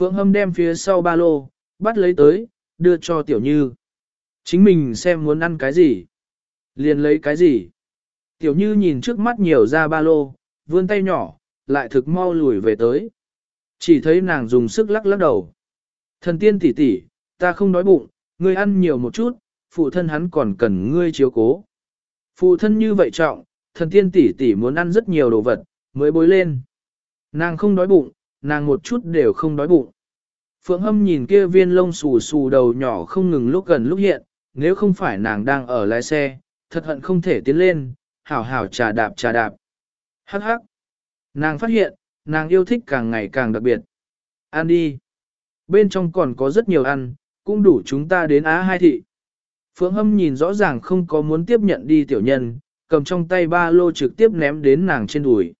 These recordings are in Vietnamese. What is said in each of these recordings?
Phượng Hâm đem phía sau ba lô, bắt lấy tới, đưa cho Tiểu Như. Chính mình xem muốn ăn cái gì. Liền lấy cái gì. Tiểu Như nhìn trước mắt nhiều ra ba lô, vươn tay nhỏ, lại thực mau lùi về tới. Chỉ thấy nàng dùng sức lắc lắc đầu. Thần tiên tỷ tỷ, ta không đói bụng, ngươi ăn nhiều một chút, phụ thân hắn còn cần ngươi chiếu cố. Phụ thân như vậy trọng, thần tiên tỷ tỷ muốn ăn rất nhiều đồ vật, mới bối lên. Nàng không đói bụng, nàng một chút đều không đói bụng. Phượng Hâm nhìn kia viên lông xù xù đầu nhỏ không ngừng lúc gần lúc hiện, nếu không phải nàng đang ở lái xe, thật hận không thể tiến lên, hảo hảo trà đạp trà đạp. Hắc hắc. Nàng phát hiện, nàng yêu thích càng ngày càng đặc biệt. Ăn đi. Bên trong còn có rất nhiều ăn, cũng đủ chúng ta đến Á Hai Thị. Phượng Hâm nhìn rõ ràng không có muốn tiếp nhận đi tiểu nhân, cầm trong tay ba lô trực tiếp ném đến nàng trên đùi.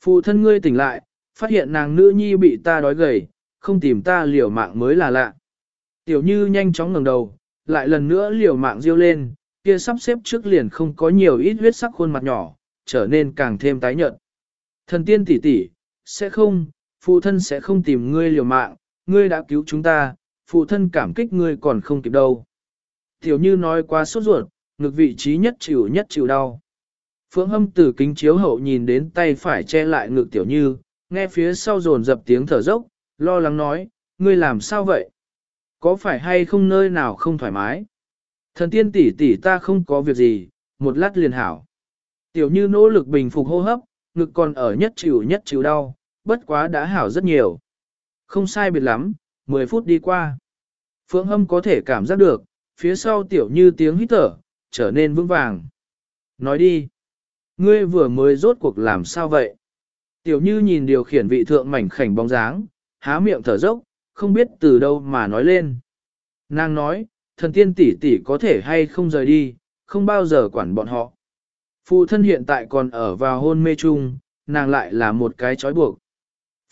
Phụ thân ngươi tỉnh lại, phát hiện nàng nữ nhi bị ta đói gầy, không tìm ta liều mạng mới là lạ. Tiểu Như nhanh chóng ngẩng đầu, lại lần nữa liều mạng riêu lên, kia sắp xếp trước liền không có nhiều ít huyết sắc khuôn mặt nhỏ, trở nên càng thêm tái nhợt. Thần tiên tỷ tỷ, sẽ không, phụ thân sẽ không tìm ngươi liều mạng, ngươi đã cứu chúng ta, phụ thân cảm kích ngươi còn không kịp đâu. Tiểu Như nói quá sốt ruột, ngực vị trí nhất chịu nhất chịu đau. Phượng Hâm từ kính chiếu hậu nhìn đến tay phải che lại ngực Tiểu Như, nghe phía sau rồn dập tiếng thở dốc, lo lắng nói, ngươi làm sao vậy? Có phải hay không nơi nào không thoải mái? Thần tiên tỷ tỷ ta không có việc gì, một lát liền hảo. Tiểu Như nỗ lực bình phục hô hấp, ngực còn ở nhất chịu nhất chịu đau, bất quá đã hảo rất nhiều. Không sai biệt lắm, 10 phút đi qua. Phượng Hâm có thể cảm giác được, phía sau Tiểu Như tiếng hít thở, trở nên vững vàng. Nói đi. Ngươi vừa mới rốt cuộc làm sao vậy? Tiểu Như nhìn điều khiển vị thượng mảnh khảnh bóng dáng, há miệng thở dốc, không biết từ đâu mà nói lên. Nàng nói, thần tiên tỷ tỷ có thể hay không rời đi, không bao giờ quản bọn họ. Phụ thân hiện tại còn ở vào hôn mê chung, nàng lại là một cái trói buộc.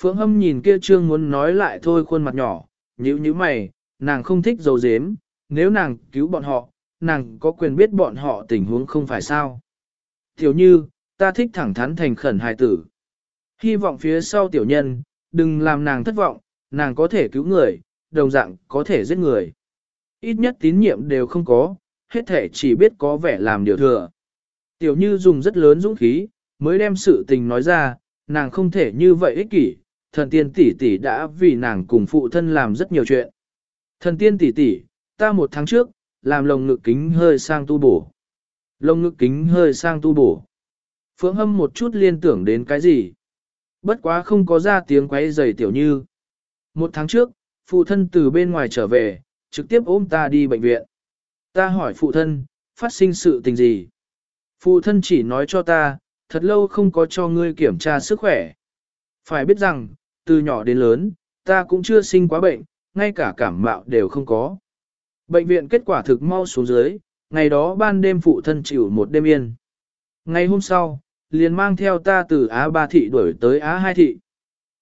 Phượng Hâm nhìn kia trương muốn nói lại thôi khuôn mặt nhỏ, nhíu nhíu mày, nàng không thích dầu dếm, nếu nàng cứu bọn họ, nàng có quyền biết bọn họ tình huống không phải sao. Tiểu như, ta thích thẳng thắn thành khẩn hài tử. Hy vọng phía sau tiểu nhân, đừng làm nàng thất vọng, nàng có thể cứu người, đồng dạng có thể giết người. Ít nhất tín nhiệm đều không có, hết thể chỉ biết có vẻ làm điều thừa. Tiểu như dùng rất lớn dũng khí, mới đem sự tình nói ra, nàng không thể như vậy ích kỷ, thần tiên tỷ tỷ đã vì nàng cùng phụ thân làm rất nhiều chuyện. Thần tiên tỷ tỷ, ta một tháng trước, làm lồng ngực kính hơi sang tu bổ. Lồng ngực kính hơi sang tu bổ. Phượng hâm một chút liên tưởng đến cái gì? Bất quá không có ra tiếng quấy giày tiểu như. Một tháng trước, phụ thân từ bên ngoài trở về, trực tiếp ôm ta đi bệnh viện. Ta hỏi phụ thân, phát sinh sự tình gì? Phụ thân chỉ nói cho ta, thật lâu không có cho ngươi kiểm tra sức khỏe. Phải biết rằng, từ nhỏ đến lớn, ta cũng chưa sinh quá bệnh, ngay cả cảm mạo đều không có. Bệnh viện kết quả thực mau xuống dưới, ngày đó ban đêm phụ thân chịu một đêm yên. Ngày hôm sau, liền mang theo ta từ Á Ba Thị đuổi tới Á Hai Thị.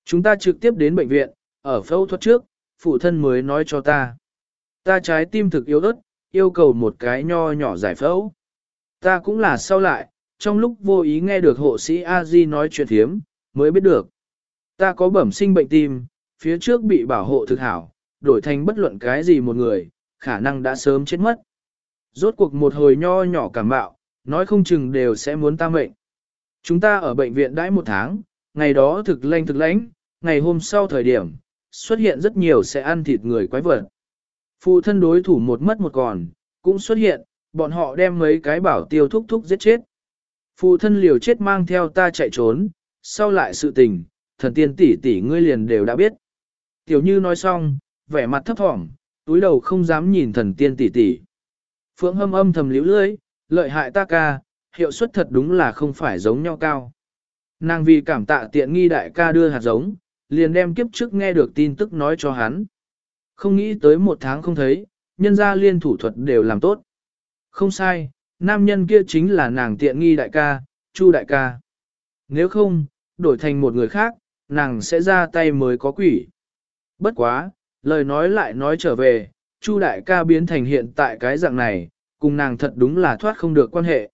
Chúng ta trực tiếp đến bệnh viện, ở phẫu thuật trước, phụ thân mới nói cho ta. Ta trái tim thực yếu ớt, yêu cầu một cái nho nhỏ giải phẫu. Ta cũng là sau lại, trong lúc vô ý nghe được hộ sĩ A Di nói chuyện thiếm, mới biết được. Ta có bẩm sinh bệnh tim, phía trước bị bảo hộ thực hảo, đổi thành bất luận cái gì một người, khả năng đã sớm chết mất. Rốt cuộc một hồi nho nhỏ cảm bạo, nói không chừng đều sẽ muốn ta mệnh. Chúng ta ở bệnh viện đãi một tháng, ngày đó thực lanh thực lãnh, ngày hôm sau thời điểm, xuất hiện rất nhiều sẽ ăn thịt người quái vật. Phụ thân đối thủ một mất một còn, cũng xuất hiện, bọn họ đem mấy cái bảo tiêu thúc thúc giết chết. Phụ thân liều chết mang theo ta chạy trốn, sau lại sự tình, thần tiên tỷ tỷ ngươi liền đều đã biết. Tiểu Như nói xong, vẻ mặt thấp thỏm, túi đầu không dám nhìn thần tiên tỷ tỷ. Phượng hâm âm thầm liễu lưỡi, lợi hại ta ca, hiệu suất thật đúng là không phải giống nhau cao. Nàng vì cảm tạ tiện nghi đại ca đưa hạt giống, liền đem kiếp trước nghe được tin tức nói cho hắn. Không nghĩ tới một tháng không thấy, nhân gia liên thủ thuật đều làm tốt. Không sai, nam nhân kia chính là nàng tiện nghi đại ca, Chu đại ca. Nếu không, đổi thành một người khác, nàng sẽ ra tay mới có quỷ. Bất quá, lời nói lại nói trở về, Chu đại ca biến thành hiện tại cái dạng này, cùng nàng thật đúng là thoát không được quan hệ.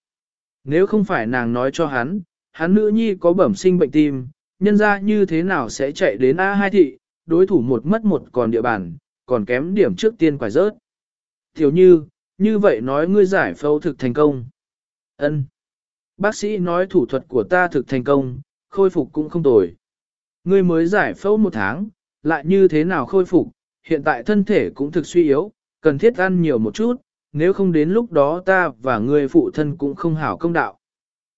Nếu không phải nàng nói cho hắn, hắn nữ nhi có bẩm sinh bệnh tim, nhân ra như thế nào sẽ chạy đến A2 thị, đối thủ một mất một còn địa bàn, còn kém điểm trước tiên quải rớt. Thiếu như, như vậy nói ngươi giải phẫu thực thành công. ân Bác sĩ nói thủ thuật của ta thực thành công, khôi phục cũng không tồi. Ngươi mới giải phẫu một tháng, lại như thế nào khôi phục, hiện tại thân thể cũng thực suy yếu, cần thiết ăn nhiều một chút, nếu không đến lúc đó ta và ngươi phụ thân cũng không hảo công đạo.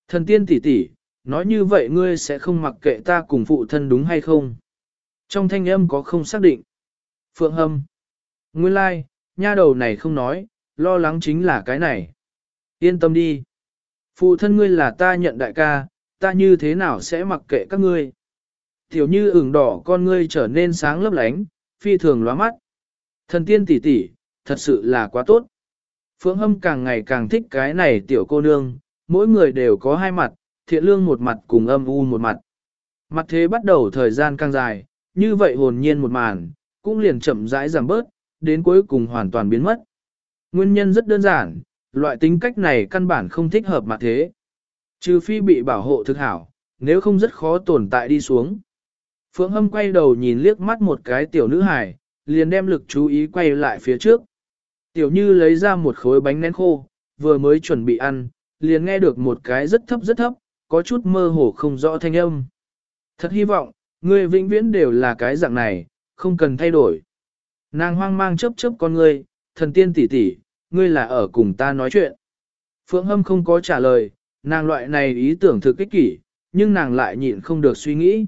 Thần tiên tỷ tỷ, nói như vậy ngươi sẽ không mặc kệ ta cùng phụ thân đúng hay không? Trong thanh âm có không xác định. Phượng Hâm. Nguyên lai, like, nha đầu này không nói, lo lắng chính là cái này. Yên tâm đi. Phụ thân ngươi là ta nhận đại ca, ta như thế nào sẽ mặc kệ các ngươi. Tiểu như ửng đỏ con ngươi trở nên sáng lấp lánh, phi thường lóa mắt. Thần tiên tỷ tỷ, thật sự là quá tốt. Phượng Hâm càng ngày càng thích cái này tiểu cô nương, mỗi người đều có hai mặt, thiện lương một mặt cùng âm u một mặt. Mặt thế bắt đầu thời gian càng dài, như vậy hồn nhiên một màn, cũng liền chậm rãi giảm bớt, đến cuối cùng hoàn toàn biến mất. Nguyên nhân rất đơn giản, loại tính cách này căn bản không thích hợp mặt thế. Trừ phi bị bảo hộ thực hảo, nếu không rất khó tồn tại đi xuống. Phượng Hâm quay đầu nhìn liếc mắt một cái tiểu nữ hài, liền đem lực chú ý quay lại phía trước. Tiểu Như lấy ra một khối bánh nén khô, vừa mới chuẩn bị ăn, liền nghe được một cái rất thấp rất thấp, có chút mơ hồ không rõ thanh âm. Thật hy vọng, người vĩnh viễn đều là cái dạng này, không cần thay đổi. Nàng hoang mang chớp chớp con ngươi, thần tiên tỷ tỷ, ngươi là ở cùng ta nói chuyện. Phượng Hâm không có trả lời, nàng loại này ý tưởng thực kích kỷ, nhưng nàng lại nhịn không được suy nghĩ.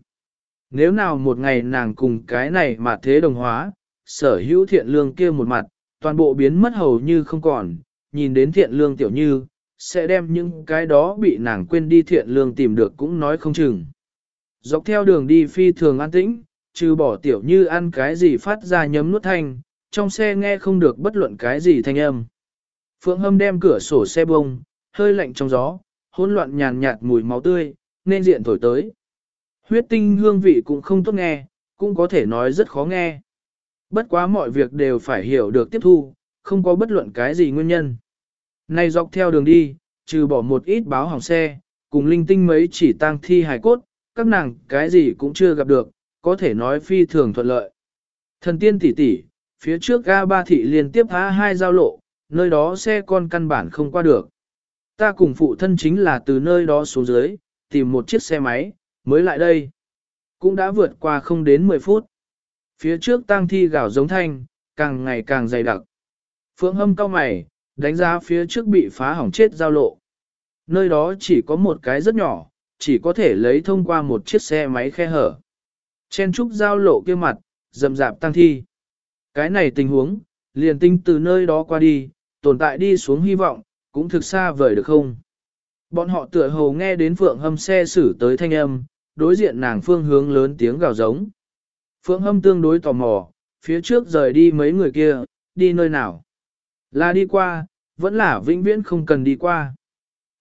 Nếu nào một ngày nàng cùng cái này mà thế đồng hóa, sở hữu thiện lương kia một mặt, toàn bộ biến mất hầu như không còn, nhìn đến thiện lương tiểu như, sẽ đem những cái đó bị nàng quên đi thiện lương tìm được cũng nói không chừng. Dọc theo đường đi phi thường an tĩnh, trừ bỏ tiểu như ăn cái gì phát ra nhấm nuốt thanh, trong xe nghe không được bất luận cái gì thanh âm. Phượng Hâm đem cửa sổ xe bông, hơi lạnh trong gió, hỗn loạn nhàn nhạt mùi máu tươi, nên diện thổi tới. Huyết tinh hương vị cũng không tốt nghe, cũng có thể nói rất khó nghe. Bất quá mọi việc đều phải hiểu được tiếp thu, không có bất luận cái gì nguyên nhân. Này dọc theo đường đi, trừ bỏ một ít báo hỏng xe, cùng linh tinh mấy chỉ tang thi hài cốt, các nàng cái gì cũng chưa gặp được, có thể nói phi thường thuận lợi. Thần tiên tỷ tỷ, phía trước ga ba thị liên tiếp há hai giao lộ, nơi đó xe con căn bản không qua được. Ta cùng phụ thân chính là từ nơi đó xuống dưới, tìm một chiếc xe máy, mới lại đây. Cũng đã vượt qua không đến 10 phút. Phía trước tang thi gào giống thanh, càng ngày càng dày đặc. Phượng hâm cao mày, đánh giá phía trước bị phá hỏng chết giao lộ. Nơi đó chỉ có một cái rất nhỏ, chỉ có thể lấy thông qua một chiếc xe máy khe hở. Chen trúc giao lộ kia mặt, dầm dạp tăng thi. Cái này tình huống, liền tinh từ nơi đó qua đi, tồn tại đi xuống hy vọng, cũng thực xa vời được không? Bọn họ tựa hồ nghe đến Phượng Hâm xe xử tới thanh âm, đối diện nàng phương hướng lớn tiếng gào giống. Phượng Hâm tương đối tò mò, phía trước rời đi mấy người kia, đi nơi nào? Là đi qua, vẫn là vĩnh viễn không cần đi qua.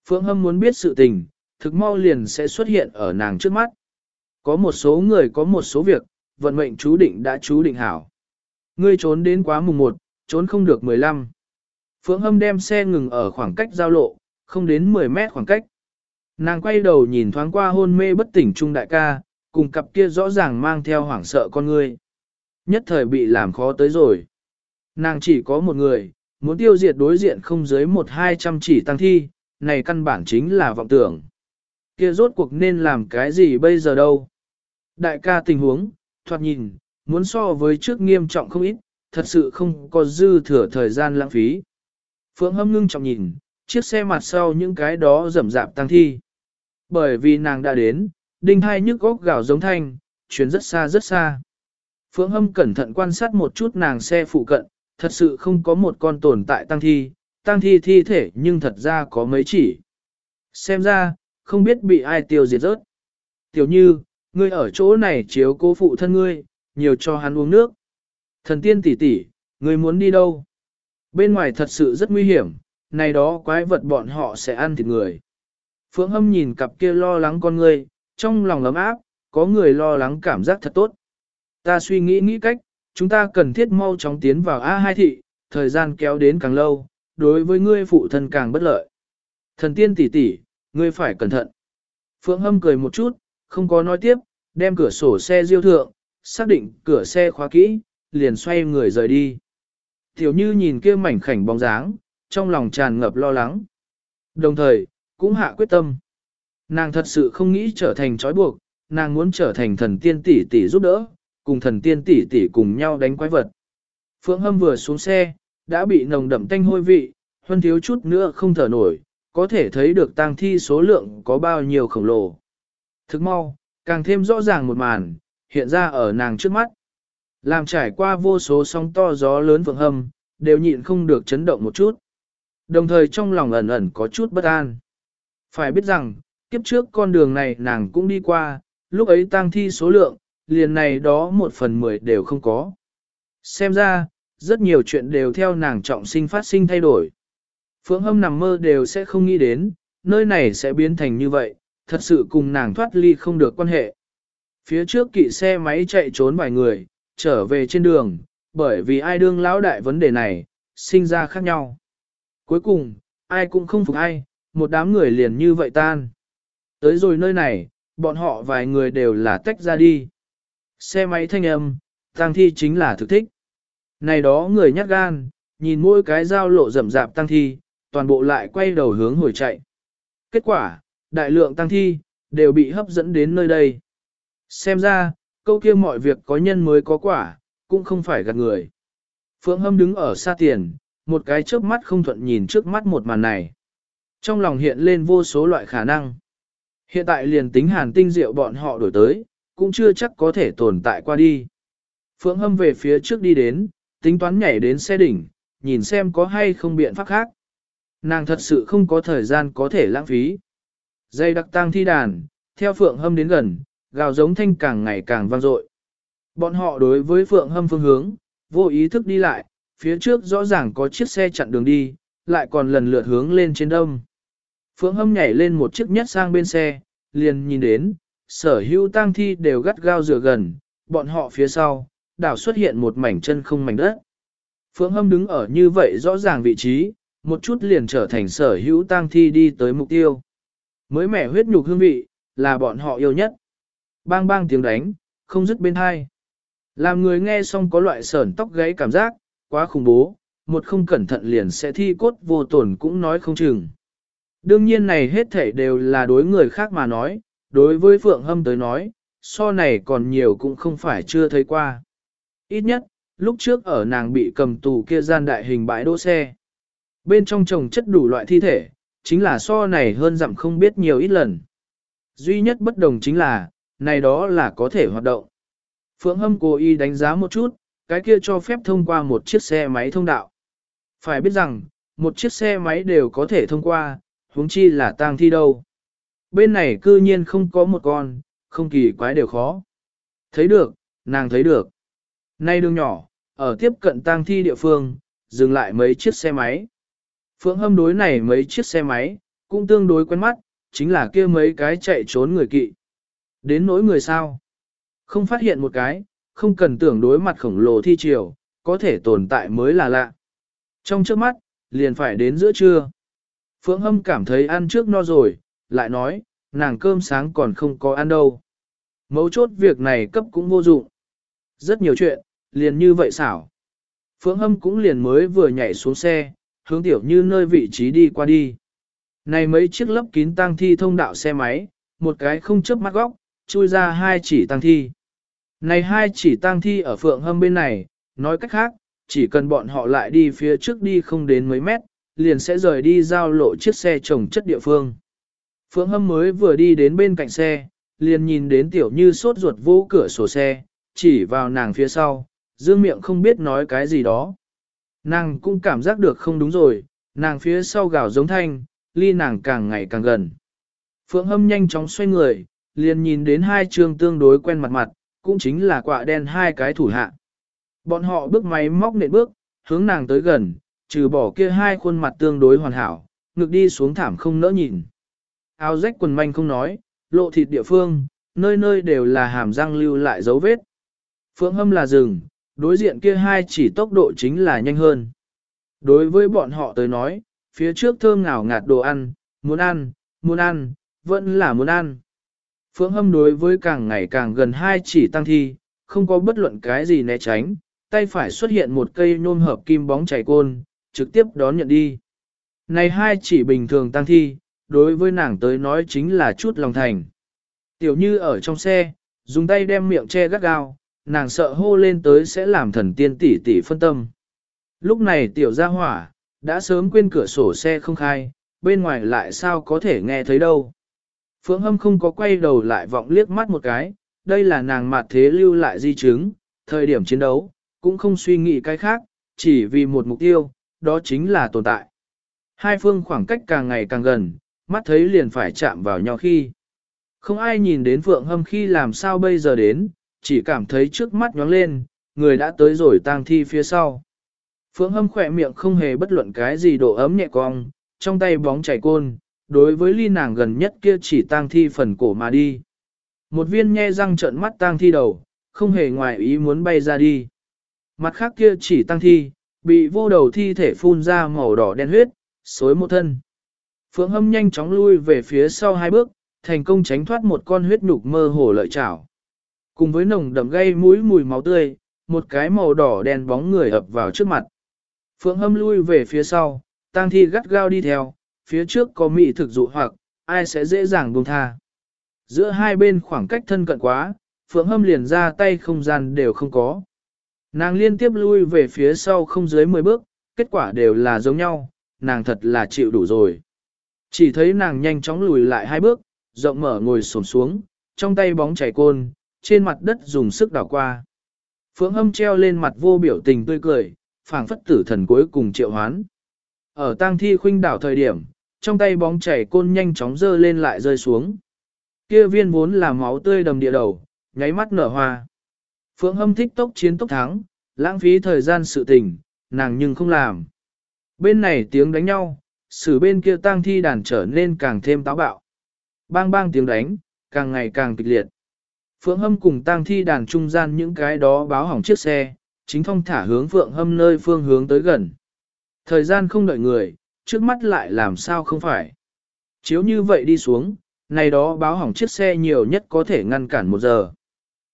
Phượng Hâm muốn biết sự tình, thực mau liền sẽ xuất hiện ở nàng trước mắt. Có một số người có một số việc, vận mệnh chú định đã chú định hảo. Ngươi trốn đến quá mùng 1, trốn không được 15. Phượng Hâm đem xe ngừng ở khoảng cách giao lộ, không đến 10 mét khoảng cách. Nàng quay đầu nhìn thoáng qua hôn mê bất tỉnh trung đại ca, cùng cặp kia rõ ràng mang theo hoảng sợ con ngươi. Nhất thời bị làm khó tới rồi. Nàng chỉ có một người, muốn tiêu diệt đối diện không dưới một hai trăm chỉ tăng thi, này căn bản chính là vọng tưởng. Kia rốt cuộc nên làm cái gì bây giờ đâu? Đại ca tình huống, thoạt nhìn, muốn so với trước nghiêm trọng không ít, thật sự không có dư thừa thời gian lãng phí. Phượng hâm ngưng trọng nhìn, chiếc xe mặt sau những cái đó rầm rạp tăng thi. Bởi vì nàng đã đến, đinh hai nhức góc gạo giống thanh, chuyến rất xa rất xa. Phượng hâm cẩn thận quan sát một chút nàng xe phụ cận, thật sự không có một con tồn tại tăng thi, tăng thi thi thể nhưng thật ra có mấy chỉ. Xem ra, không biết bị ai tiêu diệt rớt. Tiểu như, ngươi ở chỗ này chiếu cố phụ thân ngươi, nhiều cho hắn uống nước. Thần tiên tỷ tỷ, ngươi muốn đi đâu? Bên ngoài thật sự rất nguy hiểm, này đó quái vật bọn họ sẽ ăn thịt người. Phượng hâm nhìn cặp kia lo lắng con ngươi, trong lòng ấm áp, có người lo lắng cảm giác thật tốt. Ta suy nghĩ nghĩ cách, chúng ta cần thiết mau chóng tiến vào A2 thị, thời gian kéo đến càng lâu, đối với ngươi phụ thân càng bất lợi. Thần tiên tỷ tỷ, ngươi phải cẩn thận. Phượng Hâm cười một chút, không có nói tiếp, đem cửa sổ xe diêu thượng, xác định cửa xe khóa kỹ, liền xoay người rời đi. Tiểu như nhìn kia mảnh khảnh bóng dáng, trong lòng tràn ngập lo lắng. Đồng thời, cũng hạ quyết tâm. Nàng thật sự không nghĩ trở thành trói buộc, nàng muốn trở thành thần tiên tỷ tỷ giúp đỡ, cùng thần tiên tỷ tỷ cùng nhau đánh quái vật. Phượng Hâm vừa xuống xe, đã bị nồng đậm tanh hôi vị, huân thiếu chút nữa không thở nổi, có thể thấy được tang thi số lượng có bao nhiêu khổng lồ. Thức mau, càng thêm rõ ràng một màn, hiện ra ở nàng trước mắt. Làm trải qua vô số sóng to gió lớn Phượng Hâm, đều nhịn không được chấn động một chút. Đồng thời trong lòng ẩn ẩn có chút bất an. Phải biết rằng, kiếp trước con đường này nàng cũng đi qua, lúc ấy tang thi số lượng, liền này đó một phần mười đều không có. Xem ra, rất nhiều chuyện đều theo nàng trọng sinh phát sinh thay đổi. Phượng Hâm nằm mơ đều sẽ không nghĩ đến, nơi này sẽ biến thành như vậy, thật sự cùng nàng thoát ly không được quan hệ. Phía trước kỵ xe máy chạy trốn vài người, trở về trên đường, bởi vì ai đương lão đại vấn đề này, sinh ra khác nhau. Cuối cùng, ai cũng không phục ai, một đám người liền như vậy tan. Tới rồi nơi này, bọn họ vài người đều là tách ra đi. Xe máy thanh âm, tăng thi chính là thực thích. Này đó người nhát gan, nhìn mỗi cái dao lộ rậm rạp tăng thi, toàn bộ lại quay đầu hướng hồi chạy. Kết quả, đại lượng tăng thi, đều bị hấp dẫn đến nơi đây. Xem ra, câu kia mọi việc có nhân mới có quả, cũng không phải gạt người. Phượng Hâm đứng ở xa tiền, một cái chớp mắt không thuận nhìn trước mắt một màn này. Trong lòng hiện lên vô số loại khả năng. Hiện tại liền tính hàn tinh diệu bọn họ đổi tới, cũng chưa chắc có thể tồn tại qua đi. Phượng Hâm về phía trước đi đến, tính toán nhảy đến xe đỉnh, nhìn xem có hay không biện pháp khác. Nàng thật sự không có thời gian có thể lãng phí. Dây đặc tang thi đàn, theo Phượng Hâm đến gần, gào giống thanh càng ngày càng vang dội. Bọn họ đối với Phượng Hâm phương hướng, vô ý thức đi lại, phía trước rõ ràng có chiếc xe chặn đường đi, lại còn lần lượt hướng lên trên đông. Phượng Hâm nhảy lên một chiếc nhất sang bên xe, liền nhìn đến, sở hữu tang thi đều gắt gao dựa gần, bọn họ phía sau, đảo xuất hiện một mảnh chân không mảnh đất. Phượng Hâm đứng ở như vậy rõ ràng vị trí, một chút liền trở thành sở hữu tang thi đi tới mục tiêu. Mới mẻ huyết nhục hương vị, là bọn họ yêu nhất. Bang bang tiếng đánh, không dứt bên hai. Làm người nghe xong có loại sởn tóc gáy cảm giác, quá khủng bố, một không cẩn thận liền sẽ thi cốt vô tổn cũng nói không chừng. Đương nhiên này hết thảy đều là đối người khác mà nói, đối với Phượng Hâm tới nói, so này còn nhiều cũng không phải chưa thấy qua. Ít nhất, lúc trước ở nàng bị cầm tù kia gian đại hình bãi đỗ xe. Bên trong trồng chất đủ loại thi thể, chính là so này hơn dặm không biết nhiều ít lần. Duy nhất bất đồng chính là, này đó là có thể hoạt động. Phượng Hâm cố ý đánh giá một chút, cái kia cho phép thông qua một chiếc xe máy thông đạo. Phải biết rằng, một chiếc xe máy đều có thể thông qua, huống chi là tang thi đâu. Bên này cư nhiên không có một con, không kỳ quái đều khó. Thấy được, nàng thấy được. Nay đường nhỏ, ở tiếp cận tang thi địa phương, dừng lại mấy chiếc xe máy. Phượng hâm đối này mấy chiếc xe máy, cũng tương đối quen mắt, chính là kia mấy cái chạy trốn người kỵ. Đến nỗi người sao? Không phát hiện một cái, không cần tưởng đối mặt khổng lồ thi triều, có thể tồn tại mới là lạ. Trong trước mắt, liền phải đến giữa trưa. Phượng Hâm cảm thấy ăn trước no rồi, lại nói, nàng cơm sáng còn không có ăn đâu. Mấu chốt việc này cấp cũng vô dụng. Rất nhiều chuyện, liền như vậy xảo. Phượng Hâm cũng liền mới vừa nhảy xuống xe, hướng tiểu như nơi vị trí đi qua đi. Này mấy chiếc lấp kín tang thi thông đạo xe máy, một cái không chớp mắt góc, chui ra hai chỉ tang thi. Này hai chỉ tang thi ở Phượng Hâm bên này, nói cách khác, chỉ cần bọn họ lại đi phía trước đi không đến mấy mét, liền sẽ rời đi giao lộ chiếc xe trồng chất địa phương. Phượng Hâm mới vừa đi đến bên cạnh xe, liền nhìn đến tiểu như sốt ruột vô cửa sổ xe, chỉ vào nàng phía sau, dương miệng không biết nói cái gì đó. Nàng cũng cảm giác được không đúng rồi, nàng phía sau gào giống thanh, ly nàng càng ngày càng gần. Phượng Hâm nhanh chóng xoay người, liền nhìn đến hai trường tương đối quen mặt mặt, cũng chính là quạ đen hai cái thủ hạ. Bọn họ bước máy móc nện bước, hướng nàng tới gần, trừ bỏ kia hai khuôn mặt tương đối hoàn hảo, ngực đi xuống thảm không nỡ nhìn. Áo rách quần manh không nói, lộ thịt địa phương, nơi nơi đều là hàm răng lưu lại dấu vết. Phượng hâm là rừng, đối diện kia hai chỉ tốc độ chính là nhanh hơn. Đối với bọn họ tới nói, phía trước thơm ngào ngạt đồ ăn, muốn ăn, muốn ăn, vẫn là muốn ăn. Phượng hâm đối với càng ngày càng gần hai chỉ tăng thi, không có bất luận cái gì né tránh, tay phải xuất hiện một cây nhôm hợp kim bóng chảy côn, trực tiếp đón nhận đi. Này hai chỉ bình thường tăng thi, đối với nàng tới nói chính là chút lòng thành. Tiểu như ở trong xe, dùng tay đem miệng che gắt gao, nàng sợ hô lên tới sẽ làm thần tiên tỷ tỷ phân tâm. Lúc này tiểu gia hỏa, đã sớm quên cửa sổ xe không khai, bên ngoài lại sao có thể nghe thấy đâu. Phượng Hâm không có quay đầu lại vọng liếc mắt một cái, đây là nàng mặt thế lưu lại di chứng, thời điểm chiến đấu, cũng không suy nghĩ cái khác, chỉ vì một mục tiêu, đó chính là tồn tại. Hai phương khoảng cách càng ngày càng gần, mắt thấy liền phải chạm vào nhau khi. Không ai nhìn đến Phượng Hâm khi làm sao bây giờ đến, chỉ cảm thấy trước mắt nhóng lên, người đã tới rồi tang thi phía sau. Phượng Hâm khỏe miệng không hề bất luận cái gì độ ấm nhẹ cong, trong tay bóng chảy côn, đối với ly nàng gần nhất kia chỉ tang thi phần cổ mà đi. Một viên nhe răng trợn mắt tang thi đầu, không hề ngoài ý muốn bay ra đi. Mặt khác kia chỉ tang thi, bị vô đầu thi thể phun ra màu đỏ đen huyết, xối một thân. Phượng hâm nhanh chóng lui về phía sau hai bước, thành công tránh thoát một con huyết nhục mơ hồ lợi chảo. Cùng với nồng đậm gây mũi mùi máu tươi, một cái màu đỏ đen bóng người ập vào trước mặt. Phượng hâm lui về phía sau, tang thi gắt gao đi theo, phía trước có mị thực dụ hoặc, ai sẽ dễ dàng buông tha. Giữa hai bên khoảng cách thân cận quá, Phượng hâm liền ra tay không gian đều không có. Nàng liên tiếp lui về phía sau không dưới 10 bước, kết quả đều là giống nhau, nàng thật là chịu đủ rồi. Chỉ thấy nàng nhanh chóng lùi lại hai bước, rộng mở ngồi xổm xuống, trong tay bóng chảy côn, trên mặt đất dùng sức đảo qua. Phượng âm treo lên mặt vô biểu tình tươi cười, phảng phất tử thần cuối cùng triệu hoán. Ở tang thi khuynh đảo thời điểm, trong tay bóng chảy côn nhanh chóng dơ lên lại rơi xuống. Kia viên vốn là máu tươi đầm địa đầu, nháy mắt nở hoa. Phượng hâm thích tốc chiến tốc thắng, lãng phí thời gian sự tình, nàng nhưng không làm. Bên này tiếng đánh nhau, xử bên kia tang thi đàn trở nên càng thêm táo bạo. Bang bang tiếng đánh, càng ngày càng kịch liệt. Phượng Hâm cùng tang thi đàn trung gian những cái đó báo hỏng chiếc xe, chính thông thả hướng Phượng Hâm nơi phương hướng tới gần. Thời gian không đợi người, trước mắt lại làm sao không phải. Chiếu như vậy đi xuống, này đó báo hỏng chiếc xe nhiều nhất có thể ngăn cản một giờ.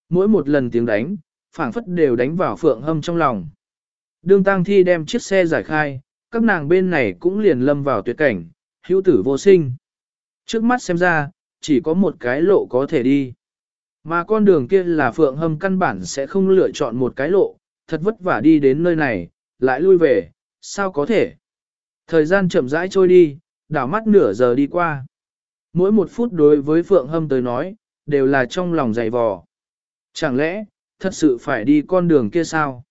Mỗi một lần tiếng đánh, phảng phất đều đánh vào Phượng Hâm trong lòng. Đương tang thi đem chiếc xe giải khai, các nàng bên này cũng liền lâm vào tuyệt cảnh, hữu tử vô sinh. Trước mắt xem ra, chỉ có một cái lộ có thể đi. Mà con đường kia là Phượng Hâm căn bản sẽ không lựa chọn một cái lộ, thật vất vả đi đến nơi này, lại lui về, sao có thể. Thời gian chậm rãi trôi đi, đảo mắt nửa giờ đi qua. Mỗi một phút đối với Phượng Hâm tới nói, đều là trong lòng dày vò. Chẳng lẽ, thật sự phải đi con đường kia sao?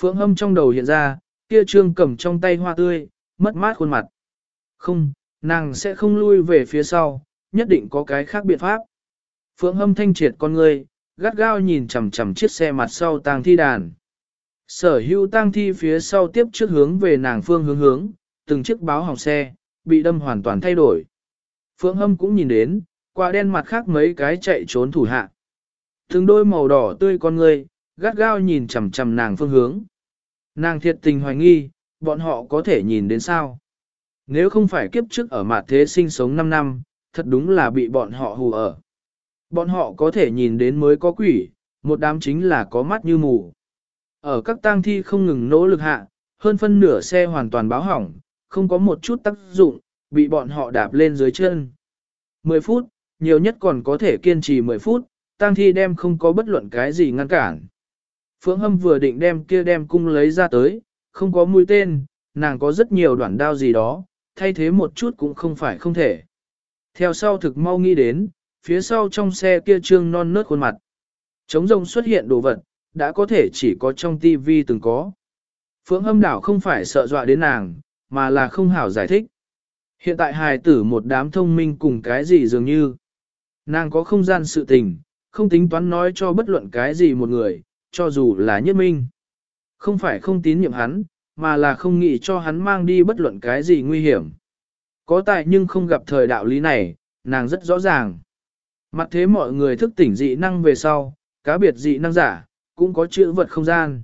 Phượng Hâm trong đầu hiện ra, kia trương cầm trong tay hoa tươi, mất mát khuôn mặt. Không, nàng sẽ không lui về phía sau, nhất định có cái khác biện pháp. Phượng hâm thanh triệt con người, gắt gao nhìn chằm chằm chiếc xe mặt sau tang thi đàn. Sở hữu tang thi phía sau tiếp trước hướng về nàng phương hướng hướng, từng chiếc báo hỏng xe, bị đâm hoàn toàn thay đổi. Phượng hâm cũng nhìn đến, qua đen mặt khác mấy cái chạy trốn thủ hạ. Thường đôi màu đỏ tươi con người, gắt gao nhìn chằm chằm nàng phương hướng. Nàng thiệt tình hoài nghi, bọn họ có thể nhìn đến sao. Nếu không phải kiếp trước ở mặt thế sinh sống 5 năm, thật đúng là bị bọn họ hù ở. Bọn họ có thể nhìn đến mới có quỷ, một đám chính là có mắt như mù. Ở các tang thi không ngừng nỗ lực hạ, hơn phân nửa xe hoàn toàn báo hỏng, không có một chút tác dụng, bị bọn họ đạp lên dưới chân. 10 phút, nhiều nhất còn có thể kiên trì 10 phút, tang thi đem không có bất luận cái gì ngăn cản. Phượng Hâm vừa định đem kia đem cung lấy ra tới, không có mũi tên, nàng có rất nhiều đoạn đao gì đó, thay thế một chút cũng không phải không thể. Theo sau thực mau nghĩ đến, phía sau trong xe kia trương non nớt khuôn mặt. Trống rông xuất hiện đồ vật, đã có thể chỉ có trong tivi từng có. Phượng hâm đảo không phải sợ dọa đến nàng, mà là không hảo giải thích. Hiện tại hài tử một đám thông minh cùng cái gì dường như. Nàng có không gian sự tình, không tính toán nói cho bất luận cái gì một người, cho dù là nhất minh. Không phải không tín nhiệm hắn, mà là không nghĩ cho hắn mang đi bất luận cái gì nguy hiểm. Có tài nhưng không gặp thời đạo lý này, nàng rất rõ ràng. Mặt thế mọi người thức tỉnh dị năng về sau, cá biệt dị năng giả, cũng có chữ vật không gian.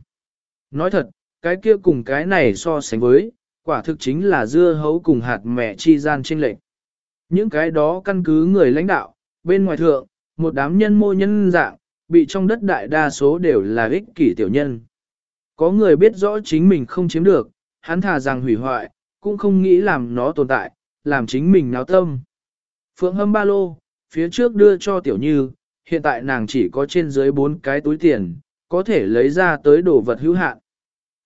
Nói thật, cái kia cùng cái này so sánh với, quả thực chính là dưa hấu cùng hạt mẹ chi gian trên lệnh. Những cái đó căn cứ người lãnh đạo, bên ngoài thượng, một đám nhân mô nhân dạng, bị trong đất đại đa số đều là ích kỷ tiểu nhân. Có người biết rõ chính mình không chiếm được, hắn thà rằng hủy hoại, cũng không nghĩ làm nó tồn tại, làm chính mình náo tâm. Phượng hâm ba lô, phía trước đưa cho tiểu như, hiện tại nàng chỉ có trên dưới bốn cái túi tiền, có thể lấy ra tới đồ vật hữu hạn.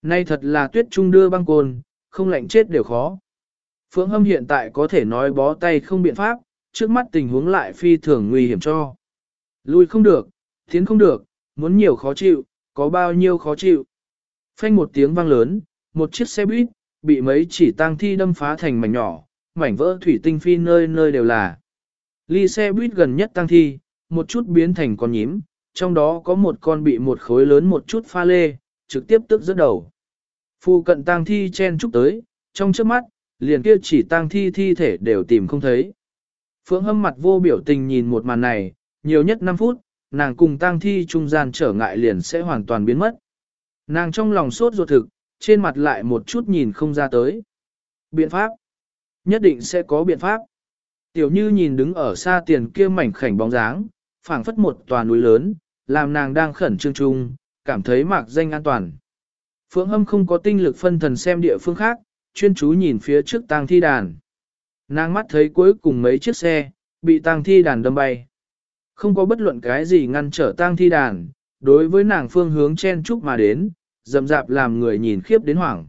Nay thật là tuyết trung đưa băng côn, không lạnh chết đều khó. Phượng hâm hiện tại có thể nói bó tay không biện pháp, trước mắt tình huống lại phi thường nguy hiểm cho. Lui không được, tiến không được, muốn nhiều khó chịu, có bao nhiêu khó chịu. Phanh một tiếng vang lớn, một chiếc xe buýt, bị mấy chỉ tang thi đâm phá thành mảnh nhỏ, mảnh vỡ thủy tinh phi nơi nơi đều là. Ly xe buýt gần nhất tang thi, một chút biến thành con nhím, trong đó có một con bị một khối lớn một chút pha lê, trực tiếp tức giữa đầu. Phu cận tang thi chen chúc tới, trong trước mắt, liền kia chỉ tang thi thi thể đều tìm không thấy. Phượng hâm mặt vô biểu tình nhìn một màn này, nhiều nhất 5 phút, nàng cùng tang thi trung gian trở ngại liền sẽ hoàn toàn biến mất. Nàng trong lòng sốt ruột thực, trên mặt lại một chút nhìn không ra tới. Biện pháp? Nhất định sẽ có biện pháp. Tiểu như nhìn đứng ở xa tiền kia mảnh khảnh bóng dáng, phảng phất một tòa núi lớn, làm nàng đang khẩn trương trung, cảm thấy mạc danh an toàn. Phượng hâm không có tinh lực phân thần xem địa phương khác, chuyên chú nhìn phía trước tang thi đàn. Nàng mắt thấy cuối cùng mấy chiếc xe, bị tang thi đàn đâm bay. Không có bất luận cái gì ngăn trở tang thi đàn, đối với nàng phương hướng chen chúc mà đến, dầm dạp làm người nhìn khiếp đến hoảng.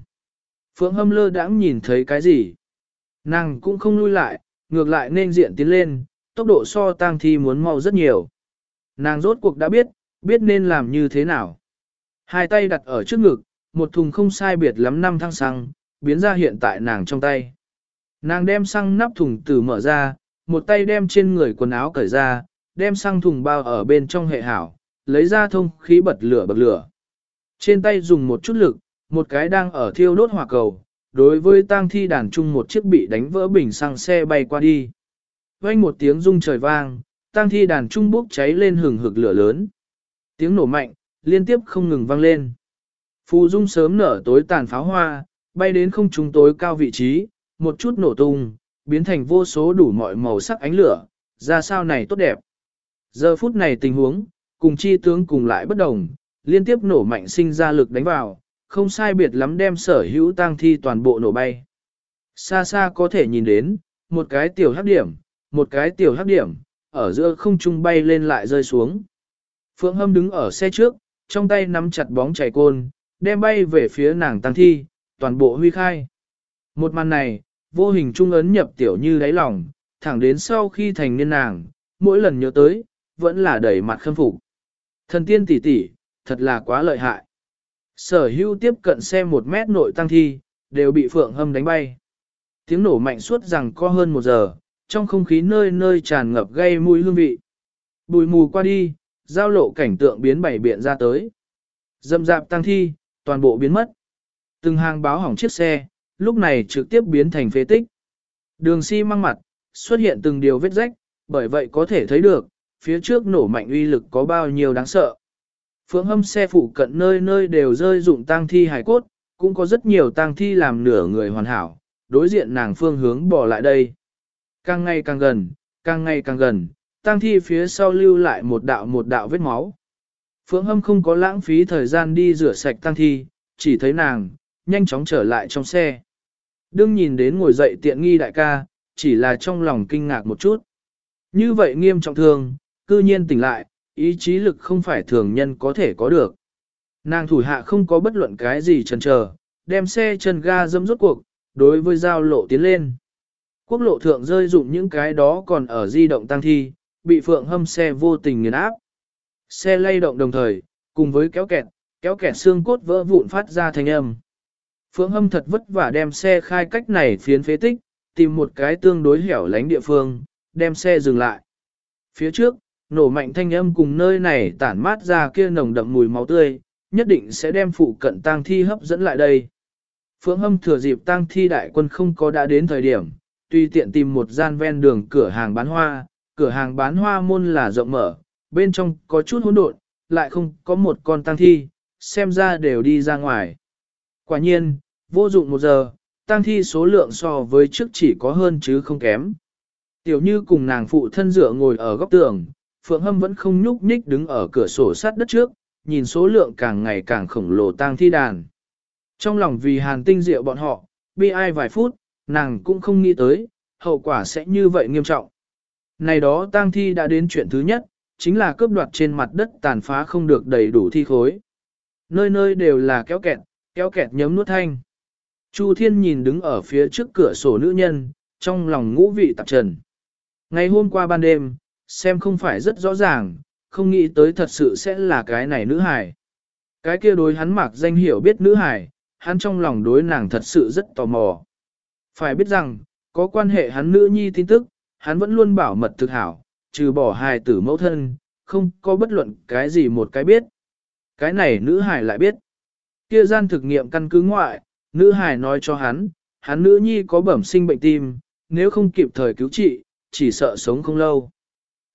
Phượng hâm lơ đãng nhìn thấy cái gì. Nàng cũng không lui lại, ngược lại nên diện tiến lên, tốc độ so tang thi muốn mau rất nhiều. Nàng rốt cuộc đã biết, biết nên làm như thế nào. Hai tay đặt ở trước ngực, một thùng không sai biệt lắm năm thăng xăng, biến ra hiện tại nàng trong tay. Nàng đem xăng nắp thùng từ mở ra, một tay đem trên người quần áo cởi ra, đem xăng thùng bao ở bên trong hệ hảo, lấy ra thông khí bật lửa bật lửa. Trên tay dùng một chút lực, một cái đang ở thiêu đốt hỏa cầu, đối với tang thi đàn chung một chiếc bị đánh vỡ bình xăng xe bay qua đi. Vang một tiếng rung trời vang, tang thi đàn trung bốc cháy lên hừng hực lửa lớn. Tiếng nổ mạnh, liên tiếp không ngừng vang lên. Phù dung sớm nở tối tàn pháo hoa, bay đến không trung tối cao vị trí, một chút nổ tung, biến thành vô số đủ mọi màu sắc ánh lửa, ra sao này tốt đẹp. Giờ phút này tình huống, cùng chi tướng cùng lại bất đồng, liên tiếp nổ mạnh sinh ra lực đánh vào, không sai biệt lắm đem sở hữu tang thi toàn bộ nổ bay. Xa xa có thể nhìn đến, một cái tiểu hắc điểm, một cái tiểu hắc điểm, ở giữa không trung bay lên lại rơi xuống. Phượng Hâm đứng ở xe trước, trong tay nắm chặt bóng chảy côn, đem bay về phía nàng tăng thi, toàn bộ huy khai. Một màn này, vô hình trung ấn nhập tiểu như đáy lòng, thẳng đến sau khi thành niên nàng, mỗi lần nhớ tới, vẫn là đẩy mặt khâm phục. Thần tiên tỷ tỷ, thật là quá lợi hại. Sở hữu tiếp cận xe một mét nội tăng thi, đều bị phượng hâm đánh bay. Tiếng nổ mạnh suốt rằng có hơn một giờ, trong không khí nơi nơi tràn ngập gây mùi hương vị. Bùi mù qua đi, giao lộ cảnh tượng biến bảy biện ra tới. Dâm dạp tăng thi, toàn bộ biến mất. Từng hàng báo hỏng chiếc xe, lúc này trực tiếp biến thành phế tích. Đường xi si măng mặt, xuất hiện từng điều vết rách, bởi vậy có thể thấy được, phía trước nổ mạnh uy lực có bao nhiêu đáng sợ. Phượng hâm xe phụ cận nơi nơi đều rơi dụng tang thi hài cốt, cũng có rất nhiều tang thi làm nửa người hoàn hảo, đối diện nàng phương hướng bỏ lại đây. Càng ngày càng gần, càng ngày càng gần, tang thi phía sau lưu lại một đạo một đạo vết máu. Phượng hâm không có lãng phí thời gian đi rửa sạch tang thi, chỉ thấy nàng, nhanh chóng trở lại trong xe. Đương nhìn đến ngồi dậy tiện nghi đại ca, chỉ là trong lòng kinh ngạc một chút. Như vậy nghiêm trọng thương, cư nhiên tỉnh lại, ý chí lực không phải thường nhân có thể có được. Nàng thủ hạ không có bất luận cái gì chần chờ, đem xe chân ga dâm rốt cuộc, đối với giao lộ tiến lên. Quốc lộ thượng rơi dụng những cái đó còn ở di động tăng thi, bị phượng hâm xe vô tình nghiền áp. Xe lay động đồng thời, cùng với kéo kẹt, kéo kẹt xương cốt vỡ vụn phát ra thanh âm. Phượng hâm thật vất vả đem xe khai cách này phiến phế tích, tìm một cái tương đối hẻo lánh địa phương, đem xe dừng lại. Phía trước, nổ mạnh thanh âm cùng nơi này tản mát ra kia nồng đậm mùi máu tươi, nhất định sẽ đem phụ cận tang thi hấp dẫn lại đây. Phượng hâm thừa dịp tang thi đại quân không có đã đến thời điểm, tùy tiện tìm một gian ven đường cửa hàng bán hoa, cửa hàng bán hoa môn là rộng mở, bên trong có chút hỗn độn, lại không có một con tang thi, xem ra đều đi ra ngoài. Quả nhiên, vô dụng một giờ, tang thi số lượng so với trước chỉ có hơn chứ không kém. Tiểu như cùng nàng phụ thân dựa ngồi ở góc tường, Phượng Hâm vẫn không nhúc nhích đứng ở cửa sổ sát đất trước, nhìn số lượng càng ngày càng khổng lồ tang thi đàn. Trong lòng vì hàn tinh diệu bọn họ, bi ai vài phút, nàng cũng không nghĩ tới, hậu quả sẽ như vậy nghiêm trọng. Này đó tang thi đã đến chuyện thứ nhất, chính là cướp đoạt trên mặt đất tàn phá không được đầy đủ thi khối. Nơi nơi đều là kéo kẹt, kéo kẹt nhấm nuốt thanh. Chu Thiên nhìn đứng ở phía trước cửa sổ nữ nhân, trong lòng ngũ vị tạp trần. Ngày hôm qua ban đêm, xem không phải rất rõ ràng, không nghĩ tới thật sự sẽ là cái này nữ hải. Cái kia đối hắn mặc danh hiểu biết nữ hải, hắn trong lòng đối nàng thật sự rất tò mò. Phải biết rằng, có quan hệ hắn nữ nhi tin tức, hắn vẫn luôn bảo mật thực hảo, trừ bỏ hài tử mẫu thân, không có bất luận cái gì một cái biết. Cái này nữ hải lại biết. Kia gian thực nghiệm căn cứ ngoại, nữ hải nói cho hắn, hắn nữ nhi có bẩm sinh bệnh tim, nếu không kịp thời cứu trị, chỉ sợ sống không lâu.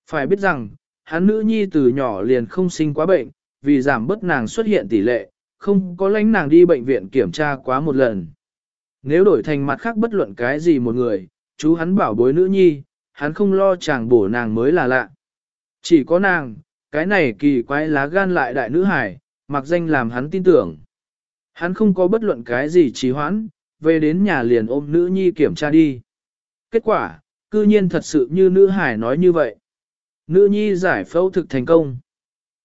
Phải biết rằng, hắn nữ nhi từ nhỏ liền không sinh quá bệnh, vì giảm bớt nàng xuất hiện tỷ lệ, không có lãnh nàng đi bệnh viện kiểm tra quá một lần. Nếu đổi thành mặt khác bất luận cái gì một người, chú hắn bảo bối nữ nhi, hắn không lo chàng bổ nàng mới là lạ. Chỉ có nàng, cái này kỳ quái lá gan lại đại nữ hải, mặc danh làm hắn tin tưởng. Hắn không có bất luận cái gì trì hoãn, về đến nhà liền ôm nữ nhi kiểm tra đi. Kết quả, cư nhiên thật sự như nữ hải nói như vậy. Nữ nhi giải phẫu thực thành công.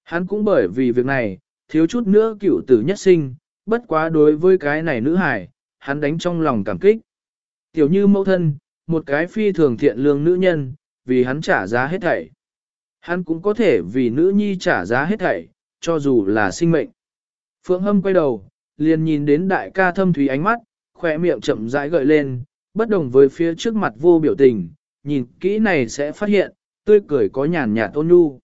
Hắn cũng bởi vì việc này, thiếu chút nữa cựu tử nhất sinh, bất quá đối với cái này nữ hải, hắn đánh trong lòng cảm kích. Tiểu như mẫu thân, một cái phi thường thiện lương nữ nhân, vì hắn trả giá hết thảy. Hắn cũng có thể vì nữ nhi trả giá hết thảy, cho dù là sinh mệnh. Phượng Hâm quay đầu, liền nhìn đến đại ca thâm thúy ánh mắt, khỏe miệng chậm rãi gợi lên, bất đồng với phía trước mặt vô biểu tình, nhìn kỹ này sẽ phát hiện, tươi cười có nhàn nhạt ôn nhu.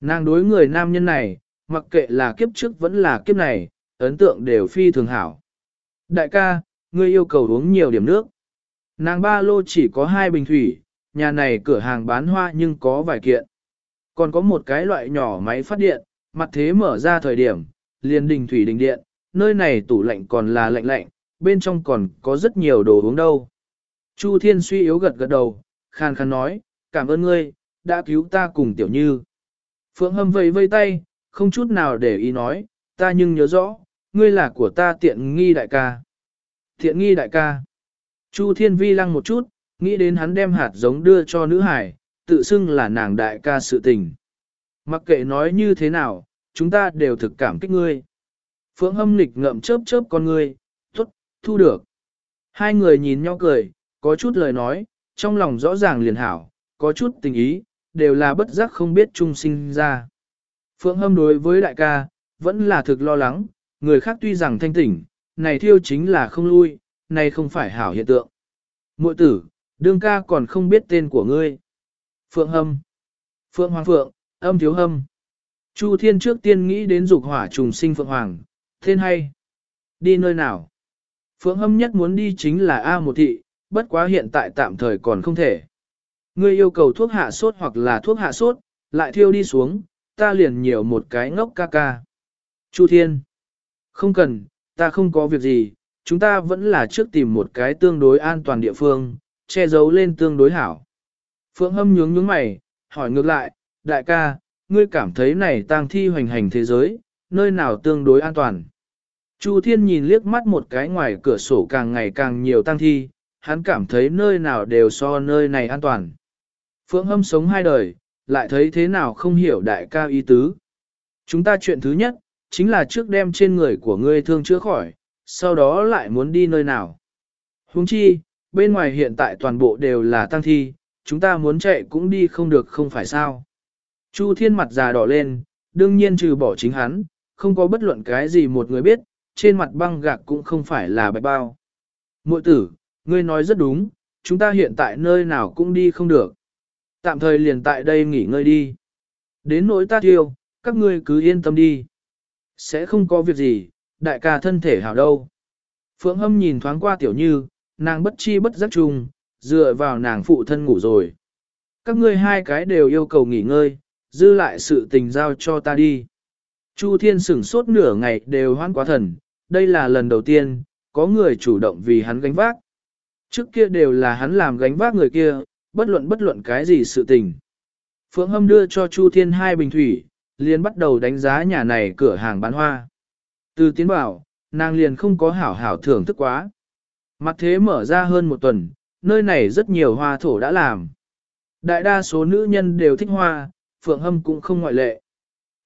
Nàng đối người nam nhân này, mặc kệ là kiếp trước vẫn là kiếp này, ấn tượng đều phi thường hảo. Đại ca, ngươi yêu cầu uống nhiều điểm nước. Nàng ba lô chỉ có hai bình thủy, nhà này cửa hàng bán hoa nhưng có vài kiện. Còn có một cái loại nhỏ máy phát điện, mặt thế mở ra thời điểm, liền đình thủy đình điện, nơi này tủ lạnh còn là lạnh lạnh, bên trong còn có rất nhiều đồ uống đâu. Chu Thiên suy yếu gật gật đầu, khàn khàn nói, cảm ơn ngươi, đã cứu ta cùng tiểu như. Phượng Hâm vẫy vây tay, không chút nào để ý nói, ta nhưng nhớ rõ, ngươi là của ta tiện nghi đại ca. Tiện nghi đại ca. Chu Thiên Vi lăng một chút, nghĩ đến hắn đem hạt giống đưa cho nữ hải, tự xưng là nàng đại ca sự tình. Mặc kệ nói như thế nào, chúng ta đều thực cảm kích ngươi. Phượng hâm lịch ngậm chớp chớp con ngươi, tốt, thu được. Hai người nhìn nhau cười, có chút lời nói, trong lòng rõ ràng liền hảo, có chút tình ý, đều là bất giác không biết trung sinh ra. Phượng hâm đối với đại ca, vẫn là thực lo lắng, người khác tuy rằng thanh tỉnh, này thiêu chính là không lui, này không phải hảo hiện tượng. Muội tử, đương ca còn không biết tên của ngươi. Phượng Hâm. Phượng Hoàng Phượng, âm thiếu hâm. Chu Thiên trước tiên nghĩ đến dục hỏa trùng sinh Phượng Hoàng, tên hay. Đi nơi nào? Phượng Hâm nhất muốn đi chính là A một thị, bất quá hiện tại tạm thời còn không thể. Ngươi yêu cầu thuốc hạ sốt hoặc là thuốc hạ sốt, lại thiêu đi xuống, ta liền nhiều một cái ngốc ca ca. Chu Thiên. Không cần, ta không có việc gì, chúng ta vẫn là trước tìm một cái tương đối an toàn địa phương, che giấu lên tương đối hảo. Phượng Hâm nhướng nhướng mày, hỏi ngược lại, đại ca, ngươi cảm thấy này tang thi hoành hành thế giới, nơi nào tương đối an toàn. Chu Thiên nhìn liếc mắt một cái ngoài cửa sổ càng ngày càng nhiều tang thi, hắn cảm thấy nơi nào đều so nơi này an toàn. Phượng Hâm sống hai đời, lại thấy thế nào không hiểu đại ca ý tứ. Chúng ta chuyện thứ nhất, chính là trước đem trên người của ngươi thương chữa khỏi, sau đó lại muốn đi nơi nào. Huống chi, bên ngoài hiện tại toàn bộ đều là tăng thi, chúng ta muốn chạy cũng đi không được không phải sao. Chu thiên mặt già đỏ lên, đương nhiên trừ bỏ chính hắn, không có bất luận cái gì một người biết, trên mặt băng gạc cũng không phải là bạch bao. Mội tử, ngươi nói rất đúng, chúng ta hiện tại nơi nào cũng đi không được. Tạm thời liền tại đây nghỉ ngơi đi. Đến nỗi ta thiêu, các ngươi cứ yên tâm đi. Sẽ không có việc gì, đại ca thân thể hảo đâu. Phượng Hâm nhìn thoáng qua tiểu như, nàng bất chi bất giác chung, dựa vào nàng phụ thân ngủ rồi. Các ngươi hai cái đều yêu cầu nghỉ ngơi, dư lại sự tình giao cho ta đi. Chu Thiên sửng sốt nửa ngày đều hoan quá thần, đây là lần đầu tiên, có người chủ động vì hắn gánh vác. Trước kia đều là hắn làm gánh vác người kia, bất luận bất luận cái gì sự tình. Phượng Hâm đưa cho Chu Thiên hai bình thủy, liền bắt đầu đánh giá nhà này cửa hàng bán hoa. Từ tiến bảo, nàng liền không có hảo hảo thưởng thức quá. Mặt thế mở ra hơn một tuần, nơi này rất nhiều hoa thổ đã làm. Đại đa số nữ nhân đều thích hoa, Phượng Hâm cũng không ngoại lệ.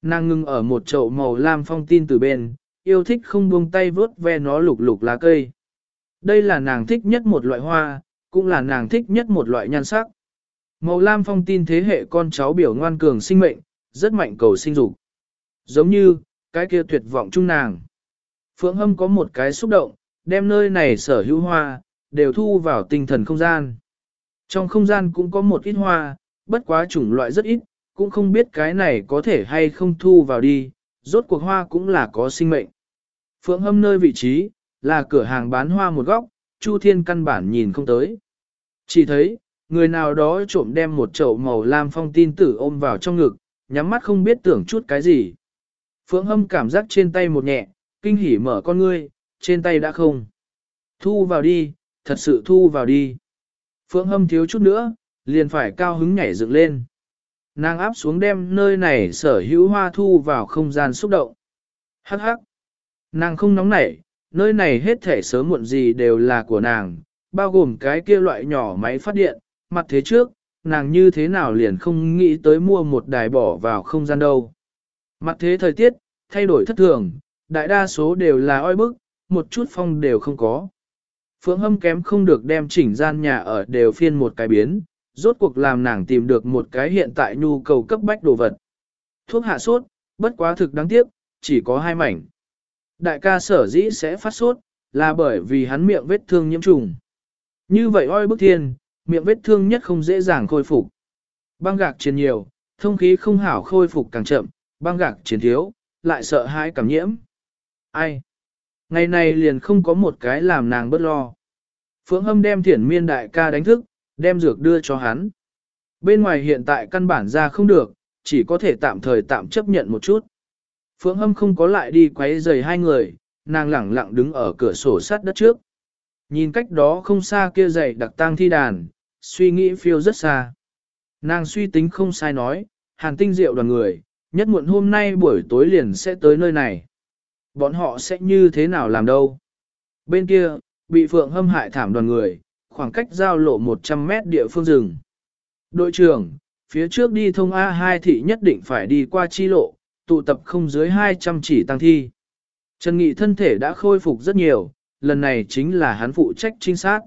Nàng ngưng ở một chậu màu lam phong tin từ bên, yêu thích không buông tay vớt ve nó lục lục lá cây. Đây là nàng thích nhất một loại hoa, cũng là nàng thích nhất một loại nhan sắc. Màu lam phong tin thế hệ con cháu biểu ngoan cường sinh mệnh, rất mạnh cầu sinh dục. Giống như, cái kia tuyệt vọng chung nàng. Phượng Hâm có một cái xúc động, đem nơi này sở hữu hoa, đều thu vào tinh thần không gian. Trong không gian cũng có một ít hoa, bất quá chủng loại rất ít, cũng không biết cái này có thể hay không thu vào đi, rốt cuộc hoa cũng là có sinh mệnh. Phượng Hâm nơi vị trí, là cửa hàng bán hoa một góc, Chu Thiên căn bản nhìn không tới. Chỉ thấy, người nào đó trộm đem một chậu màu lam phong tin tử ôm vào trong ngực, nhắm mắt không biết tưởng chút cái gì. Phượng Hâm cảm giác trên tay một nhẹ, kinh hỉ mở con ngươi, trên tay đã không. Thu vào đi, thật sự thu vào đi. Phượng Hâm thiếu chút nữa, liền phải cao hứng nhảy dựng lên. Nàng áp xuống đem nơi này sở hữu hoa thu vào không gian xúc động. Hắc hắc. Nàng không nóng nảy, nơi này hết thể sớm muộn gì đều là của nàng, bao gồm cái kia loại nhỏ máy phát điện, mặt thế trước, nàng như thế nào liền không nghĩ tới mua một đài bỏ vào không gian đâu. Mặt thế thời tiết, thay đổi thất thường, đại đa số đều là oi bức, một chút phong đều không có. Phượng hâm kém không được đem chỉnh gian nhà ở đều phiên một cái biến, rốt cuộc làm nàng tìm được một cái hiện tại nhu cầu cấp bách đồ vật. Thuốc hạ sốt, bất quá thực đáng tiếc, chỉ có hai mảnh. Đại ca sở dĩ sẽ phát sốt, là bởi vì hắn miệng vết thương nhiễm trùng. Như vậy oi bức thiên, miệng vết thương nhất không dễ dàng khôi phục. Băng gạc chiến nhiều, thông khí không hảo khôi phục càng chậm, băng gạc chiến thiếu, lại sợ hãi cảm nhiễm. Ai? Ngày này liền không có một cái làm nàng bất lo. Phượng Hâm đem thiển miên đại ca đánh thức, đem dược đưa cho hắn. Bên ngoài hiện tại căn bản ra không được, chỉ có thể tạm thời tạm chấp nhận một chút. Phượng Hâm không có lại đi quấy rầy hai người, nàng lẳng lặng đứng ở cửa sổ sát đất trước. Nhìn cách đó không xa kia dậy đặc tang thi đàn, suy nghĩ phiêu rất xa. Nàng suy tính không sai nói, hàn tinh diệu đoàn người, nhất muộn hôm nay buổi tối liền sẽ tới nơi này. Bọn họ sẽ như thế nào làm đâu? Bên kia, bị phượng hâm hại thảm đoàn người, khoảng cách giao lộ 100 mét địa phương rừng. Đội trưởng, phía trước đi thông A2 thị nhất định phải đi qua chi lộ, tụ tập không dưới 200 chỉ tăng thi. Trần Nghị thân thể đã khôi phục rất nhiều, lần này chính là hắn phụ trách trinh sát.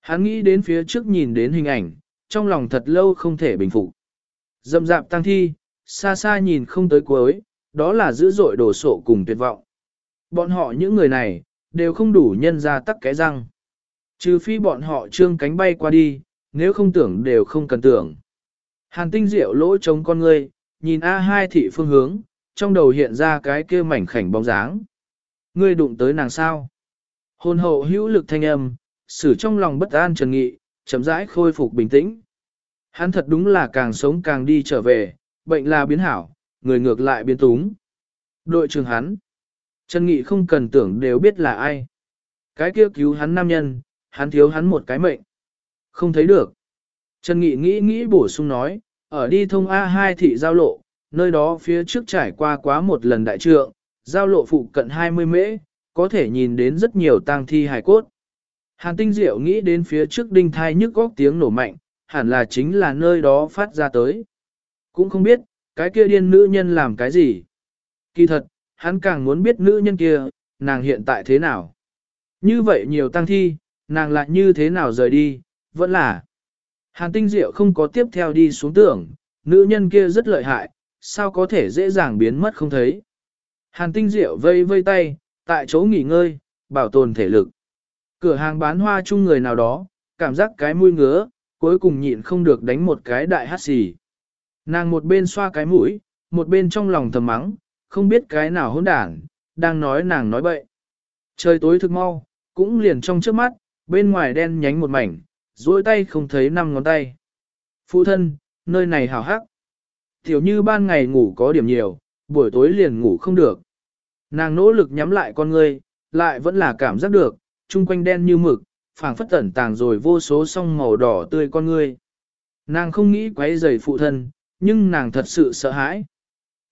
Hắn nghĩ đến phía trước nhìn đến hình ảnh, trong lòng thật lâu không thể bình phục. Dậm dạp tăng thi, xa xa nhìn không tới cuối, đó là dữ dội đổ sộ cùng tuyệt vọng. Bọn họ những người này, đều không đủ nhân ra tắc cái răng. Trừ phi bọn họ trương cánh bay qua đi, nếu không tưởng đều không cần tưởng. Hàn tinh diệu lỗ chống con ngươi, nhìn A2 thị phương hướng, trong đầu hiện ra cái kia mảnh khảnh bóng dáng. Ngươi đụng tới nàng sao? Hồn hậu hữu lực thanh âm, xử trong lòng bất an trần nghị, chậm rãi khôi phục bình tĩnh. Hắn thật đúng là càng sống càng đi trở về, bệnh là biến hảo, người ngược lại biến túng. Đội trưởng hắn, Trần Nghị không cần tưởng đều biết là ai. Cái kia cứu hắn nam nhân, hắn thiếu hắn một cái mệnh. Không thấy được. Trần Nghị nghĩ nghĩ bổ sung nói, ở đi thông A2 thị giao lộ, nơi đó phía trước trải qua quá một lần đại trượng, giao lộ phụ cận 20 mễ, có thể nhìn đến rất nhiều tang thi hài cốt. Hàn tinh diệu nghĩ đến phía trước đinh thai nhức góc tiếng nổ mạnh, hẳn là chính là nơi đó phát ra tới. Cũng không biết, cái kia điên nữ nhân làm cái gì. Kỳ thật, hắn càng muốn biết nữ nhân kia, nàng hiện tại thế nào. Như vậy nhiều tăng thi, nàng lại như thế nào rời đi, vẫn là. Hàn tinh diệu không có tiếp theo đi xuống tưởng, nữ nhân kia rất lợi hại, sao có thể dễ dàng biến mất không thấy. Hàn tinh diệu vây vây tay, tại chỗ nghỉ ngơi, bảo tồn thể lực. Cửa hàng bán hoa chung người nào đó, cảm giác cái mũi ngứa, cuối cùng nhịn không được đánh một cái đại hát xì. Nàng một bên xoa cái mũi, một bên trong lòng thầm mắng, không biết cái nào hỗn đản, đang nói nàng nói bậy. Trời tối thực mau, cũng liền trong trước mắt, bên ngoài đen nhánh một mảnh, duỗi tay không thấy năm ngón tay. Phụ thân, nơi này hào hắc. Tiểu như ban ngày ngủ có điểm nhiều, buổi tối liền ngủ không được. Nàng nỗ lực nhắm lại con ngươi, lại vẫn là cảm giác được, chung quanh đen như mực, phảng phất tẩn tàng rồi vô số song màu đỏ tươi con ngươi. Nàng không nghĩ quấy rầy phụ thân, nhưng nàng thật sự sợ hãi.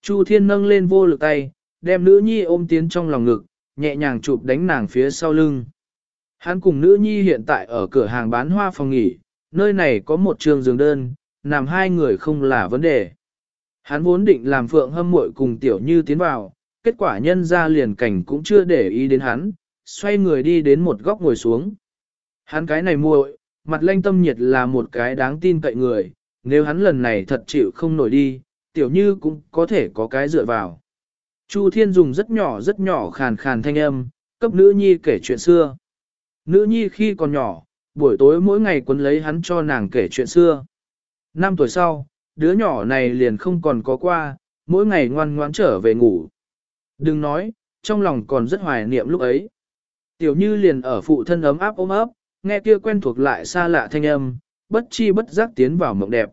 Chu Thiên nâng lên vô lực tay, đem nữ nhi ôm tiến trong lòng ngực, nhẹ nhàng chụp đánh nàng phía sau lưng. Hắn cùng nữ nhi hiện tại ở cửa hàng bán hoa phòng nghỉ, nơi này có một trường giường đơn, nằm hai người không là vấn đề. Hắn vốn định làm phượng hâm muội cùng tiểu như tiến vào, kết quả nhân ra liền cảnh cũng chưa để ý đến hắn, xoay người đi đến một góc ngồi xuống. Hắn cái này muội, mặt lanh tâm nhiệt là một cái đáng tin cậy người, nếu hắn lần này thật chịu không nổi đi, tiểu như cũng có thể có cái dựa vào. Chu Thiên dùng rất nhỏ rất nhỏ khàn khàn thanh âm, cấp nữ nhi kể chuyện xưa. Nữ nhi khi còn nhỏ, buổi tối mỗi ngày quấn lấy hắn cho nàng kể chuyện xưa. Năm tuổi sau, đứa nhỏ này liền không còn có qua, mỗi ngày ngoan ngoãn trở về ngủ. Đừng nói, trong lòng còn rất hoài niệm lúc ấy. Tiểu như liền ở phụ thân ấm áp ôm ấp, nghe kia quen thuộc lại xa lạ thanh âm, bất chi bất giác tiến vào mộng đẹp.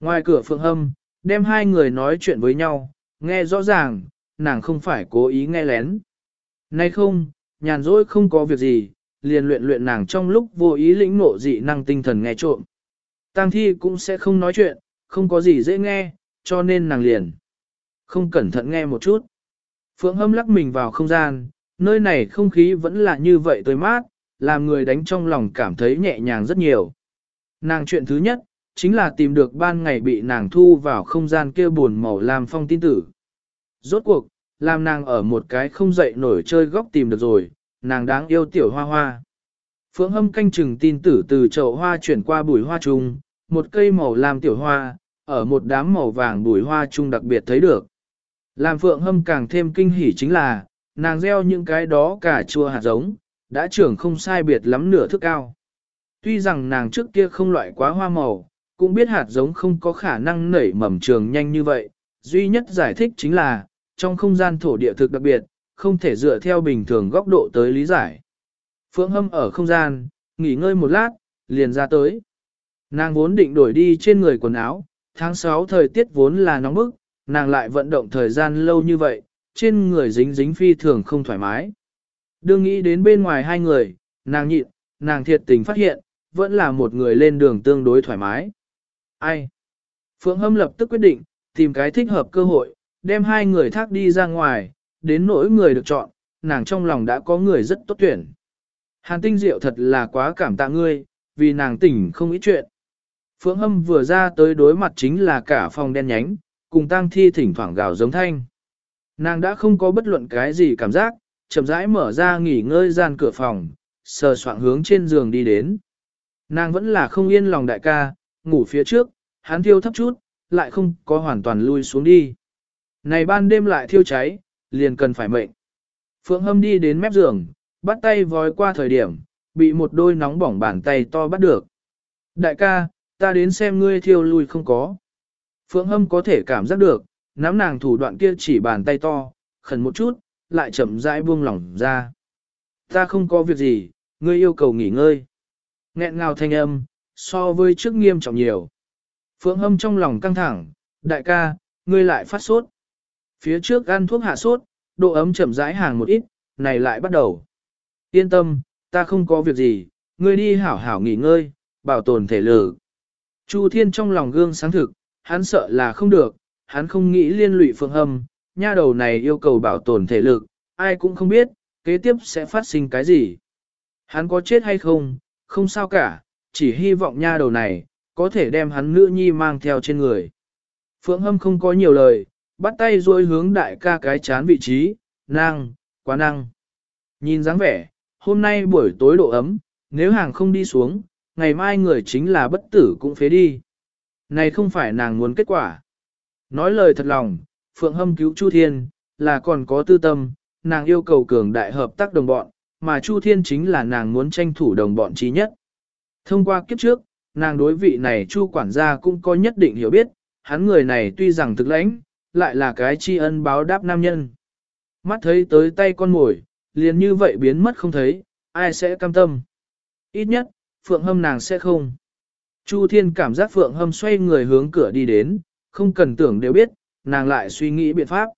Ngoài cửa phượng hâm, đem hai người nói chuyện với nhau, nghe rõ ràng, nàng không phải cố ý nghe lén. Nay không, nhàn rỗi không có việc gì, liền luyện luyện nàng trong lúc vô ý lĩnh nộ dị năng tinh thần nghe trộm. Tang thi cũng sẽ không nói chuyện, không có gì dễ nghe, cho nên nàng liền. Không cẩn thận nghe một chút. Phượng hâm lắc mình vào không gian, nơi này không khí vẫn là như vậy tươi mát, làm người đánh trong lòng cảm thấy nhẹ nhàng rất nhiều. Nàng chuyện thứ nhất, chính là tìm được ban ngày bị nàng thu vào không gian kia buồn màu làm phong tin tử. Rốt cuộc, làm nàng ở một cái không dậy nổi chơi góc tìm được rồi, nàng đáng yêu tiểu hoa hoa. Phượng hâm canh chừng tin tử từ chậu hoa chuyển qua bùi hoa trung, một cây màu làm tiểu hoa, ở một đám màu vàng bùi hoa trung đặc biệt thấy được. Làm phượng hâm càng thêm kinh hỉ chính là, nàng gieo những cái đó cả chua hạt giống, đã trưởng không sai biệt lắm nửa thước cao. Tuy rằng nàng trước kia không loại quá hoa màu, cũng biết hạt giống không có khả năng nảy mầm trường nhanh như vậy, duy nhất giải thích chính là, trong không gian thổ địa thực đặc biệt, không thể dựa theo bình thường góc độ tới lý giải. Phượng hâm ở không gian, nghỉ ngơi một lát, liền ra tới. Nàng vốn định đổi đi trên người quần áo, tháng 6 thời tiết vốn là nóng bức, nàng lại vận động thời gian lâu như vậy, trên người dính dính phi thường không thoải mái. Đương nghĩ đến bên ngoài hai người, nàng nhịn, nàng thiệt tình phát hiện, vẫn là một người lên đường tương đối thoải mái. Ai? Phượng Hâm lập tức quyết định, tìm cái thích hợp cơ hội, đem hai người thác đi ra ngoài, đến nỗi người được chọn, nàng trong lòng đã có người rất tốt tuyển. Hàn tinh diệu thật là quá cảm tạ ngươi, vì nàng tỉnh không ý chuyện. Phượng Hâm vừa ra tới đối mặt chính là cả phòng đen nhánh, cùng tang thi thỉnh thoảng gào giống thanh. Nàng đã không có bất luận cái gì cảm giác, chậm rãi mở ra nghỉ ngơi gian cửa phòng, sờ soạn hướng trên giường đi đến. Nàng vẫn là không yên lòng đại ca, ngủ phía trước, hắn thiêu thấp chút, lại không có hoàn toàn lui xuống đi. Này ban đêm lại thiêu cháy, liền cần phải mệnh. Phượng Hâm đi đến mép giường, bắt tay vói qua thời điểm, bị một đôi nóng bỏng bàn tay to bắt được. Đại ca, ta đến xem ngươi thiêu lui không có. Phượng Hâm có thể cảm giác được, nắm nàng thủ đoạn kia chỉ bàn tay to, khẩn một chút, lại chậm rãi buông lỏng ra. Ta không có việc gì, ngươi yêu cầu nghỉ ngơi. Nghẹn ngào thanh âm, so với trước nghiêm trọng nhiều. Phượng Hâm trong lòng căng thẳng, đại ca, ngươi lại phát sốt. Phía trước ăn thuốc hạ sốt, độ ấm chậm rãi hàng một ít, này lại bắt đầu. Yên tâm, ta không có việc gì, ngươi đi hảo hảo nghỉ ngơi, bảo tồn thể lực. Chu Thiên trong lòng gương sáng thực, hắn sợ là không được, hắn không nghĩ liên lụy Phương Hâm, nha đầu này yêu cầu bảo tồn thể lực, ai cũng không biết, kế tiếp sẽ phát sinh cái gì. Hắn có chết hay không, không sao cả, chỉ hy vọng nha đầu này, có thể đem hắn nữ nhi mang theo trên người. Phượng Hâm không có nhiều lời, bắt tay duỗi hướng đại ca cái chán vị trí, năng, quá năng. Nhìn dáng vẻ, hôm nay buổi tối độ ấm, nếu hàng không đi xuống, ngày mai người chính là bất tử cũng phế đi. Này không phải nàng muốn kết quả. Nói lời thật lòng, Phượng Hâm cứu Chu Thiên, là còn có tư tâm, nàng yêu cầu cường đại hợp tác đồng bọn, mà Chu Thiên chính là nàng muốn tranh thủ đồng bọn trí nhất. Thông qua kiếp trước, nàng đối vị này Chu quản gia cũng có nhất định hiểu biết, hắn người này tuy rằng thực lãnh, lại là cái tri ân báo đáp nam nhân. Mắt thấy tới tay con mồi, liền như vậy biến mất không thấy, ai sẽ cam tâm. Ít nhất, Phượng Hâm nàng sẽ không. Chu Thiên cảm giác Phượng Hâm xoay người hướng cửa đi đến, không cần tưởng đều biết, nàng lại suy nghĩ biện pháp.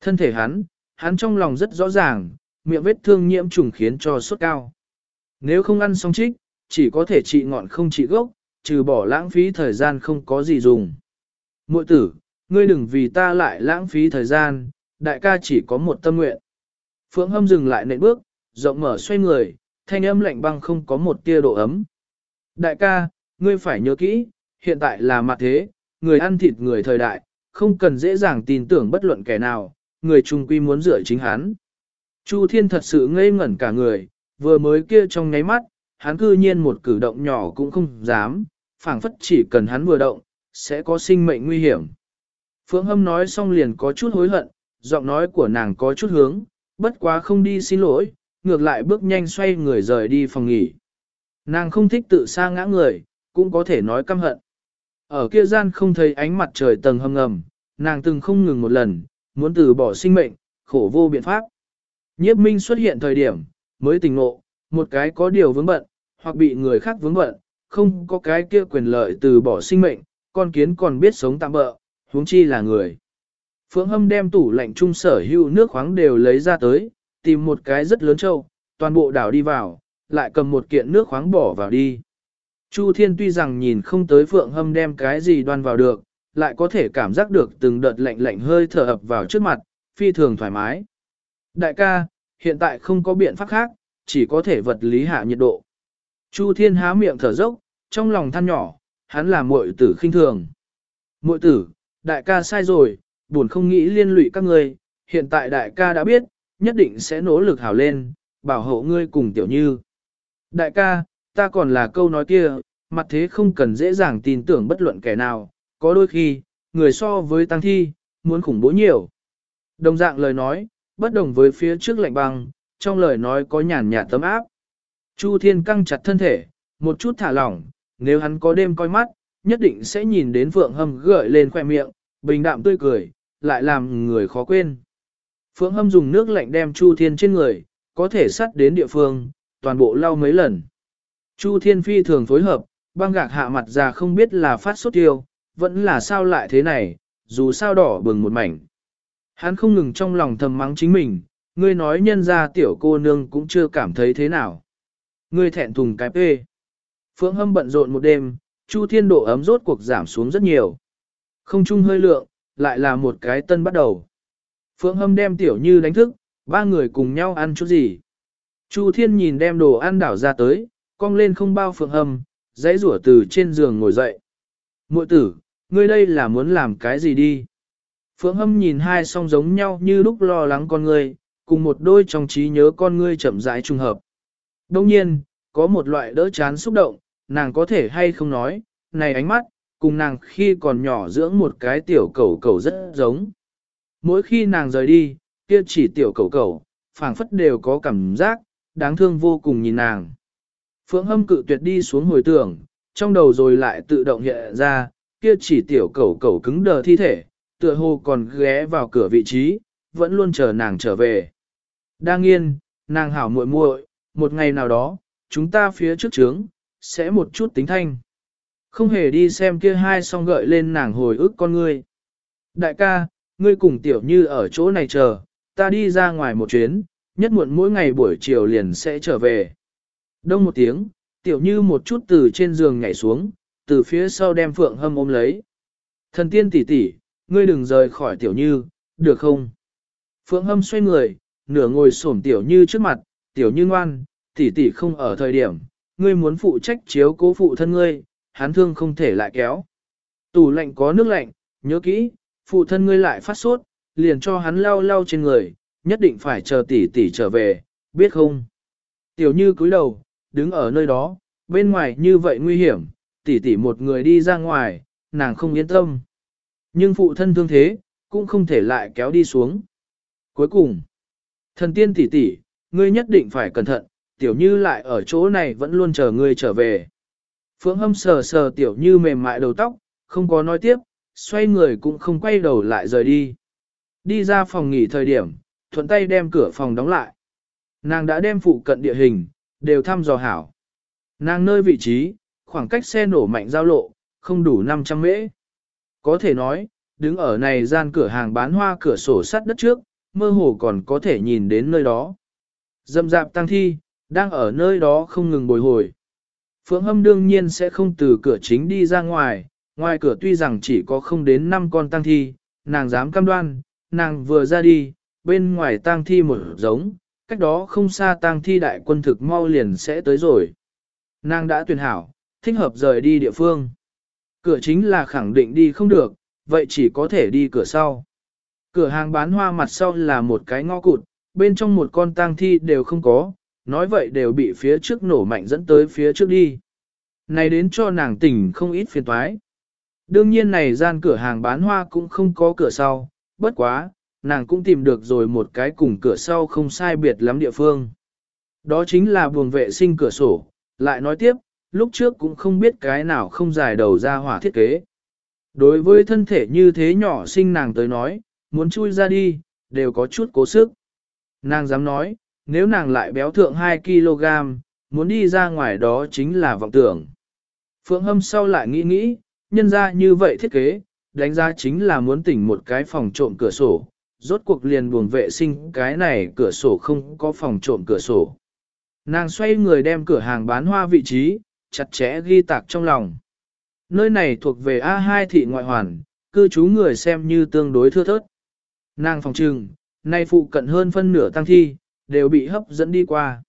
Thân thể hắn, hắn trong lòng rất rõ ràng, miệng vết thương nhiễm trùng khiến cho sốt cao. Nếu không ăn xong trích, chỉ có thể trị ngọn không trị gốc, trừ bỏ lãng phí thời gian không có gì dùng. Muội tử, ngươi đừng vì ta lại lãng phí thời gian, đại ca chỉ có một tâm nguyện. Phượng hâm dừng lại nện bước, rộng mở xoay người, thanh âm lạnh băng không có một tia độ ấm. Đại ca, ngươi phải nhớ kỹ, hiện tại là mặt thế, người ăn thịt người thời đại, không cần dễ dàng tin tưởng bất luận kẻ nào, người trung quy muốn dựa chính hắn. Chu Thiên thật sự ngây ngẩn cả người, vừa mới kia trong nháy mắt, hắn cư nhiên một cử động nhỏ cũng không dám, phảng phất chỉ cần hắn vừa động, sẽ có sinh mệnh nguy hiểm. Phượng Hâm nói xong liền có chút hối hận, giọng nói của nàng có chút hướng, bất quá không đi xin lỗi, ngược lại bước nhanh xoay người rời đi phòng nghỉ. Nàng không thích tự sa ngã người, cũng có thể nói căm hận. Ở kia gian không thấy ánh mặt trời tầng hầm ngầm, nàng từng không ngừng một lần, muốn từ bỏ sinh mệnh, khổ vô biện pháp. Nhiếp minh xuất hiện thời điểm, mới tình ngộ, một cái có điều vướng bận, hoặc bị người khác vướng bận, không có cái kia quyền lợi từ bỏ sinh mệnh, con kiến còn biết sống tạm bỡ, huống chi là người. Phượng Hâm đem tủ lạnh trung sở hữu nước khoáng đều lấy ra tới, tìm một cái rất lớn trâu, toàn bộ đảo đi vào, lại cầm một kiện nước khoáng bỏ vào đi. Chu Thiên tuy rằng nhìn không tới Phượng Hâm đem cái gì đoan vào được, lại có thể cảm giác được từng đợt lạnh lạnh hơi thở ập vào trước mặt, phi thường thoải mái. Đại ca, hiện tại không có biện pháp khác, chỉ có thể vật lý hạ nhiệt độ. Chu Thiên há miệng thở dốc, trong lòng than nhỏ, hắn là muội tử khinh thường. Muội tử, đại ca sai rồi, buồn không nghĩ liên lụy các ngươi, hiện tại đại ca đã biết, nhất định sẽ nỗ lực hảo lên, bảo hộ ngươi cùng tiểu như. Đại ca, ta còn là câu nói kia, mặt thế không cần dễ dàng tin tưởng bất luận kẻ nào, có đôi khi, người so với tăng thi, muốn khủng bố nhiều. Đồng dạng lời nói, bất đồng với phía trước lạnh băng, trong lời nói có nhàn nhạt tấm áp. Chu Thiên căng chặt thân thể, một chút thả lỏng, nếu hắn có đêm coi mắt, nhất định sẽ nhìn đến Phượng Hâm gợi lên khoẻ miệng, bình đạm tươi cười, lại làm người khó quên. Phượng Hâm dùng nước lạnh đem Chu Thiên trên người, có thể sắt đến địa phương, toàn bộ lau mấy lần. Chu Thiên phi thường phối hợp, băng gạc hạ mặt ra không biết là phát sốt tiêu, vẫn là sao lại thế này, dù sao đỏ bừng một mảnh. Hắn không ngừng trong lòng thầm mắng chính mình, ngươi nói nhân ra tiểu cô nương cũng chưa cảm thấy thế nào. Ngươi thẹn thùng cái pê. Phượng hâm bận rộn một đêm, Chu Thiên độ ấm rốt cuộc giảm xuống rất nhiều. Không chung hơi lượng, lại là một cái tân bắt đầu. Phượng hâm đem tiểu như đánh thức, ba người cùng nhau ăn chút gì. Chu Thiên nhìn đem đồ ăn đảo ra tới, cong lên không bao Phượng hầm, dãy rủa từ trên giường ngồi dậy. Muội tử, ngươi đây là muốn làm cái gì đi? Phượng hâm nhìn hai song giống nhau như lúc lo lắng con ngươi, cùng một đôi trong trí nhớ con ngươi chậm rãi trùng hợp. Đông nhiên, có một loại đỡ chán xúc động, nàng có thể hay không nói, này ánh mắt, cùng nàng khi còn nhỏ dưỡng một cái tiểu cầu cầu rất giống. Mỗi khi nàng rời đi, kia chỉ tiểu cầu cầu, phảng phất đều có cảm giác, đáng thương vô cùng nhìn nàng. Phượng hâm cự tuyệt đi xuống hồi tưởng, trong đầu rồi lại tự động hiện ra, kia chỉ tiểu cầu cầu cứng đờ thi thể, tựa hồ còn ghé vào cửa vị trí, vẫn luôn chờ nàng trở về. Đang yên, nàng hảo muội muội, một ngày nào đó, chúng ta phía trước trướng, sẽ một chút tính thanh. Không hề đi xem kia hai song gợi lên nàng hồi ức con ngươi. Đại ca, ngươi cùng tiểu như ở chỗ này chờ, ta đi ra ngoài một chuyến, nhất muộn mỗi ngày buổi chiều liền sẽ trở về. Đông một tiếng, tiểu như một chút từ trên giường nhảy xuống, từ phía sau đem phượng hâm ôm lấy. Thần tiên tỷ tỷ, ngươi đừng rời khỏi tiểu như, được không? Phượng hâm xoay người, nửa ngồi xổm tiểu như trước mặt, tiểu như ngoan, tỷ tỷ không ở thời điểm, ngươi muốn phụ trách chiếu cố phụ thân ngươi, hắn thương không thể lại kéo. Tủ lạnh có nước lạnh, nhớ kỹ, phụ thân ngươi lại phát sốt, liền cho hắn lau lau trên người, nhất định phải chờ tỷ tỷ trở về, biết không? Tiểu như cúi đầu, đứng ở nơi đó, bên ngoài như vậy nguy hiểm, tỷ tỷ một người đi ra ngoài, nàng không yên tâm. Nhưng phụ thân thương thế, cũng không thể lại kéo đi xuống. Cuối cùng, thần tiên tỷ tỷ, ngươi nhất định phải cẩn thận, tiểu như lại ở chỗ này vẫn luôn chờ ngươi trở về. Phượng hâm sờ sờ tiểu như mềm mại đầu tóc, không có nói tiếp, xoay người cũng không quay đầu lại rời đi. Đi ra phòng nghỉ thời điểm, thuận tay đem cửa phòng đóng lại. Nàng đã đem phụ cận địa hình, đều thăm dò hảo. Nàng nơi vị trí, khoảng cách xe nổ mạnh giao lộ, không đủ 500 mễ. Có thể nói, đứng ở này gian cửa hàng bán hoa cửa sổ sắt đất trước, mơ hồ còn có thể nhìn đến nơi đó. Dâm dạp tăng thi, đang ở nơi đó không ngừng bồi hồi. Phượng Hâm đương nhiên sẽ không từ cửa chính đi ra ngoài, Ngoài cửa tuy rằng chỉ có không đến 5 con tang thi, nàng dám cam đoan, nàng vừa ra đi, bên ngoài tang thi một giống, cách đó không xa tang thi đại quân thực mau liền sẽ tới rồi. Nàng đã tuyển hảo, thích hợp rời đi địa phương. Cửa chính là khẳng định đi không được, vậy chỉ có thể đi cửa sau. Cửa hàng bán hoa mặt sau là một cái ngõ cụt, bên trong một con tang thi đều không có, nói vậy đều bị phía trước nổ mạnh dẫn tới phía trước đi. Này đến cho nàng tỉnh không ít phiền toái. Đương nhiên này gian cửa hàng bán hoa cũng không có cửa sau, bất quá, nàng cũng tìm được rồi một cái cùng cửa sau không sai biệt lắm địa phương. Đó chính là buồng vệ sinh cửa sổ, lại nói tiếp, lúc trước cũng không biết cái nào không dài đầu ra hỏa thiết kế. Đối với thân thể như thế nhỏ sinh nàng tới nói, muốn chui ra đi, đều có chút cố sức. Nàng dám nói, nếu nàng lại béo thượng 2kg, muốn đi ra ngoài đó chính là vọng tưởng. Phượng Hâm sau lại nghĩ nghĩ, nhân ra như vậy thiết kế, đánh giá chính là muốn tỉnh một cái phòng trộm cửa sổ, rốt cuộc liền buồng vệ sinh cái này cửa sổ không có phòng trộm cửa sổ. Nàng xoay người đem cửa hàng bán hoa vị trí, chặt chẽ ghi tạc trong lòng. Nơi này thuộc về A2 thị ngoại hoàn, cư trú người xem như tương đối thưa thớt. Nàng phòng trừng, nay phụ cận hơn phân nửa tăng thi, đều bị hấp dẫn đi qua.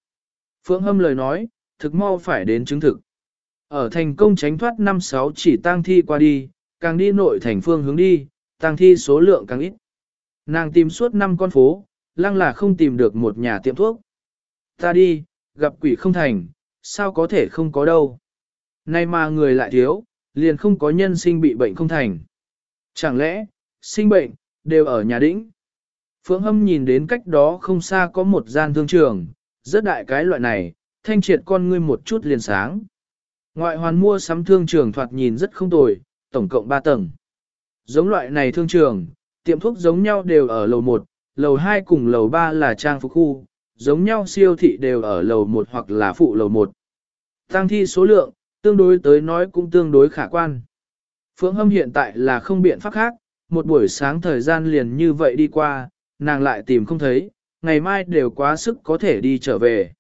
Phượng Hâm lời nói, thực mau phải đến chứng thực. Ở thành công tránh thoát 5-6 chỉ tăng thi qua đi, càng đi nội thành phương hướng đi, tăng thi số lượng càng ít. Nàng tìm suốt 5 con phố, lăng là không tìm được một nhà tiệm thuốc. Ta đi, gặp quỷ không thành, sao có thể không có đâu. Nay mà người lại thiếu, liền không có nhân sinh bị bệnh không thành. Chẳng lẽ, sinh bệnh, đều ở nhà đĩnh. Phượng Hâm nhìn đến cách đó không xa có một gian thương trường, rất đại cái loại này, thanh triệt con ngươi một chút liền sáng. Ngoại hoàn mua sắm thương trường thoạt nhìn rất không tồi, tổng cộng 3 tầng. Giống loại này thương trường, tiệm thuốc giống nhau đều ở lầu 1, lầu 2 cùng lầu 3 là trang phục khu, giống nhau siêu thị đều ở lầu 1 hoặc là phụ lầu 1. Tăng thi số lượng, tương đối tới nói cũng tương đối khả quan. Phượng Hâm hiện tại là không biện pháp khác, một buổi sáng thời gian liền như vậy đi qua, nàng lại tìm không thấy, ngày mai đều quá sức có thể đi trở về.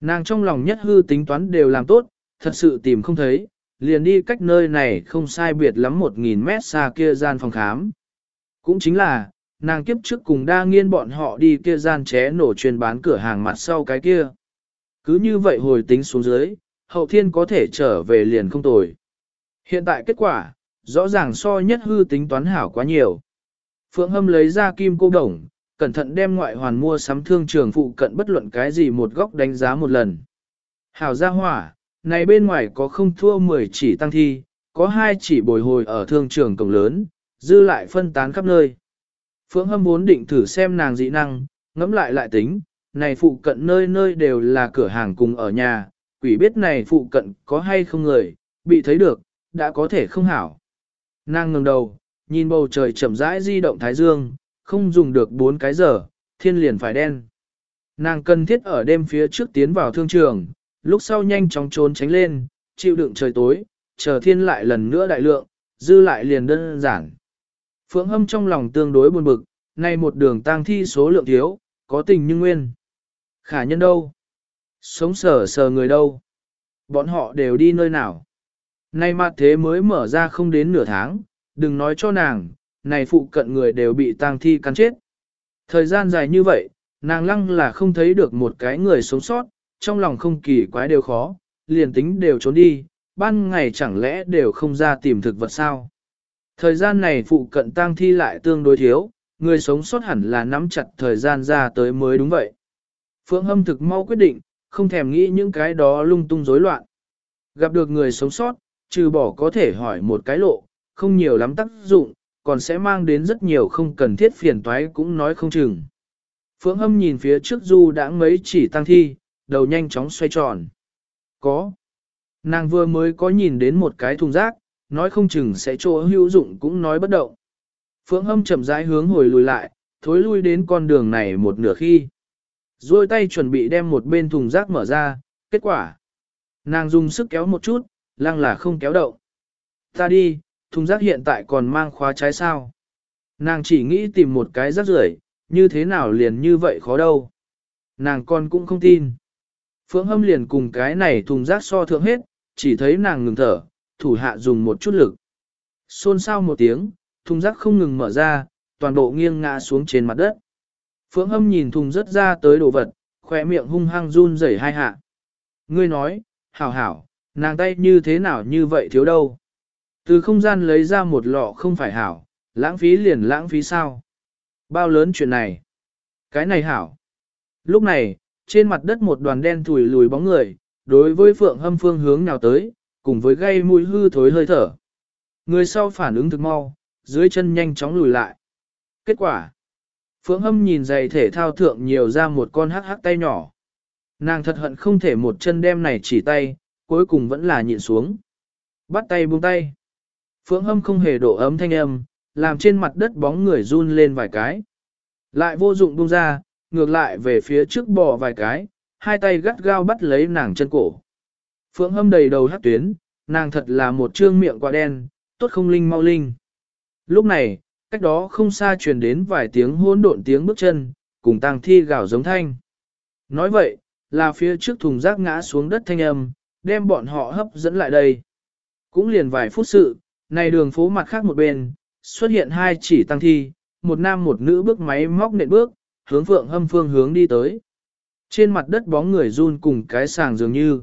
Nàng trong lòng nhất hư tính toán đều làm tốt, thật sự tìm không thấy, liền đi cách nơi này không sai biệt lắm một nghìn mét xa kia gian phòng khám. Cũng chính là, nàng kiếp trước cùng đa nghiên bọn họ đi kia gian ché nổ chuyên bán cửa hàng mặt sau cái kia. Cứ như vậy hồi tính xuống dưới, hậu thiên có thể trở về liền không tồi. Hiện tại kết quả, rõ ràng so nhất hư tính toán hảo quá nhiều. Phượng Hâm lấy ra kim cô đồng, cẩn thận đem ngoại hoàn mua sắm thương trường phụ cận bất luận cái gì một góc đánh giá một lần. Hảo ra hỏa, này bên ngoài có không thua 10 chỉ tăng thi, có hai chỉ bồi hồi ở thương trường cổng lớn, dư lại phân tán khắp nơi. Phượng Hâm muốn định thử xem nàng dị năng, ngẫm lại lại tính, này phụ cận nơi nơi đều là cửa hàng cùng ở nhà, quỷ biết này phụ cận có hay không người, bị thấy được, đã có thể không hảo. Nàng ngẩng đầu, nhìn bầu trời chậm rãi di động thái dương, không dùng được 4 cái giờ, thiên liền phải đen. Nàng cần thiết ở đêm phía trước tiến vào thương trường, lúc sau nhanh chóng trốn tránh lên, chịu đựng trời tối, chờ thiên lại lần nữa đại lượng, dư lại liền đơn giản. Phượng hâm trong lòng tương đối buồn bực, nay một đường tang thi số lượng thiếu, có tình nhưng nguyên. Khả nhân đâu? Sống sờ sờ người đâu? Bọn họ đều đi nơi nào? Nay mặt thế mới mở ra không đến nửa tháng, đừng nói cho nàng, này phụ cận người đều bị tang thi cắn chết. Thời gian dài như vậy, nàng lăng là không thấy được một cái người sống sót, trong lòng không kỳ quái đều khó, liền tính đều trốn đi, ban ngày chẳng lẽ đều không ra tìm thực vật sao. Thời gian này phụ cận tang thi lại tương đối thiếu, người sống sót hẳn là nắm chặt thời gian ra tới mới đúng vậy. Phượng Hâm thực mau quyết định, không thèm nghĩ những cái đó lung tung rối loạn. Gặp được người sống sót, trừ bỏ có thể hỏi một cái lộ, không nhiều lắm tác dụng, còn sẽ mang đến rất nhiều không cần thiết phiền toái cũng nói không chừng. Phượng Hâm nhìn phía trước du đã mấy chỉ tăng thi, đầu nhanh chóng xoay tròn. Có. Nàng vừa mới có nhìn đến một cái thùng rác, nói không chừng sẽ chỗ hữu dụng cũng nói bất động. Phượng Hâm chậm rãi hướng hồi lùi lại, thối lui đến con đường này một nửa khi. Rồi tay chuẩn bị đem một bên thùng rác mở ra, kết quả. Nàng dùng sức kéo một chút, lăng là không kéo động. Ta đi, thùng rác hiện tại còn mang khóa trái sao. Nàng chỉ nghĩ tìm một cái rác rưởi, như thế nào liền như vậy khó đâu. Nàng con cũng không tin. Phượng hâm liền cùng cái này thùng rác so thượng hết, chỉ thấy nàng ngừng thở, thủ hạ dùng một chút lực. Xôn xao một tiếng, thùng rác không ngừng mở ra, toàn bộ nghiêng ngã xuống trên mặt đất. Phượng hâm nhìn thùng rớt ra tới đồ vật, khỏe miệng hung hăng run rẩy hai hạ. Ngươi nói, hảo hảo, nàng tay như thế nào như vậy thiếu đâu. Từ không gian lấy ra một lọ không phải hảo, lãng phí liền lãng phí sao. Bao lớn chuyện này. Cái này hảo. Lúc này, trên mặt đất một đoàn đen thủi lùi bóng người, đối với phượng hâm phương hướng nào tới, cùng với gây mùi hư thối hơi thở. Người sau phản ứng thực mau, dưới chân nhanh chóng lùi lại. Kết quả. Phượng hâm nhìn giày thể thao thượng nhiều ra một con hắc hắc tay nhỏ. Nàng thật hận không thể một chân đem này chỉ tay, cuối cùng vẫn là nhịn xuống. Bắt tay buông tay. Phượng hâm không hề độ ấm thanh âm, làm trên mặt đất bóng người run lên vài cái. Lại vô dụng buông ra, ngược lại về phía trước bò vài cái, hai tay gắt gao bắt lấy nàng chân cổ. Phượng hâm đầy đầu hát tuyến, nàng thật là một trương miệng quả đen, tốt không linh mau linh. Lúc này, cách đó không xa truyền đến vài tiếng hỗn độn tiếng bước chân, cùng tang thi gào giống thanh. Nói vậy, là phía trước thùng rác ngã xuống đất thanh âm, đem bọn họ hấp dẫn lại đây. Cũng liền vài phút sự, này đường phố mặt khác một bên, xuất hiện hai chỉ tăng thi, một nam một nữ bước máy móc nện bước, hướng phượng hâm phương hướng đi tới. Trên mặt đất bóng người run cùng cái sàng dường như.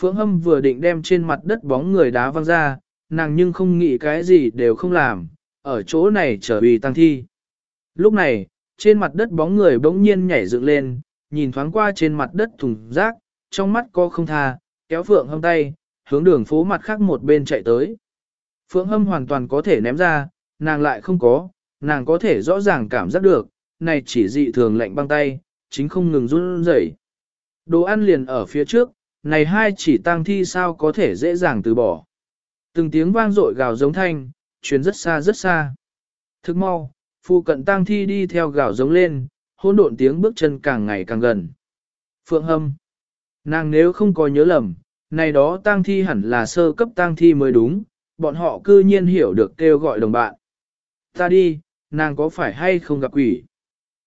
Phượng hâm vừa định đem trên mặt đất bóng người đá văng ra, nàng nhưng không nghĩ cái gì đều không làm, ở chỗ này trở vì tăng thi. Lúc này, trên mặt đất bóng người bỗng nhiên nhảy dựng lên, nhìn thoáng qua trên mặt đất thùng rác, trong mắt có không tha, kéo Phượng hâm tay, hướng đường phố mặt khác một bên chạy tới. Phượng hâm hoàn toàn có thể ném ra, nàng lại không có, nàng có thể rõ ràng cảm giác được, này chỉ dị thường lạnh băng tay, chính không ngừng run rẩy. Đồ ăn liền ở phía trước, này hai chỉ tang thi sao có thể dễ dàng từ bỏ. Từng tiếng vang dội gào giống thanh, truyền rất xa rất xa. Thức mau, phụ cận tang thi đi theo gào giống lên, hỗn độn tiếng bước chân càng ngày càng gần. Phượng Hâm. Nàng nếu không có nhớ lầm, này đó tang thi hẳn là sơ cấp tang thi mới đúng, bọn họ cư nhiên hiểu được kêu gọi đồng bạn. Ta đi, nàng có phải hay không gặp quỷ?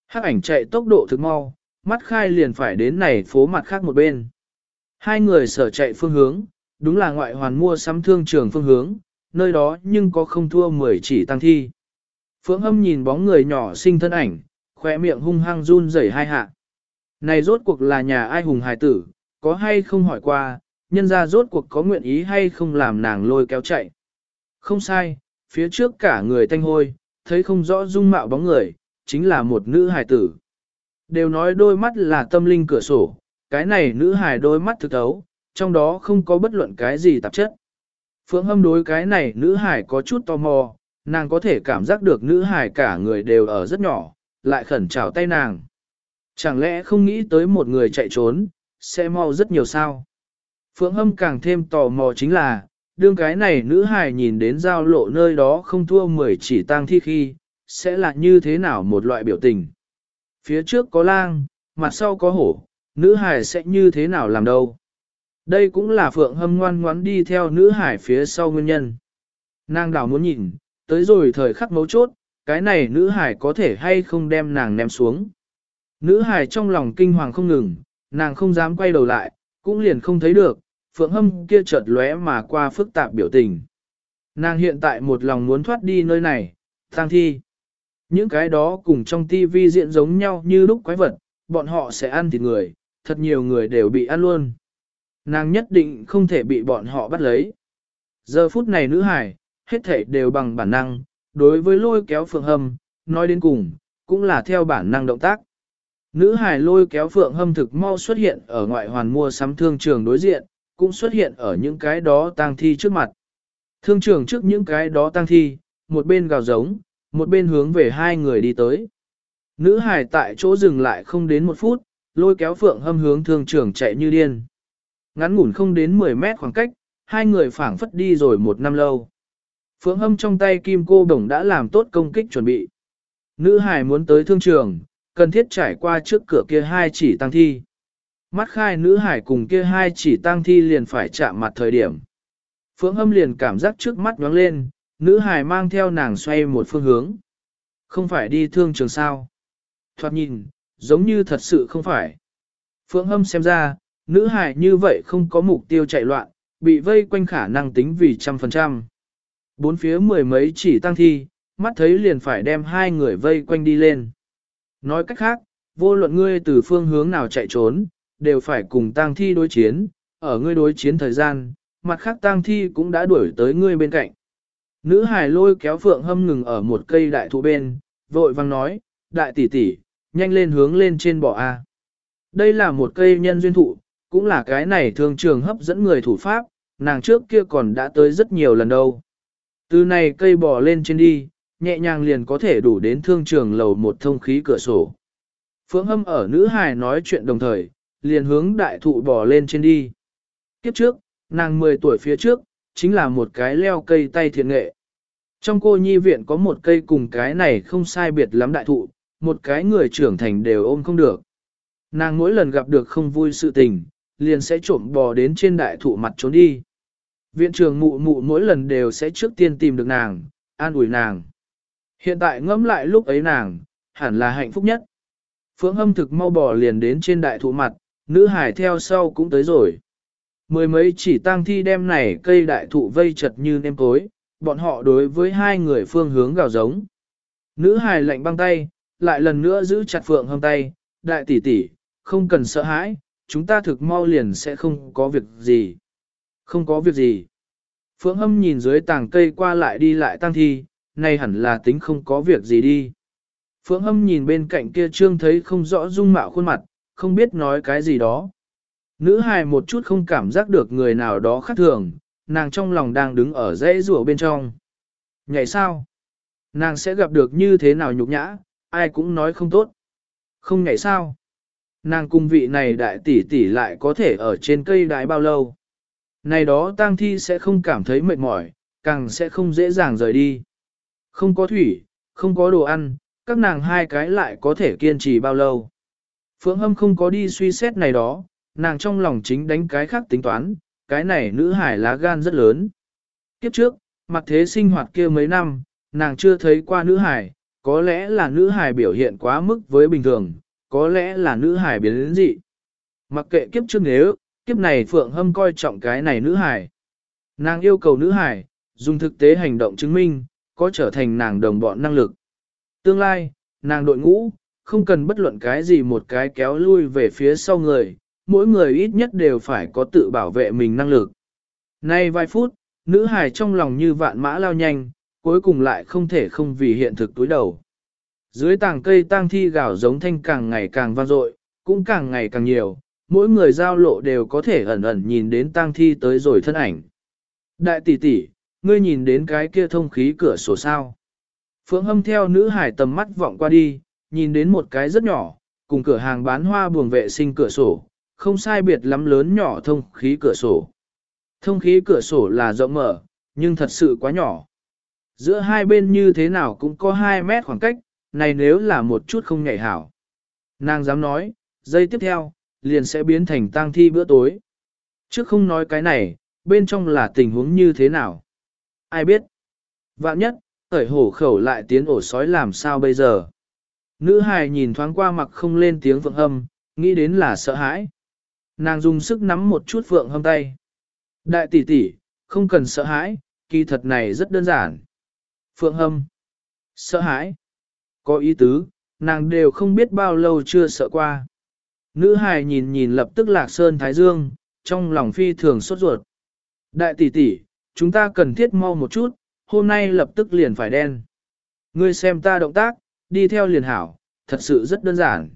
Hắc ảnh chạy tốc độ thực mau, mắt khai liền phải đến này phố mặt khác một bên. Hai người sở chạy phương hướng, đúng là ngoại hoàn mua sắm thương trường phương hướng, nơi đó nhưng có không thua mười chỉ tăng thi. Phượng âm nhìn bóng người nhỏ sinh thân ảnh, khỏe miệng hung hăng run rẩy hai hạ. Này rốt cuộc là nhà ai hùng hài tử, có hay không hỏi qua, nhân ra rốt cuộc có nguyện ý hay không làm nàng lôi kéo chạy. Không sai, phía trước cả người thanh hôi, thấy không rõ dung mạo bóng người, chính là một nữ hài tử. Đều nói đôi mắt là tâm linh cửa sổ, cái này nữ hài đôi mắt thực thấu, trong đó không có bất luận cái gì tạp chất. Phượng hâm đối cái này nữ hài có chút tò mò, nàng có thể cảm giác được nữ hài cả người đều ở rất nhỏ, lại khẩn trào tay nàng. Chẳng lẽ không nghĩ tới một người chạy trốn, sẽ mau rất nhiều sao? Phượng hâm càng thêm tò mò chính là, đương cái này nữ hài nhìn đến giao lộ nơi đó không thua 10 chỉ tang thi khi, sẽ là như thế nào một loại biểu tình. Phía trước có lang, mặt sau có hổ, nữ Hải sẽ như thế nào làm đâu. Đây cũng là phượng hâm ngoan ngoãn đi theo nữ hải phía sau nguyên nhân. Nàng đảo muốn nhìn, tới rồi thời khắc mấu chốt, cái này nữ hải có thể hay không đem nàng ném xuống. Nữ hải trong lòng kinh hoàng không ngừng, nàng không dám quay đầu lại, cũng liền không thấy được, phượng hâm kia chợt lóe mà qua phức tạp biểu tình. Nàng hiện tại một lòng muốn thoát đi nơi này, thang thi. Những cái đó cùng trong tivi diện giống nhau như lúc quái vật, bọn họ sẽ ăn thịt người, thật nhiều người đều bị ăn luôn. Nàng nhất định không thể bị bọn họ bắt lấy. Giờ phút này nữ hải, hết thể đều bằng bản năng, đối với lôi kéo phượng hâm, nói đến cùng, cũng là theo bản năng động tác. Nữ hải lôi kéo phượng hâm thực mau xuất hiện ở ngoại hoàn mua sắm thương trường đối diện, cũng xuất hiện ở những cái đó tang thi trước mặt. Thương trường trước những cái đó tang thi, một bên gào giống, một bên hướng về hai người đi tới. Nữ hải tại chỗ dừng lại không đến một phút, lôi kéo phượng hâm hướng thương trường chạy như điên. Ngắn ngủn không đến 10 mét khoảng cách, hai người phảng phất đi rồi một năm lâu. Phượng hâm trong tay kim cô đồng đã làm tốt công kích chuẩn bị. Nữ hải muốn tới thương trường, cần thiết trải qua trước cửa kia hai chỉ tăng thi. Mắt khai nữ hải cùng kia hai chỉ tăng thi liền phải chạm mặt thời điểm. Phượng hâm liền cảm giác trước mắt nhoáng lên, nữ hải mang theo nàng xoay một phương hướng. Không phải đi thương trường sao. Thoạt nhìn, giống như thật sự không phải. Phượng hâm xem ra, nữ hài như vậy không có mục tiêu chạy loạn, bị vây quanh khả năng tính vì trăm phần trăm. Bốn phía mười mấy chỉ tăng thi, mắt thấy liền phải đem hai người vây quanh đi lên. Nói cách khác, vô luận ngươi từ phương hướng nào chạy trốn, đều phải cùng tang thi đối chiến, ở ngươi đối chiến thời gian, mặt khác tang thi cũng đã đuổi tới ngươi bên cạnh. Nữ hải lôi kéo phượng hâm ngừng ở một cây đại thụ bên, vội vang nói, đại tỷ tỷ, nhanh lên hướng lên trên bò A. Đây là một cây nhân duyên thụ, cũng là cái này thường trường hấp dẫn người thủ pháp, nàng trước kia còn đã tới rất nhiều lần đâu. Từ này cây bò lên trên đi, nhẹ nhàng liền có thể đủ đến thương trường lầu một thông khí cửa sổ. Phượng hâm ở nữ hài nói chuyện đồng thời, liền hướng đại thụ bò lên trên đi. Kiếp trước, nàng 10 tuổi phía trước, chính là một cái leo cây tay thiện nghệ. Trong cô nhi viện có một cây cùng cái này không sai biệt lắm đại thụ, một cái người trưởng thành đều ôm không được. Nàng mỗi lần gặp được không vui sự tình, liền sẽ trộm bò đến trên đại thụ mặt trốn đi. Viện trưởng mụ mụ mỗi lần đều sẽ trước tiên tìm được nàng, an ủi nàng. Hiện tại ngẫm lại lúc ấy nàng, hẳn là hạnh phúc nhất. Phượng hâm thực mau bò liền đến trên đại thụ mặt, nữ hải theo sau cũng tới rồi. Mười mấy chỉ tang thi đem này cây đại thụ vây chật như nêm cối, bọn họ đối với hai người phương hướng gào giống. Nữ hài lạnh băng tay, lại lần nữa giữ chặt phượng hâm tay, đại tỷ tỷ, không cần sợ hãi, chúng ta thực mau liền sẽ không có việc gì. Không có việc gì. Phượng hâm nhìn dưới tàng cây qua lại đi lại tăng thi, nay hẳn là tính không có việc gì đi. Phượng hâm nhìn bên cạnh kia trương thấy không rõ dung mạo khuôn mặt, không biết nói cái gì đó. Nữ hài một chút không cảm giác được người nào đó khác thường, nàng trong lòng đang đứng ở dãy rùa bên trong. Nhảy sao? Nàng sẽ gặp được như thế nào nhục nhã, ai cũng nói không tốt. Không nhảy sao? Nàng cung vị này đại tỷ tỷ lại có thể ở trên cây đại bao lâu. Này đó tang thi sẽ không cảm thấy mệt mỏi, càng sẽ không dễ dàng rời đi. Không có thủy, không có đồ ăn, các nàng hai cái lại có thể kiên trì bao lâu. Phượng Hâm không có đi suy xét này đó, nàng trong lòng chính đánh cái khác tính toán, cái này nữ hải lá gan rất lớn. Kiếp trước, mặt thế sinh hoạt kia mấy năm, nàng chưa thấy qua nữ hải, có lẽ là nữ hải biểu hiện quá mức với bình thường, có lẽ là nữ hải biến đến dị. Mặc kệ kiếp trước nếu, kiếp này Phượng Hâm coi trọng cái này nữ hải. Nàng yêu cầu nữ hải, dùng thực tế hành động chứng minh, có trở thành nàng đồng bọn năng lực. Tương lai, nàng đội ngũ, không cần bất luận cái gì một cái kéo lui về phía sau người, mỗi người ít nhất đều phải có tự bảo vệ mình năng lực. Nay vài phút, nữ hài trong lòng như vạn mã lao nhanh, cuối cùng lại không thể không vì hiện thực túi đầu. Dưới tàng cây tang thi gạo giống thanh càng ngày càng vang dội, cũng càng ngày càng nhiều, mỗi người giao lộ đều có thể ẩn ẩn nhìn đến tang thi tới rồi thân ảnh. Đại tỷ tỷ, ngươi nhìn đến cái kia thông khí cửa sổ sao. Phượng hâm theo nữ hải tầm mắt vọng qua đi, nhìn đến một cái rất nhỏ, cùng cửa hàng bán hoa buồng vệ sinh cửa sổ, không sai biệt lắm lớn nhỏ thông khí cửa sổ. Thông khí cửa sổ là rộng mở, nhưng thật sự quá nhỏ. Giữa hai bên như thế nào cũng có 2 mét khoảng cách, này nếu là một chút không nhảy hảo. Nàng dám nói, giây tiếp theo, liền sẽ biến thành tang thi bữa tối. Trước không nói cái này, bên trong là tình huống như thế nào. Ai biết? Vạn nhất, ởi hổ khẩu lại tiến ổ sói làm sao bây giờ? Nữ hài nhìn thoáng qua mặt không lên tiếng vượng hâm, nghĩ đến là sợ hãi. Nàng dùng sức nắm một chút vượng hâm tay. Đại tỷ tỷ, không cần sợ hãi, kỳ thật này rất đơn giản. Phượng hâm. Sợ hãi. Có ý tứ, nàng đều không biết bao lâu chưa sợ qua. Nữ hài nhìn nhìn lập tức lạc sơn thái dương, trong lòng phi thường sốt ruột. Đại tỷ tỷ, chúng ta cần thiết mau một chút, hôm nay lập tức liền phải đen. Ngươi xem ta động tác, đi theo liền hảo, thật sự rất đơn giản.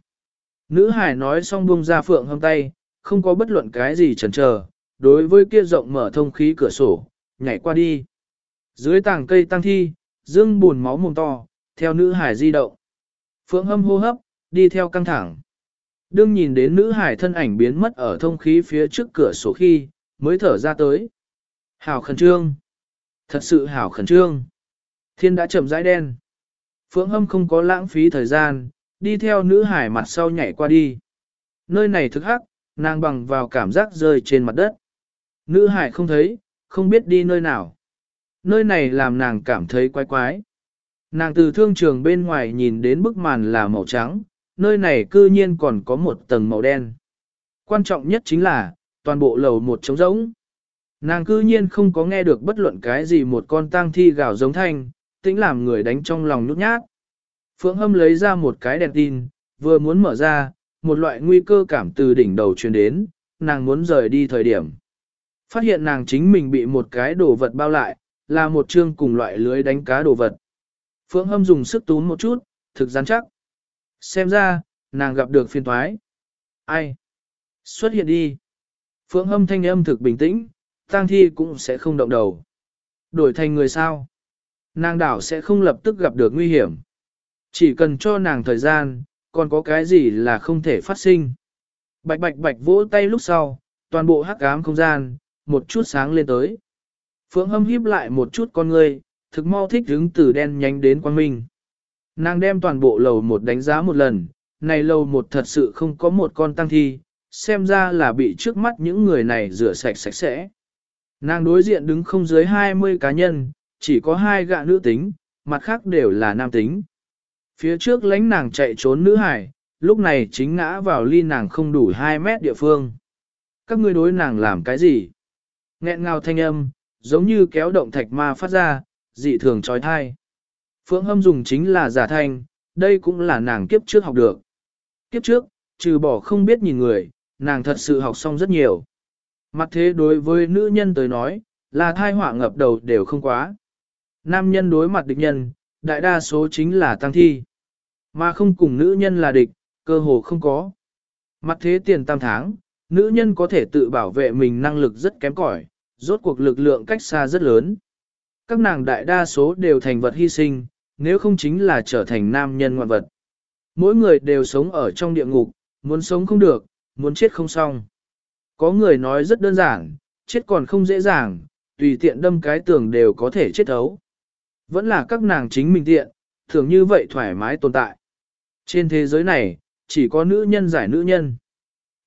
Nữ hải nói xong buông ra phượng hâm tay, không có bất luận cái gì chần chờ, đối với kia rộng mở thông khí cửa sổ, nhảy qua đi. Dưới tảng cây tăng thi, dương buồn máu mồm to, theo nữ hải di động. Phượng hâm hô hấp, đi theo căng thẳng. Đương nhìn đến nữ hải thân ảnh biến mất ở thông khí phía trước cửa sổ khi, mới thở ra tới. Hảo khẩn trương. Thật sự hảo khẩn trương. Thiên đã chậm rãi đen. Phượng hâm không có lãng phí thời gian, đi theo nữ hải mặt sau nhảy qua đi. Nơi này thực hắc, nàng bằng vào cảm giác rơi trên mặt đất. Nữ hải không thấy, không biết đi nơi nào. Nơi này làm nàng cảm thấy quái quái. Nàng từ thương trường bên ngoài nhìn đến bức màn là màu trắng, nơi này cư nhiên còn có một tầng màu đen. Quan trọng nhất chính là, toàn bộ lầu một trống rỗng. Nàng cư nhiên không có nghe được bất luận cái gì một con tang thi gào giống thanh, tĩnh làm người đánh trong lòng nhút nhát. Phượng Hâm lấy ra một cái đèn tin, vừa muốn mở ra, một loại nguy cơ cảm từ đỉnh đầu truyền đến, nàng muốn rời đi thời điểm. Phát hiện nàng chính mình bị một cái đồ vật bao lại, là một chương cùng loại lưới đánh cá đồ vật. Phượng Hâm dùng sức túm một chút, thực rắn chắc. Xem ra, nàng gặp được phiên thoái. Ai? Xuất hiện đi. Phượng Hâm thanh âm thực bình tĩnh, tang thi cũng sẽ không động đầu. Đổi thành người sao? Nàng đảo sẽ không lập tức gặp được nguy hiểm. Chỉ cần cho nàng thời gian, còn có cái gì là không thể phát sinh. Bạch bạch bạch vỗ tay lúc sau, toàn bộ hắc ám không gian, một chút sáng lên tới. Phượng hâm híp lại một chút con ngươi, thực mau thích đứng từ đen nhánh đến quang minh. Nàng đem toàn bộ lầu một đánh giá một lần, này lầu một thật sự không có một con tăng thi, xem ra là bị trước mắt những người này rửa sạch sạch sẽ. Nàng đối diện đứng không dưới 20 cá nhân, chỉ có hai gạ nữ tính, mặt khác đều là nam tính. Phía trước lánh nàng chạy trốn nữ hải, lúc này chính ngã vào ly nàng không đủ 2 mét địa phương. Các ngươi đối nàng làm cái gì? Nghẹn ngào thanh âm, giống như kéo động thạch ma phát ra, dị thường trói thai. Phượng hâm dùng chính là giả thanh, đây cũng là nàng kiếp trước học được. Kiếp trước, trừ bỏ không biết nhìn người, nàng thật sự học xong rất nhiều. Mặt thế đối với nữ nhân tới nói, là thai họa ngập đầu đều không quá. Nam nhân đối mặt địch nhân, đại đa số chính là tăng thi. Mà không cùng nữ nhân là địch, cơ hồ không có. Mặt thế tiền tam tháng, nữ nhân có thể tự bảo vệ mình năng lực rất kém cỏi, rốt cuộc lực lượng cách xa rất lớn. Các nàng đại đa số đều thành vật hy sinh, nếu không chính là trở thành nam nhân ngoạn vật. Mỗi người đều sống ở trong địa ngục, muốn sống không được, muốn chết không xong. Có người nói rất đơn giản, chết còn không dễ dàng, tùy tiện đâm cái tường đều có thể chết thấu. Vẫn là các nàng chính mình tiện, thường như vậy thoải mái tồn tại. Trên thế giới này, chỉ có nữ nhân giải nữ nhân.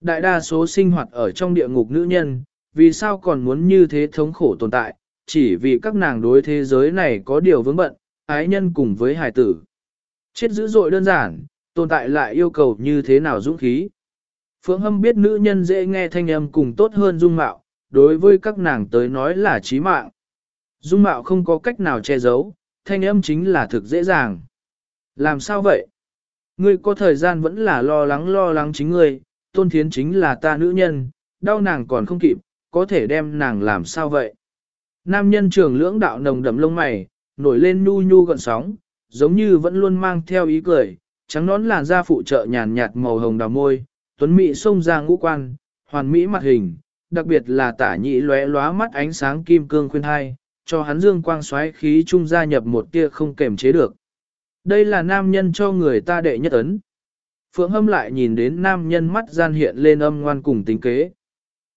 Đại đa số sinh hoạt ở trong địa ngục nữ nhân, vì sao còn muốn như thế thống khổ tồn tại, chỉ vì các nàng đối thế giới này có điều vướng bận, ái nhân cùng với hài tử. Chết dữ dội đơn giản, tồn tại lại yêu cầu như thế nào dũng khí. Phượng Hâm biết nữ nhân dễ nghe thanh âm cùng tốt hơn dung mạo, đối với các nàng tới nói là chí mạng. Dung mạo không có cách nào che giấu, thanh âm chính là thực dễ dàng. Làm sao vậy? Ngươi có thời gian vẫn là lo lắng lo lắng chính ngươi, tôn thiến chính là ta nữ nhân, đau nàng còn không kịp, có thể đem nàng làm sao vậy? Nam nhân trường lưỡng đạo nồng đậm lông mày, nổi lên nhu nhu gọn sóng, giống như vẫn luôn mang theo ý cười, trắng nón làn da phụ trợ nhàn nhạt màu hồng đào môi, tuấn mỹ xông ra ngũ quan, hoàn mỹ mặt hình, đặc biệt là tả nhị lóe lóa mắt ánh sáng kim cương khuyên hai, cho hắn dương quang xoáy khí trung gia nhập một tia không kềm chế được. Đây là nam nhân cho người ta đệ nhất ấn. Phượng hâm lại nhìn đến nam nhân mắt gian hiện lên âm ngoan cùng tính kế.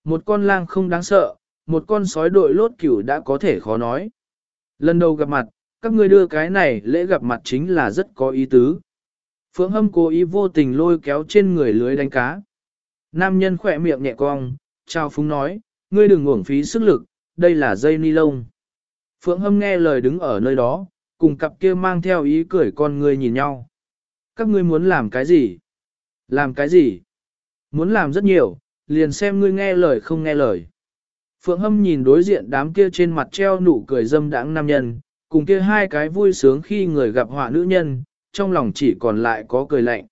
Một con lang không đáng sợ, một con sói đội lốt cửu đã có thể khó nói. Lần đầu gặp mặt, các ngươi đưa cái này lễ gặp mặt chính là rất có ý tứ. Phượng hâm cố ý vô tình lôi kéo trên người lưới đánh cá. Nam nhân khỏe miệng nhẹ cong, trao phúng nói, ngươi đừng uổng phí sức lực, đây là dây ni lông. Phượng hâm nghe lời đứng ở nơi đó, cùng cặp kia mang theo ý cười con ngươi nhìn nhau. Các ngươi muốn làm cái gì? Làm cái gì? Muốn làm rất nhiều, liền xem ngươi nghe lời không nghe lời. Phượng Hâm nhìn đối diện đám kia trên mặt treo nụ cười dâm đãng nam nhân, cùng kia hai cái vui sướng khi người gặp họa nữ nhân, trong lòng chỉ còn lại có cười lạnh.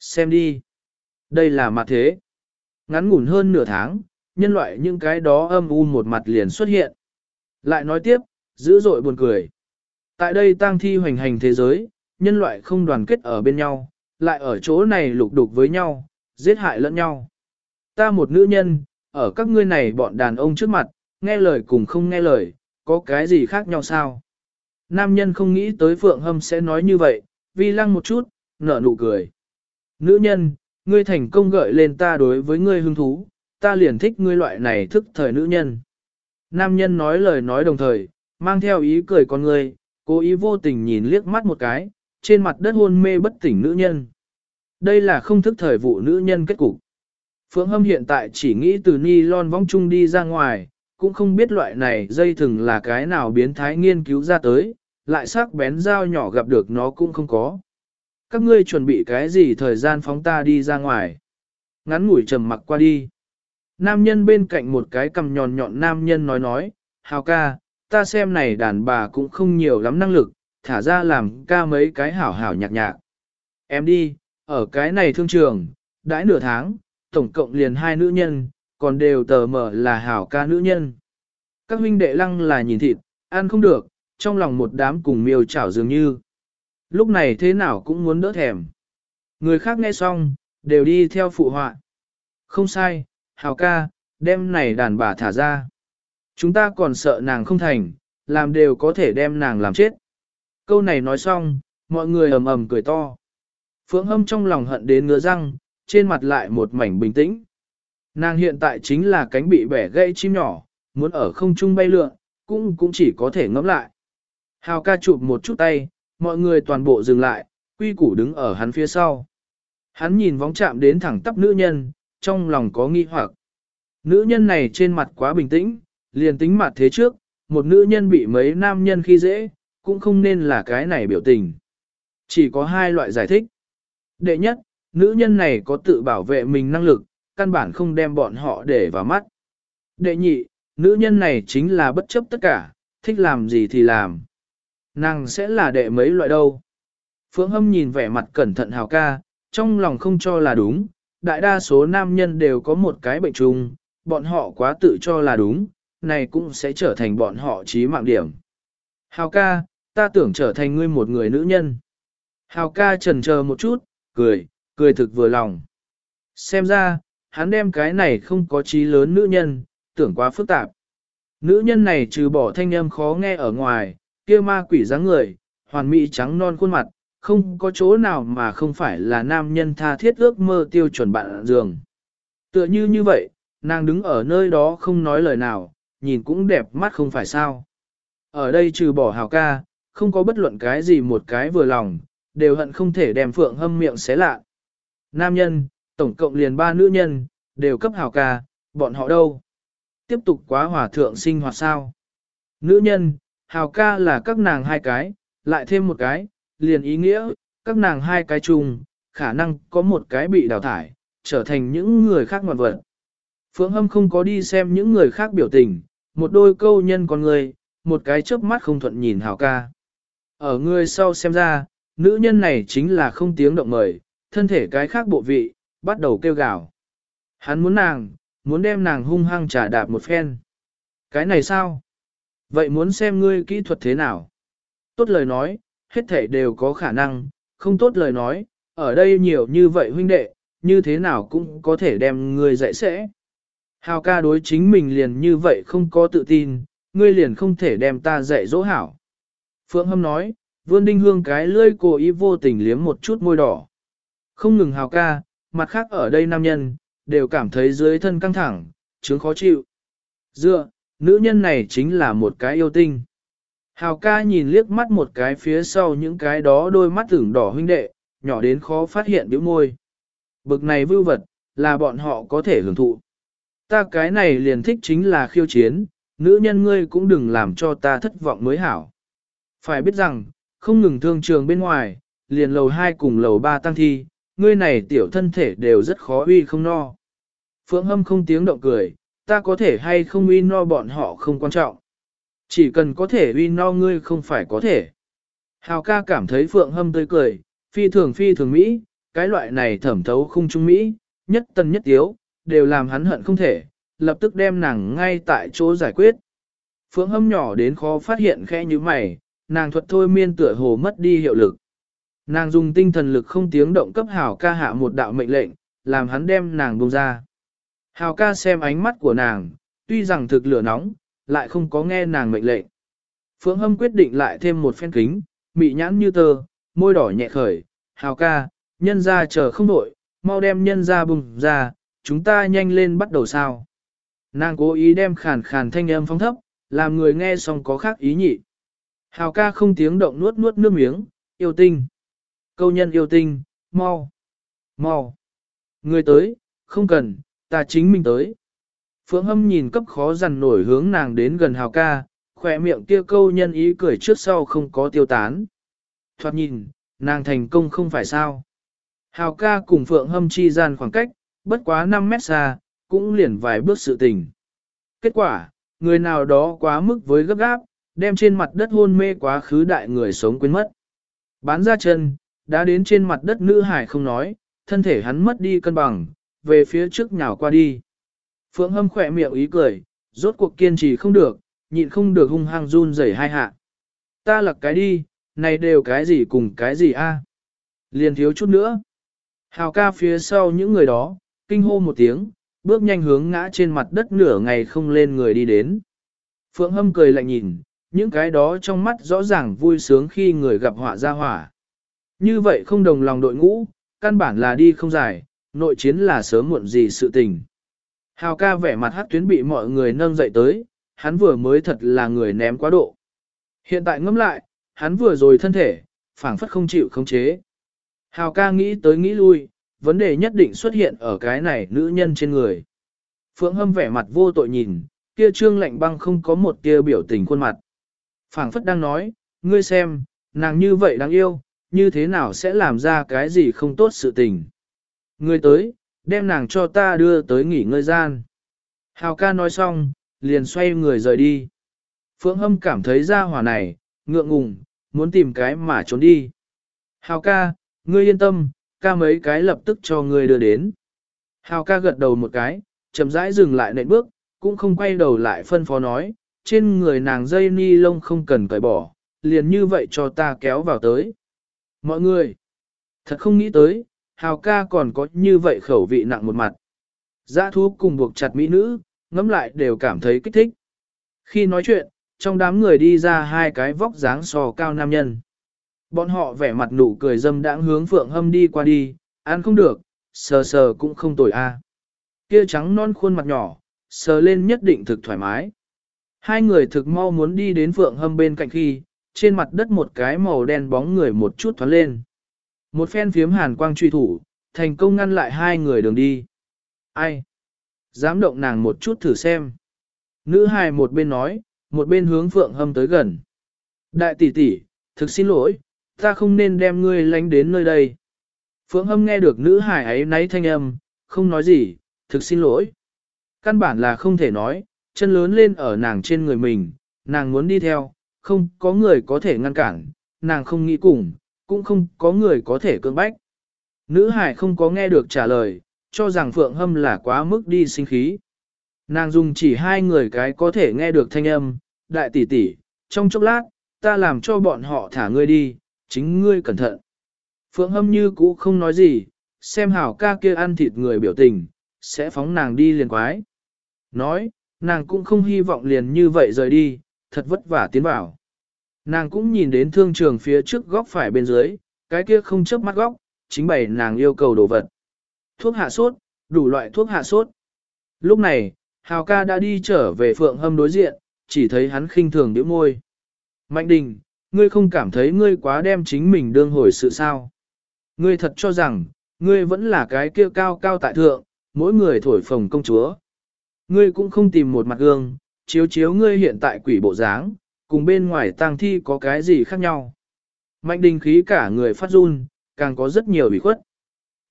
Xem đi. Đây là mặt thế. Ngắn ngủn hơn nửa tháng, nhân loại những cái đó âm u một mặt liền xuất hiện. Lại nói tiếp, dữ dội buồn cười. Tại đây tang thi hoành hành thế giới, nhân loại không đoàn kết ở bên nhau, lại ở chỗ này lục đục với nhau, giết hại lẫn nhau. Ta một nữ nhân, ở các ngươi này bọn đàn ông trước mặt, nghe lời cùng không nghe lời, có cái gì khác nhau sao? Nam nhân không nghĩ tới Phượng Hâm sẽ nói như vậy, vi lăng một chút, nở nụ cười. Nữ nhân, ngươi thành công gợi lên ta đối với ngươi hứng thú, ta liền thích ngươi loại này thức thời nữ nhân. Nam nhân nói lời nói đồng thời, mang theo ý cười con ngươi, cố ý vô tình nhìn liếc mắt một cái, trên mặt đất hôn mê bất tỉnh nữ nhân. Đây là không thức thời vụ nữ nhân kết cục. Phượng Hâm hiện tại chỉ nghĩ từ ni lon vong chung đi ra ngoài, cũng không biết loại này dây thừng là cái nào biến thái nghiên cứu ra tới, lại sắc bén dao nhỏ gặp được nó cũng không có. Các ngươi chuẩn bị cái gì thời gian phóng ta đi ra ngoài? Ngắn ngủi trầm mặc qua đi. Nam nhân bên cạnh một cái cầm nhọn nhọn nam nhân nói nói, hào ca, ta xem này đàn bà cũng không nhiều lắm năng lực, thả ra làm ca mấy cái hảo hảo nhạc nhạc. Em đi, ở cái này thương trường, đãi nửa tháng, tổng cộng liền hai nữ nhân, còn đều tờ mở là hảo ca nữ nhân. Các huynh đệ lăng là nhìn thịt, ăn không được, trong lòng một đám cùng miêu chảo dường như. Lúc này thế nào cũng muốn đỡ thèm. Người khác nghe xong, đều đi theo phụ họa. Không sai, hào ca, đem này đàn bà thả ra. Chúng ta còn sợ nàng không thành, làm đều có thể đem nàng làm chết. Câu này nói xong, mọi người ầm ầm cười to. Phượng hâm trong lòng hận đến ngứa răng, trên mặt lại một mảnh bình tĩnh. Nàng hiện tại chính là cánh bị bẻ gãy chim nhỏ, muốn ở không trung bay lượn, cũng cũng chỉ có thể ngẫm lại. Hào ca chụp một chút tay, mọi người toàn bộ dừng lại, quy củ đứng ở hắn phía sau. Hắn nhìn vóng chạm đến thẳng tắp nữ nhân, trong lòng có nghi hoặc. Nữ nhân này trên mặt quá bình tĩnh, liền tính mặt thế trước, một nữ nhân bị mấy nam nhân khi dễ, cũng không nên là cái này biểu tình. Chỉ có hai loại giải thích. Đệ nhất, nữ nhân này có tự bảo vệ mình năng lực, căn bản không đem bọn họ để vào mắt. Đệ nhị, nữ nhân này chính là bất chấp tất cả, thích làm gì thì làm. Nàng sẽ là đệ mấy loại đâu. Phượng Hâm nhìn vẻ mặt cẩn thận hào ca, trong lòng không cho là đúng, đại đa số nam nhân đều có một cái bệnh chung, bọn họ quá tự cho là đúng, này cũng sẽ trở thành bọn họ trí mạng điểm. Hào ca, ta tưởng trở thành ngươi một người nữ nhân. Hào ca trần chờ một chút, cười, cười thực vừa lòng. Xem ra, hắn đem cái này không có trí lớn nữ nhân, tưởng quá phức tạp. Nữ nhân này trừ bỏ thanh âm khó nghe ở ngoài, kia ma quỷ dáng người, hoàn mỹ trắng non khuôn mặt, không có chỗ nào mà không phải là nam nhân tha thiết ước mơ tiêu chuẩn bạn giường. Tựa như như vậy, nàng đứng ở nơi đó không nói lời nào, nhìn cũng đẹp mắt không phải sao. Ở đây trừ bỏ hào ca, không có bất luận cái gì một cái vừa lòng, đều hận không thể đem phượng hâm miệng xé lạ. Nam nhân, tổng cộng liền ba nữ nhân, đều cấp hào ca, bọn họ đâu? Tiếp tục quá hòa thượng sinh hoạt sao? Nữ nhân, hào ca là các nàng hai cái, lại thêm một cái, liền ý nghĩa, các nàng hai cái chung, khả năng có một cái bị đào thải, trở thành những người khác ngoạn vật. Phượng Hâm không có đi xem những người khác biểu tình, một đôi câu nhân con người, một cái chớp mắt không thuận nhìn hào ca. Ở người sau xem ra, nữ nhân này chính là không tiếng động mời, thân thể cái khác bộ vị, bắt đầu kêu gào. Hắn muốn nàng, muốn đem nàng hung hăng trả đạp một phen. Cái này sao? Vậy muốn xem ngươi kỹ thuật thế nào? Tốt lời nói, hết thể đều có khả năng, không tốt lời nói, ở đây nhiều như vậy huynh đệ, như thế nào cũng có thể đem ngươi dạy sẽ. Hào ca đối chính mình liền như vậy không có tự tin, ngươi liền không thể đem ta dạy dỗ hảo. Phượng Hâm nói, vươn đinh hương cái lươi cố ý vô tình liếm một chút môi đỏ. Không ngừng hào ca, mặt khác ở đây nam nhân, đều cảm thấy dưới thân căng thẳng, chứng khó chịu. Dựa, nữ nhân này chính là một cái yêu tinh. Hào ca nhìn liếc mắt một cái phía sau những cái đó đôi mắt tưởng đỏ huynh đệ, nhỏ đến khó phát hiện biểu môi. Bực này vưu vật, là bọn họ có thể hưởng thụ. Ta cái này liền thích chính là khiêu chiến, nữ nhân ngươi cũng đừng làm cho ta thất vọng mới hảo. Phải biết rằng, không ngừng thương trường bên ngoài, liền lầu 2 cùng lầu 3 tăng thi, ngươi này tiểu thân thể đều rất khó uy không no. Phượng hâm không tiếng động cười, ta có thể hay không uy no bọn họ không quan trọng. Chỉ cần có thể uy no ngươi không phải có thể. Hào ca cảm thấy Phượng hâm tươi cười, phi thường phi thường Mỹ, cái loại này thẩm thấu không trung Mỹ, nhất tân nhất tiếu, đều làm hắn hận không thể, lập tức đem nàng ngay tại chỗ giải quyết. Phượng hâm nhỏ đến khó phát hiện khẽ như mày, nàng thuật thôi miên tựa hồ mất đi hiệu lực. Nàng dùng tinh thần lực không tiếng động cấp Hảo ca hạ một đạo mệnh lệnh, làm hắn đem nàng buông ra. Hào ca xem ánh mắt của nàng, tuy rằng thực lửa nóng, lại không có nghe nàng mệnh lệnh. Phượng Hâm quyết định lại thêm một phen kính, mị nhãn như tơ, môi đỏ nhẹ khởi, hào ca, nhân ra chờ không đổi, mau đem nhân ra bùng ra, chúng ta nhanh lên bắt đầu sao. Nàng cố ý đem khàn khàn thanh âm phong thấp, làm người nghe xong có khác ý nhị. Hào ca không tiếng động nuốt nuốt nước miếng, yêu tinh. Câu nhân yêu tinh, mau, mau. Người tới, không cần, ta chính mình tới. Phượng hâm nhìn cấp khó dằn nổi hướng nàng đến gần hào ca, khỏe miệng kia câu nhân ý cười trước sau không có tiêu tán. Thoạt nhìn, nàng thành công không phải sao. Hào ca cùng Phượng hâm chi gian khoảng cách, bất quá 5 mét xa, cũng liền vài bước sự tình. Kết quả, người nào đó quá mức với gấp gáp, đem trên mặt đất hôn mê quá khứ đại người sống quên mất. Bán ra chân, đã đến trên mặt đất nữ hải không nói, thân thể hắn mất đi cân bằng, về phía trước nhào qua đi. Phượng hâm khỏe miệng ý cười, rốt cuộc kiên trì không được, nhịn không được hung hăng run rẩy hai hạ. Ta lặc cái đi, này đều cái gì cùng cái gì a? Liền thiếu chút nữa. Hào ca phía sau những người đó, kinh hô một tiếng, bước nhanh hướng ngã trên mặt đất nửa ngày không lên người đi đến. Phượng hâm cười lạnh nhìn, những cái đó trong mắt rõ ràng vui sướng khi người gặp họa ra hỏa. Như vậy không đồng lòng đội ngũ, căn bản là đi không dài, nội chiến là sớm muộn gì sự tình. Hào ca vẻ mặt hát tuyến bị mọi người nâng dậy tới, hắn vừa mới thật là người ném quá độ. Hiện tại ngẫm lại, hắn vừa rồi thân thể, phảng phất không chịu khống chế. Hào ca nghĩ tới nghĩ lui, vấn đề nhất định xuất hiện ở cái này nữ nhân trên người. Phượng hâm vẻ mặt vô tội nhìn, kia trương lạnh băng không có một tia biểu tình khuôn mặt. phảng phất đang nói, ngươi xem, nàng như vậy đáng yêu, như thế nào sẽ làm ra cái gì không tốt sự tình. người tới, đem nàng cho ta đưa tới nghỉ ngơi gian. Hào ca nói xong, liền xoay người rời đi. Phượng hâm cảm thấy ra hỏa này, ngượng ngùng, muốn tìm cái mà trốn đi. Hào ca, ngươi yên tâm, ca mấy cái lập tức cho ngươi đưa đến. Hào ca gật đầu một cái, chậm rãi dừng lại nệm bước, cũng không quay đầu lại phân phó nói, trên người nàng dây ni lông không cần cởi bỏ, liền như vậy cho ta kéo vào tới. Mọi người, thật không nghĩ tới, hào ca còn có như vậy khẩu vị nặng một mặt. Giã thú cùng buộc chặt mỹ nữ, ngắm lại đều cảm thấy kích thích. Khi nói chuyện, trong đám người đi ra hai cái vóc dáng sò cao nam nhân. Bọn họ vẻ mặt nụ cười dâm đãng hướng Phượng Hâm đi qua đi, ăn không được, sờ sờ cũng không tồi a. À. Kia trắng non khuôn mặt nhỏ, sờ lên nhất định thực thoải mái. Hai người thực mau muốn đi đến Phượng Hâm bên cạnh khi, trên mặt đất một cái màu đen bóng người một chút thoáng lên. Một phen phiếm hàn quang truy thủ, thành công ngăn lại hai người đường đi. Ai? Dám động nàng một chút thử xem. Nữ hài một bên nói, một bên hướng Phượng Hâm tới gần. Đại tỷ tỷ, thực xin lỗi, ta không nên đem ngươi lánh đến nơi đây. Phượng Hâm nghe được nữ hài ấy náy thanh âm, không nói gì, thực xin lỗi. Căn bản là không thể nói, chân lớn lên ở nàng trên người mình, nàng muốn đi theo, không có người có thể ngăn cản, nàng không nghĩ cùng, cũng không có người có thể cưỡng bách. Nữ hải không có nghe được trả lời, cho rằng Phượng Hâm là quá mức đi sinh khí. Nàng dùng chỉ hai người cái có thể nghe được thanh âm, đại tỷ tỷ, trong chốc lát, ta làm cho bọn họ thả ngươi đi, chính ngươi cẩn thận. Phượng Hâm như cũ không nói gì, xem hảo ca kia ăn thịt người biểu tình, sẽ phóng nàng đi liền quái. Nói, nàng cũng không hy vọng liền như vậy rời đi, thật vất vả tiến vào. Nàng cũng nhìn đến thương trường phía trước góc phải bên dưới, cái kia không chớp mắt góc, chính bày nàng yêu cầu đồ vật. Thuốc hạ sốt, đủ loại thuốc hạ sốt. Lúc này, Hào ca đã đi trở về phượng hâm đối diện, chỉ thấy hắn khinh thường điểm môi. Mạnh đình, ngươi không cảm thấy ngươi quá đem chính mình đương hồi sự sao. Ngươi thật cho rằng, ngươi vẫn là cái kia cao cao tại thượng, mỗi người thổi phồng công chúa. Ngươi cũng không tìm một mặt gương, chiếu chiếu ngươi hiện tại quỷ bộ dáng, cùng bên ngoài tang thi có cái gì khác nhau. Mạnh đình khí cả người phát run, càng có rất nhiều bị khuất.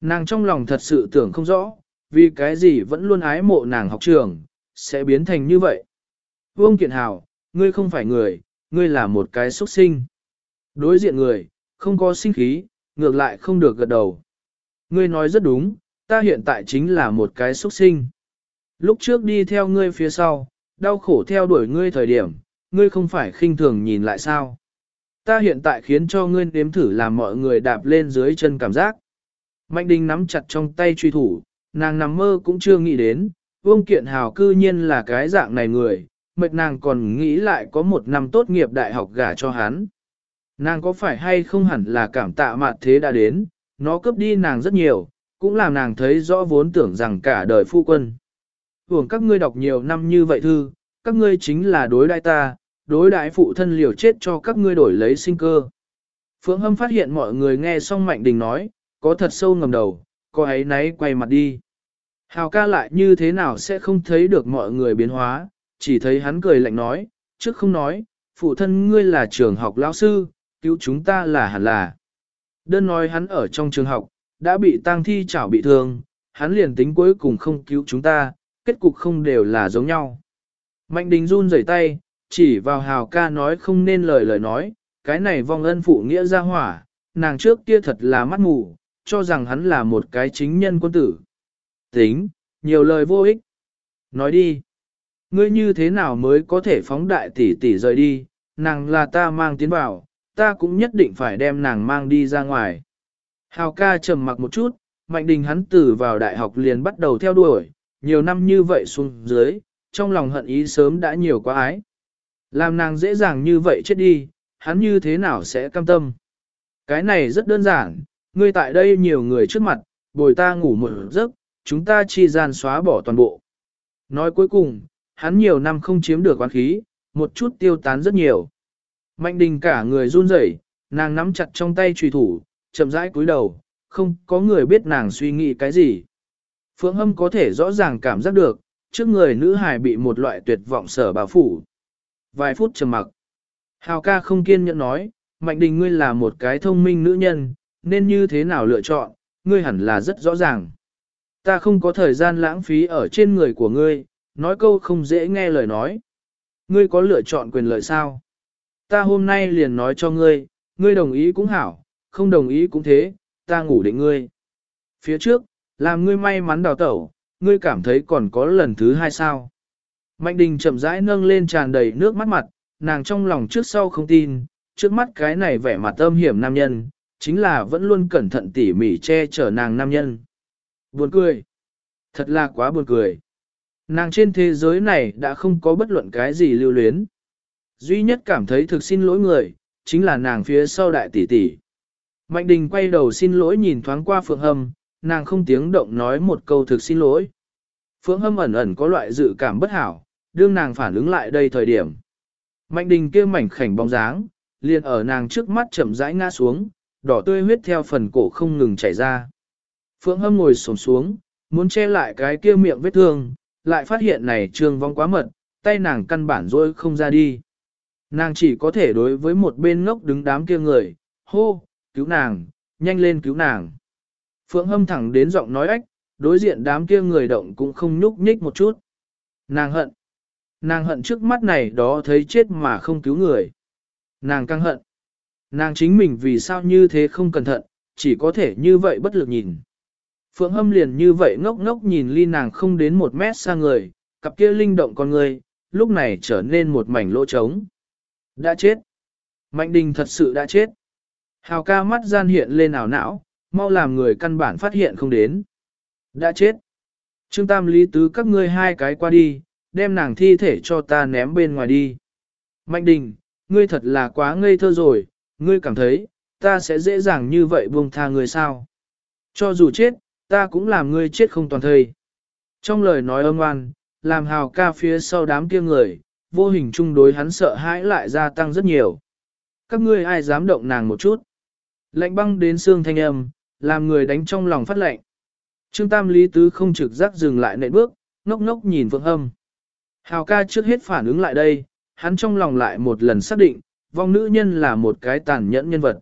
Nàng trong lòng thật sự tưởng không rõ, vì cái gì vẫn luôn ái mộ nàng học trường, sẽ biến thành như vậy. Vương Kiện Hào, ngươi không phải người, ngươi là một cái xuất sinh. Đối diện người, không có sinh khí, ngược lại không được gật đầu. Ngươi nói rất đúng, ta hiện tại chính là một cái xuất sinh. Lúc trước đi theo ngươi phía sau, đau khổ theo đuổi ngươi thời điểm, ngươi không phải khinh thường nhìn lại sao. Ta hiện tại khiến cho ngươi nếm thử làm mọi người đạp lên dưới chân cảm giác. Mạnh đình nắm chặt trong tay truy thủ, nàng nằm mơ cũng chưa nghĩ đến, Vương Kiện Hào cư nhiên là cái dạng này người, mệt nàng còn nghĩ lại có một năm tốt nghiệp đại học gả cho hắn. Nàng có phải hay không hẳn là cảm tạ mạt thế đã đến, nó cướp đi nàng rất nhiều, cũng làm nàng thấy rõ vốn tưởng rằng cả đời phu quân. Hưởng các ngươi đọc nhiều năm như vậy thư, các ngươi chính là đối đại ta, đối đại phụ thân liều chết cho các ngươi đổi lấy sinh cơ. Phượng Hâm phát hiện mọi người nghe xong Mạnh Đình nói, có thật sâu ngầm đầu, cô ấy nấy quay mặt đi. Hào ca lại như thế nào sẽ không thấy được mọi người biến hóa, chỉ thấy hắn cười lạnh nói, trước không nói, phụ thân ngươi là trường học lão sư, cứu chúng ta là hẳn là. Đơn nói hắn ở trong trường học, đã bị tang thi chảo bị thương, hắn liền tính cuối cùng không cứu chúng ta, kết cục không đều là giống nhau. Mạnh đình run rẩy tay, chỉ vào hào ca nói không nên lời lời nói, cái này vong ân phụ nghĩa ra hỏa, nàng trước kia thật là mắt mù, cho rằng hắn là một cái chính nhân quân tử. Tính, nhiều lời vô ích. Nói đi, ngươi như thế nào mới có thể phóng đại tỷ tỷ rời đi, nàng là ta mang tiến vào, ta cũng nhất định phải đem nàng mang đi ra ngoài. Hào ca trầm mặc một chút, Mạnh Đình hắn từ vào đại học liền bắt đầu theo đuổi, nhiều năm như vậy xuống dưới, trong lòng hận ý sớm đã nhiều quá ái. Làm nàng dễ dàng như vậy chết đi, hắn như thế nào sẽ cam tâm. Cái này rất đơn giản, ngươi tại đây nhiều người trước mặt, bồi ta ngủ một giấc, chúng ta chi gian xóa bỏ toàn bộ. Nói cuối cùng, hắn nhiều năm không chiếm được quán khí, một chút tiêu tán rất nhiều. Mạnh đình cả người run rẩy, nàng nắm chặt trong tay trùy thủ, chậm rãi cúi đầu, không có người biết nàng suy nghĩ cái gì. Phượng Hâm có thể rõ ràng cảm giác được, trước người nữ hài bị một loại tuyệt vọng sở bao phủ. Vài phút trầm mặc. Hào ca không kiên nhẫn nói, Mạnh Đình ngươi là một cái thông minh nữ nhân, nên như thế nào lựa chọn, ngươi hẳn là rất rõ ràng. Ta không có thời gian lãng phí ở trên người của ngươi, nói câu không dễ nghe lời nói. Ngươi có lựa chọn quyền lợi sao? Ta hôm nay liền nói cho ngươi, ngươi đồng ý cũng hảo, không đồng ý cũng thế, ta ngủ định ngươi. Phía trước, làm ngươi may mắn đào tẩu, ngươi cảm thấy còn có lần thứ hai sao? Mạnh đình chậm rãi nâng lên tràn đầy nước mắt mặt, nàng trong lòng trước sau không tin, trước mắt cái này vẻ mặt âm hiểm nam nhân, chính là vẫn luôn cẩn thận tỉ mỉ che chở nàng nam nhân. Buồn cười. Thật là quá buồn cười. Nàng trên thế giới này đã không có bất luận cái gì lưu luyến. Duy nhất cảm thấy thực xin lỗi người, chính là nàng phía sau đại tỷ tỷ. Mạnh đình quay đầu xin lỗi nhìn thoáng qua Phượng Hâm, nàng không tiếng động nói một câu thực xin lỗi. Phượng Hâm ẩn ẩn có loại dự cảm bất hảo, đương nàng phản ứng lại đây thời điểm. Mạnh đình kia mảnh khảnh bóng dáng, liền ở nàng trước mắt chậm rãi ngã xuống, đỏ tươi huyết theo phần cổ không ngừng chảy ra. Phượng Hâm ngồi xổm xuống, muốn che lại cái kia miệng vết thương, lại phát hiện này trương vong quá mật, tay nàng căn bản rồi không ra đi. Nàng chỉ có thể đối với một bên ngốc đứng đám kia người, hô, cứu nàng, nhanh lên cứu nàng. Phượng Hâm thẳng đến giọng nói ách, đối diện đám kia người động cũng không nhúc nhích một chút. Nàng hận. Nàng hận trước mắt này đó thấy chết mà không cứu người. Nàng căng hận. Nàng chính mình vì sao như thế không cẩn thận, chỉ có thể như vậy bất lực nhìn. Phượng hâm liền như vậy ngốc ngốc nhìn ly nàng không đến một mét xa người, cặp kia linh động con người, lúc này trở nên một mảnh lỗ trống. Đã chết. Mạnh đình thật sự đã chết. Hào ca mắt gian hiện lên ảo não, mau làm người căn bản phát hiện không đến. Đã chết. Trương Tam Lý Tứ các ngươi hai cái qua đi, đem nàng thi thể cho ta ném bên ngoài đi. Mạnh đình, ngươi thật là quá ngây thơ rồi, ngươi cảm thấy, ta sẽ dễ dàng như vậy buông tha ngươi sao. Cho dù chết, ta cũng làm ngươi chết không toàn thây. Trong lời nói âm oan, làm hào ca phía sau đám kia người, vô hình chung đối hắn sợ hãi lại gia tăng rất nhiều. Các ngươi ai dám động nàng một chút. Lạnh băng đến xương thanh âm, làm người đánh trong lòng phát lệnh. Trương Tam Lý Tứ không trực giác dừng lại nệ bước, ngốc ngốc nhìn Phượng Hâm. Hào ca trước hết phản ứng lại đây, hắn trong lòng lại một lần xác định, vong nữ nhân là một cái tàn nhẫn nhân vật.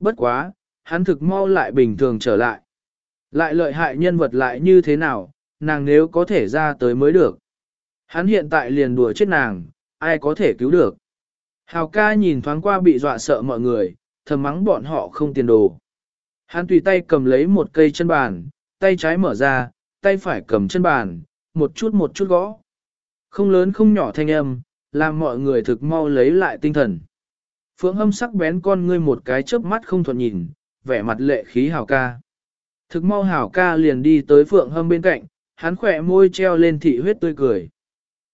Bất quá, hắn thực mau lại bình thường trở lại. Lại lợi hại nhân vật lại như thế nào, nàng nếu có thể ra tới mới được. Hắn hiện tại liền đùa chết nàng, ai có thể cứu được. Hào ca nhìn thoáng qua bị dọa sợ mọi người, thầm mắng bọn họ không tiền đồ. Hắn tùy tay cầm lấy một cây chân bàn, tay trái mở ra, tay phải cầm chân bàn, một chút một chút gõ. Không lớn không nhỏ thanh âm, làm mọi người thực mau lấy lại tinh thần. Phượng hâm sắc bén con ngươi một cái chớp mắt không thuận nhìn, vẻ mặt lệ khí hào ca. Thực mau hào ca liền đi tới phượng hâm bên cạnh, hắn khỏe môi treo lên thị huyết tươi cười.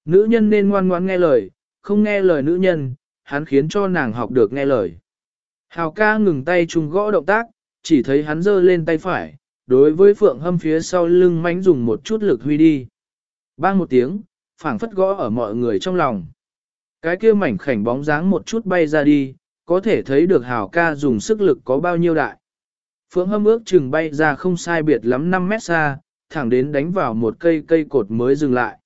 Nữ nhân nên ngoan ngoãn nghe lời, không nghe lời nữ nhân, hắn khiến cho nàng học được nghe lời. Hào ca ngừng tay chung gõ động tác, chỉ thấy hắn giơ lên tay phải, đối với phượng hâm phía sau lưng mánh dùng một chút lực huy đi. Bang một tiếng, phảng phất gõ ở mọi người trong lòng. Cái kia mảnh khảnh bóng dáng một chút bay ra đi, có thể thấy được hào ca dùng sức lực có bao nhiêu đại. Phượng hâm ước chừng bay ra không sai biệt lắm 5 mét xa, thẳng đến đánh vào một cây cây cột mới dừng lại.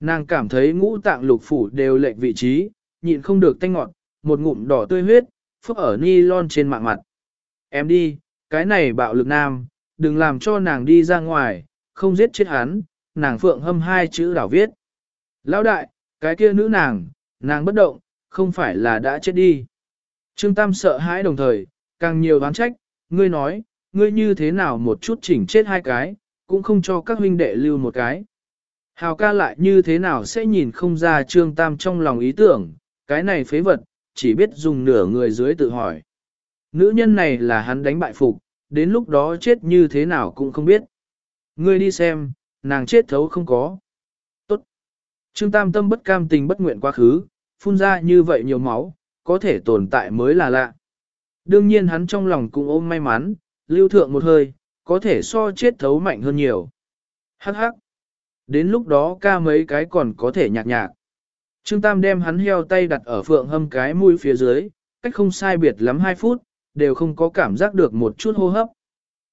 Nàng cảm thấy ngũ tạng lục phủ đều lệch vị trí, nhịn không được tanh ngọt, một ngụm đỏ tươi huyết, phức ở ni lon trên mạng mặt. Em đi, cái này bạo lực nam, đừng làm cho nàng đi ra ngoài, không giết chết hắn, nàng phượng hâm hai chữ đảo viết. Lão đại, cái kia nữ nàng, nàng bất động, không phải là đã chết đi. Trương Tam sợ hãi đồng thời, càng nhiều đoán trách, ngươi nói, ngươi như thế nào một chút chỉnh chết hai cái, cũng không cho các huynh đệ lưu một cái. Hào ca lại như thế nào sẽ nhìn không ra Trương Tam trong lòng ý tưởng, cái này phế vật, chỉ biết dùng nửa người dưới tự hỏi. Nữ nhân này là hắn đánh bại phục, đến lúc đó chết như thế nào cũng không biết. Ngươi đi xem, nàng chết thấu không có. Tốt. Trương Tam tâm bất cam tình bất nguyện quá khứ, phun ra như vậy nhiều máu, có thể tồn tại mới là lạ. Đương nhiên hắn trong lòng cũng ôm may mắn, lưu thượng một hơi, có thể so chết thấu mạnh hơn nhiều. Hắc hắc. Đến lúc đó ca mấy cái còn có thể nhạc nhạc. Trương Tam đem hắn heo tay đặt ở phượng hâm cái mũi phía dưới, cách không sai biệt lắm 2 phút, đều không có cảm giác được một chút hô hấp.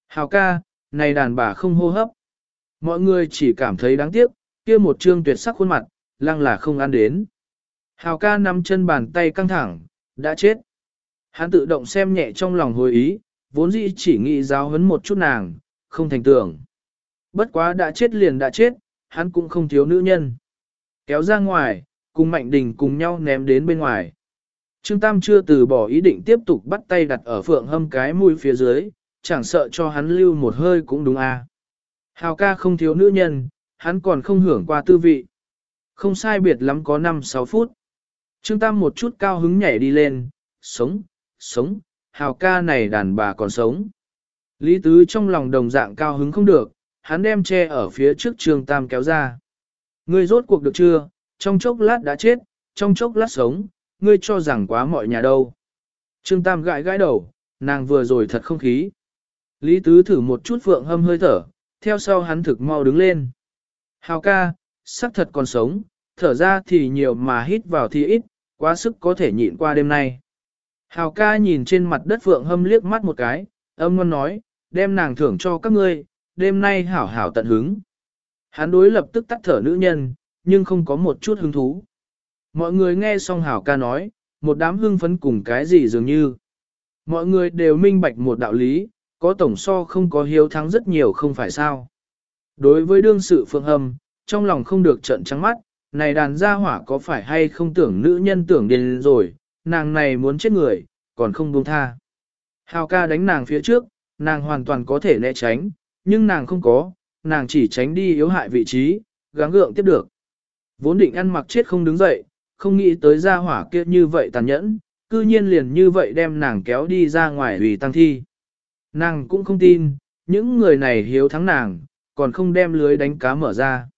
Hào ca, này đàn bà không hô hấp. Mọi người chỉ cảm thấy đáng tiếc, kia một trương tuyệt sắc khuôn mặt, lăng là không ăn đến. Hào ca nắm chân bàn tay căng thẳng, đã chết. Hắn tự động xem nhẹ trong lòng hồi ý, vốn dĩ chỉ nghĩ giáo huấn một chút nàng, không thành tưởng. Bất quá đã chết liền đã chết, hắn cũng không thiếu nữ nhân. Kéo ra ngoài, cùng Mạnh Đình cùng nhau ném đến bên ngoài. Trương Tam chưa từ bỏ ý định tiếp tục bắt tay đặt ở phượng hâm cái mũi phía dưới, chẳng sợ cho hắn lưu một hơi cũng đúng à. Hào ca không thiếu nữ nhân, hắn còn không hưởng qua tư vị. Không sai biệt lắm có 5-6 phút. Trương Tam một chút cao hứng nhảy đi lên, sống, sống, hào ca này đàn bà còn sống. Lý Tứ trong lòng đồng dạng cao hứng không được, hắn đem che ở phía trước Trương Tam kéo ra. Ngươi rốt cuộc được chưa, trong chốc lát đã chết, trong chốc lát sống, ngươi cho rằng quá mọi nhà đâu. Trương Tam gãi gãi đầu, nàng vừa rồi thật không khí. Lý Tứ thử một chút phượng hâm hơi thở, theo sau hắn thực mau đứng lên. Hào ca, sắc thật còn sống, thở ra thì nhiều mà hít vào thì ít, quá sức có thể nhịn qua đêm nay. Hào ca nhìn trên mặt đất phượng hâm liếc mắt một cái, âm ngon nói, đem nàng thưởng cho các ngươi, đêm nay hảo hảo tận hứng. Hắn đối lập tức tắt thở nữ nhân, nhưng không có một chút hứng thú. Mọi người nghe xong hảo ca nói, một đám hưng phấn cùng cái gì dường như. Mọi người đều minh bạch một đạo lý, có tổng so không có hiếu thắng rất nhiều không phải sao. Đối với đương sự phượng hâm, trong lòng không được trận trắng mắt, này đàn gia hỏa có phải hay không tưởng nữ nhân tưởng điên rồi, nàng này muốn chết người, còn không buông tha. Hào ca đánh nàng phía trước, nàng hoàn toàn có thể né tránh, nhưng nàng không có, nàng chỉ tránh đi yếu hại vị trí, gắng gượng tiếp được. Vốn định ăn mặc chết không đứng dậy, không nghĩ tới gia hỏa kia như vậy tàn nhẫn, cư nhiên liền như vậy đem nàng kéo đi ra ngoài vì tăng thi. Nàng cũng không tin, những người này hiếu thắng nàng, còn không đem lưới đánh cá mở ra.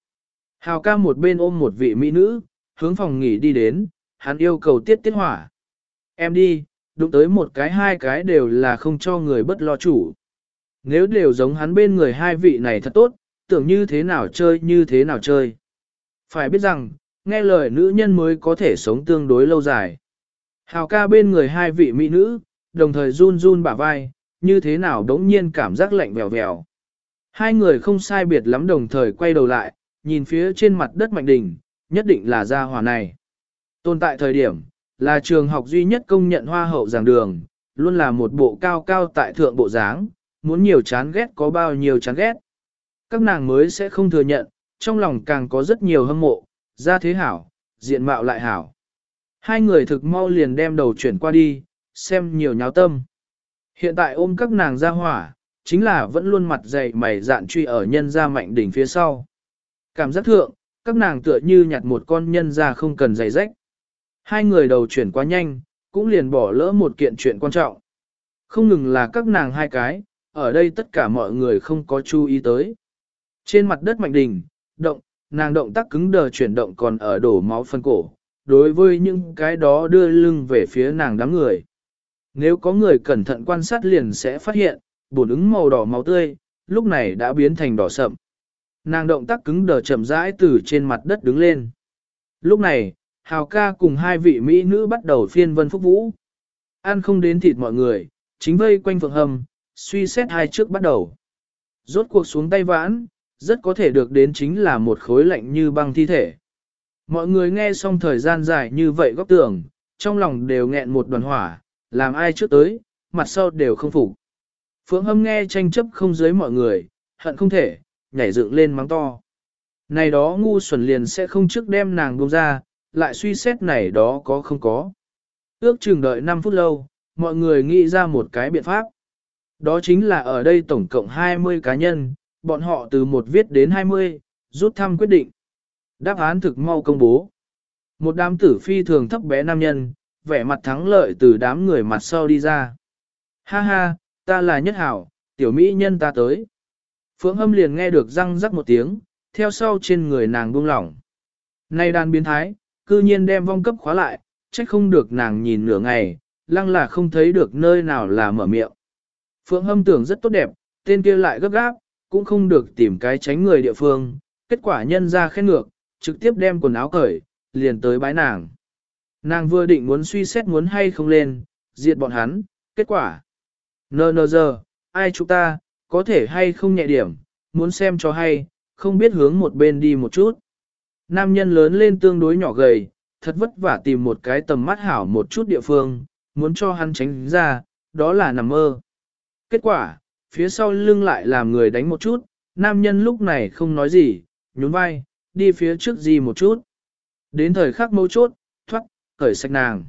Hào ca một bên ôm một vị mỹ nữ, hướng phòng nghỉ đi đến, hắn yêu cầu tiết tiết hỏa. Em đi, đụng tới một cái hai cái đều là không cho người bất lo chủ. Nếu đều giống hắn bên người hai vị này thật tốt, tưởng như thế nào chơi như thế nào chơi. Phải biết rằng, nghe lời nữ nhân mới có thể sống tương đối lâu dài. Hào ca bên người hai vị mỹ nữ, đồng thời run run bả vai, như thế nào đống nhiên cảm giác lạnh vèo vèo. Hai người không sai biệt lắm đồng thời quay đầu lại, nhìn phía trên mặt đất mạnh đỉnh, nhất định là gia hỏa này. Tồn tại thời điểm, là trường học duy nhất công nhận hoa hậu giảng đường, luôn là một bộ cao cao tại thượng bộ dáng, muốn nhiều chán ghét có bao nhiêu chán ghét. Các nàng mới sẽ không thừa nhận, trong lòng càng có rất nhiều hâm mộ, ra thế hảo, diện mạo lại hảo. Hai người thực mau liền đem đầu chuyển qua đi, xem nhiều nháo tâm. Hiện tại ôm các nàng ra hỏa, chính là vẫn luôn mặt dày mày dạn truy ở nhân ra mạnh đỉnh phía sau. Cảm giác thượng, các nàng tựa như nhặt một con nhân ra không cần giày rách. Hai người đầu chuyển quá nhanh, cũng liền bỏ lỡ một kiện chuyện quan trọng. Không ngừng là các nàng hai cái, ở đây tất cả mọi người không có chú ý tới. Trên mặt đất mạnh đỉnh, động, nàng động tác cứng đờ chuyển động còn ở đổ máu phân cổ, đối với những cái đó đưa lưng về phía nàng đám người. Nếu có người cẩn thận quan sát liền sẽ phát hiện, bổn ứng màu đỏ máu tươi, lúc này đã biến thành đỏ sậm. Nàng động tác cứng đờ chậm rãi từ trên mặt đất đứng lên. Lúc này, Hào ca cùng hai vị mỹ nữ bắt đầu phiên vân phúc vũ. Ăn không đến thịt mọi người, chính vây quanh phượng hầm, suy xét hai trước bắt đầu. Rốt cuộc xuống tay vãn, rất có thể được đến chính là một khối lạnh như băng thi thể. Mọi người nghe xong thời gian dài như vậy góc tưởng, trong lòng đều nghẹn một đoàn hỏa, làm ai trước tới, mặt sau đều không phục. Phượng hâm nghe tranh chấp không dưới mọi người, hận không thể, nhảy dựng lên mắng to. Này đó ngu xuẩn liền sẽ không trước đem nàng buông ra, lại suy xét này đó có không có. Ước chừng đợi 5 phút lâu, mọi người nghĩ ra một cái biện pháp. Đó chính là ở đây tổng cộng 20 cá nhân, bọn họ từ một viết đến 20, rút thăm quyết định. Đáp án thực mau công bố. Một đám tử phi thường thấp bé nam nhân, vẻ mặt thắng lợi từ đám người mặt sau đi ra. Ha ha, ta là nhất hảo, tiểu mỹ nhân ta tới. Phượng hâm liền nghe được răng rắc một tiếng, theo sau trên người nàng buông lỏng. Này đàn biến thái, cư nhiên đem vong cấp khóa lại, trách không được nàng nhìn nửa ngày, lăng là không thấy được nơi nào là mở miệng. Phượng hâm tưởng rất tốt đẹp, tên kia lại gấp gáp, cũng không được tìm cái tránh người địa phương, kết quả nhân ra khen ngược, trực tiếp đem quần áo cởi, liền tới bái nàng. Nàng vừa định muốn suy xét muốn hay không lên, diệt bọn hắn, kết quả. Nờ nờ giờ, ai chúng ta, có thể hay không nhẹ điểm, muốn xem cho hay, không biết hướng một bên đi một chút. Nam nhân lớn lên tương đối nhỏ gầy, thật vất vả tìm một cái tầm mắt hảo một chút địa phương, muốn cho hắn tránh ra, đó là nằm mơ. Kết quả, phía sau lưng lại làm người đánh một chút, nam nhân lúc này không nói gì, nhún vai, đi phía trước gì một chút. Đến thời khắc mấu chốt, thoát, cởi sạch nàng.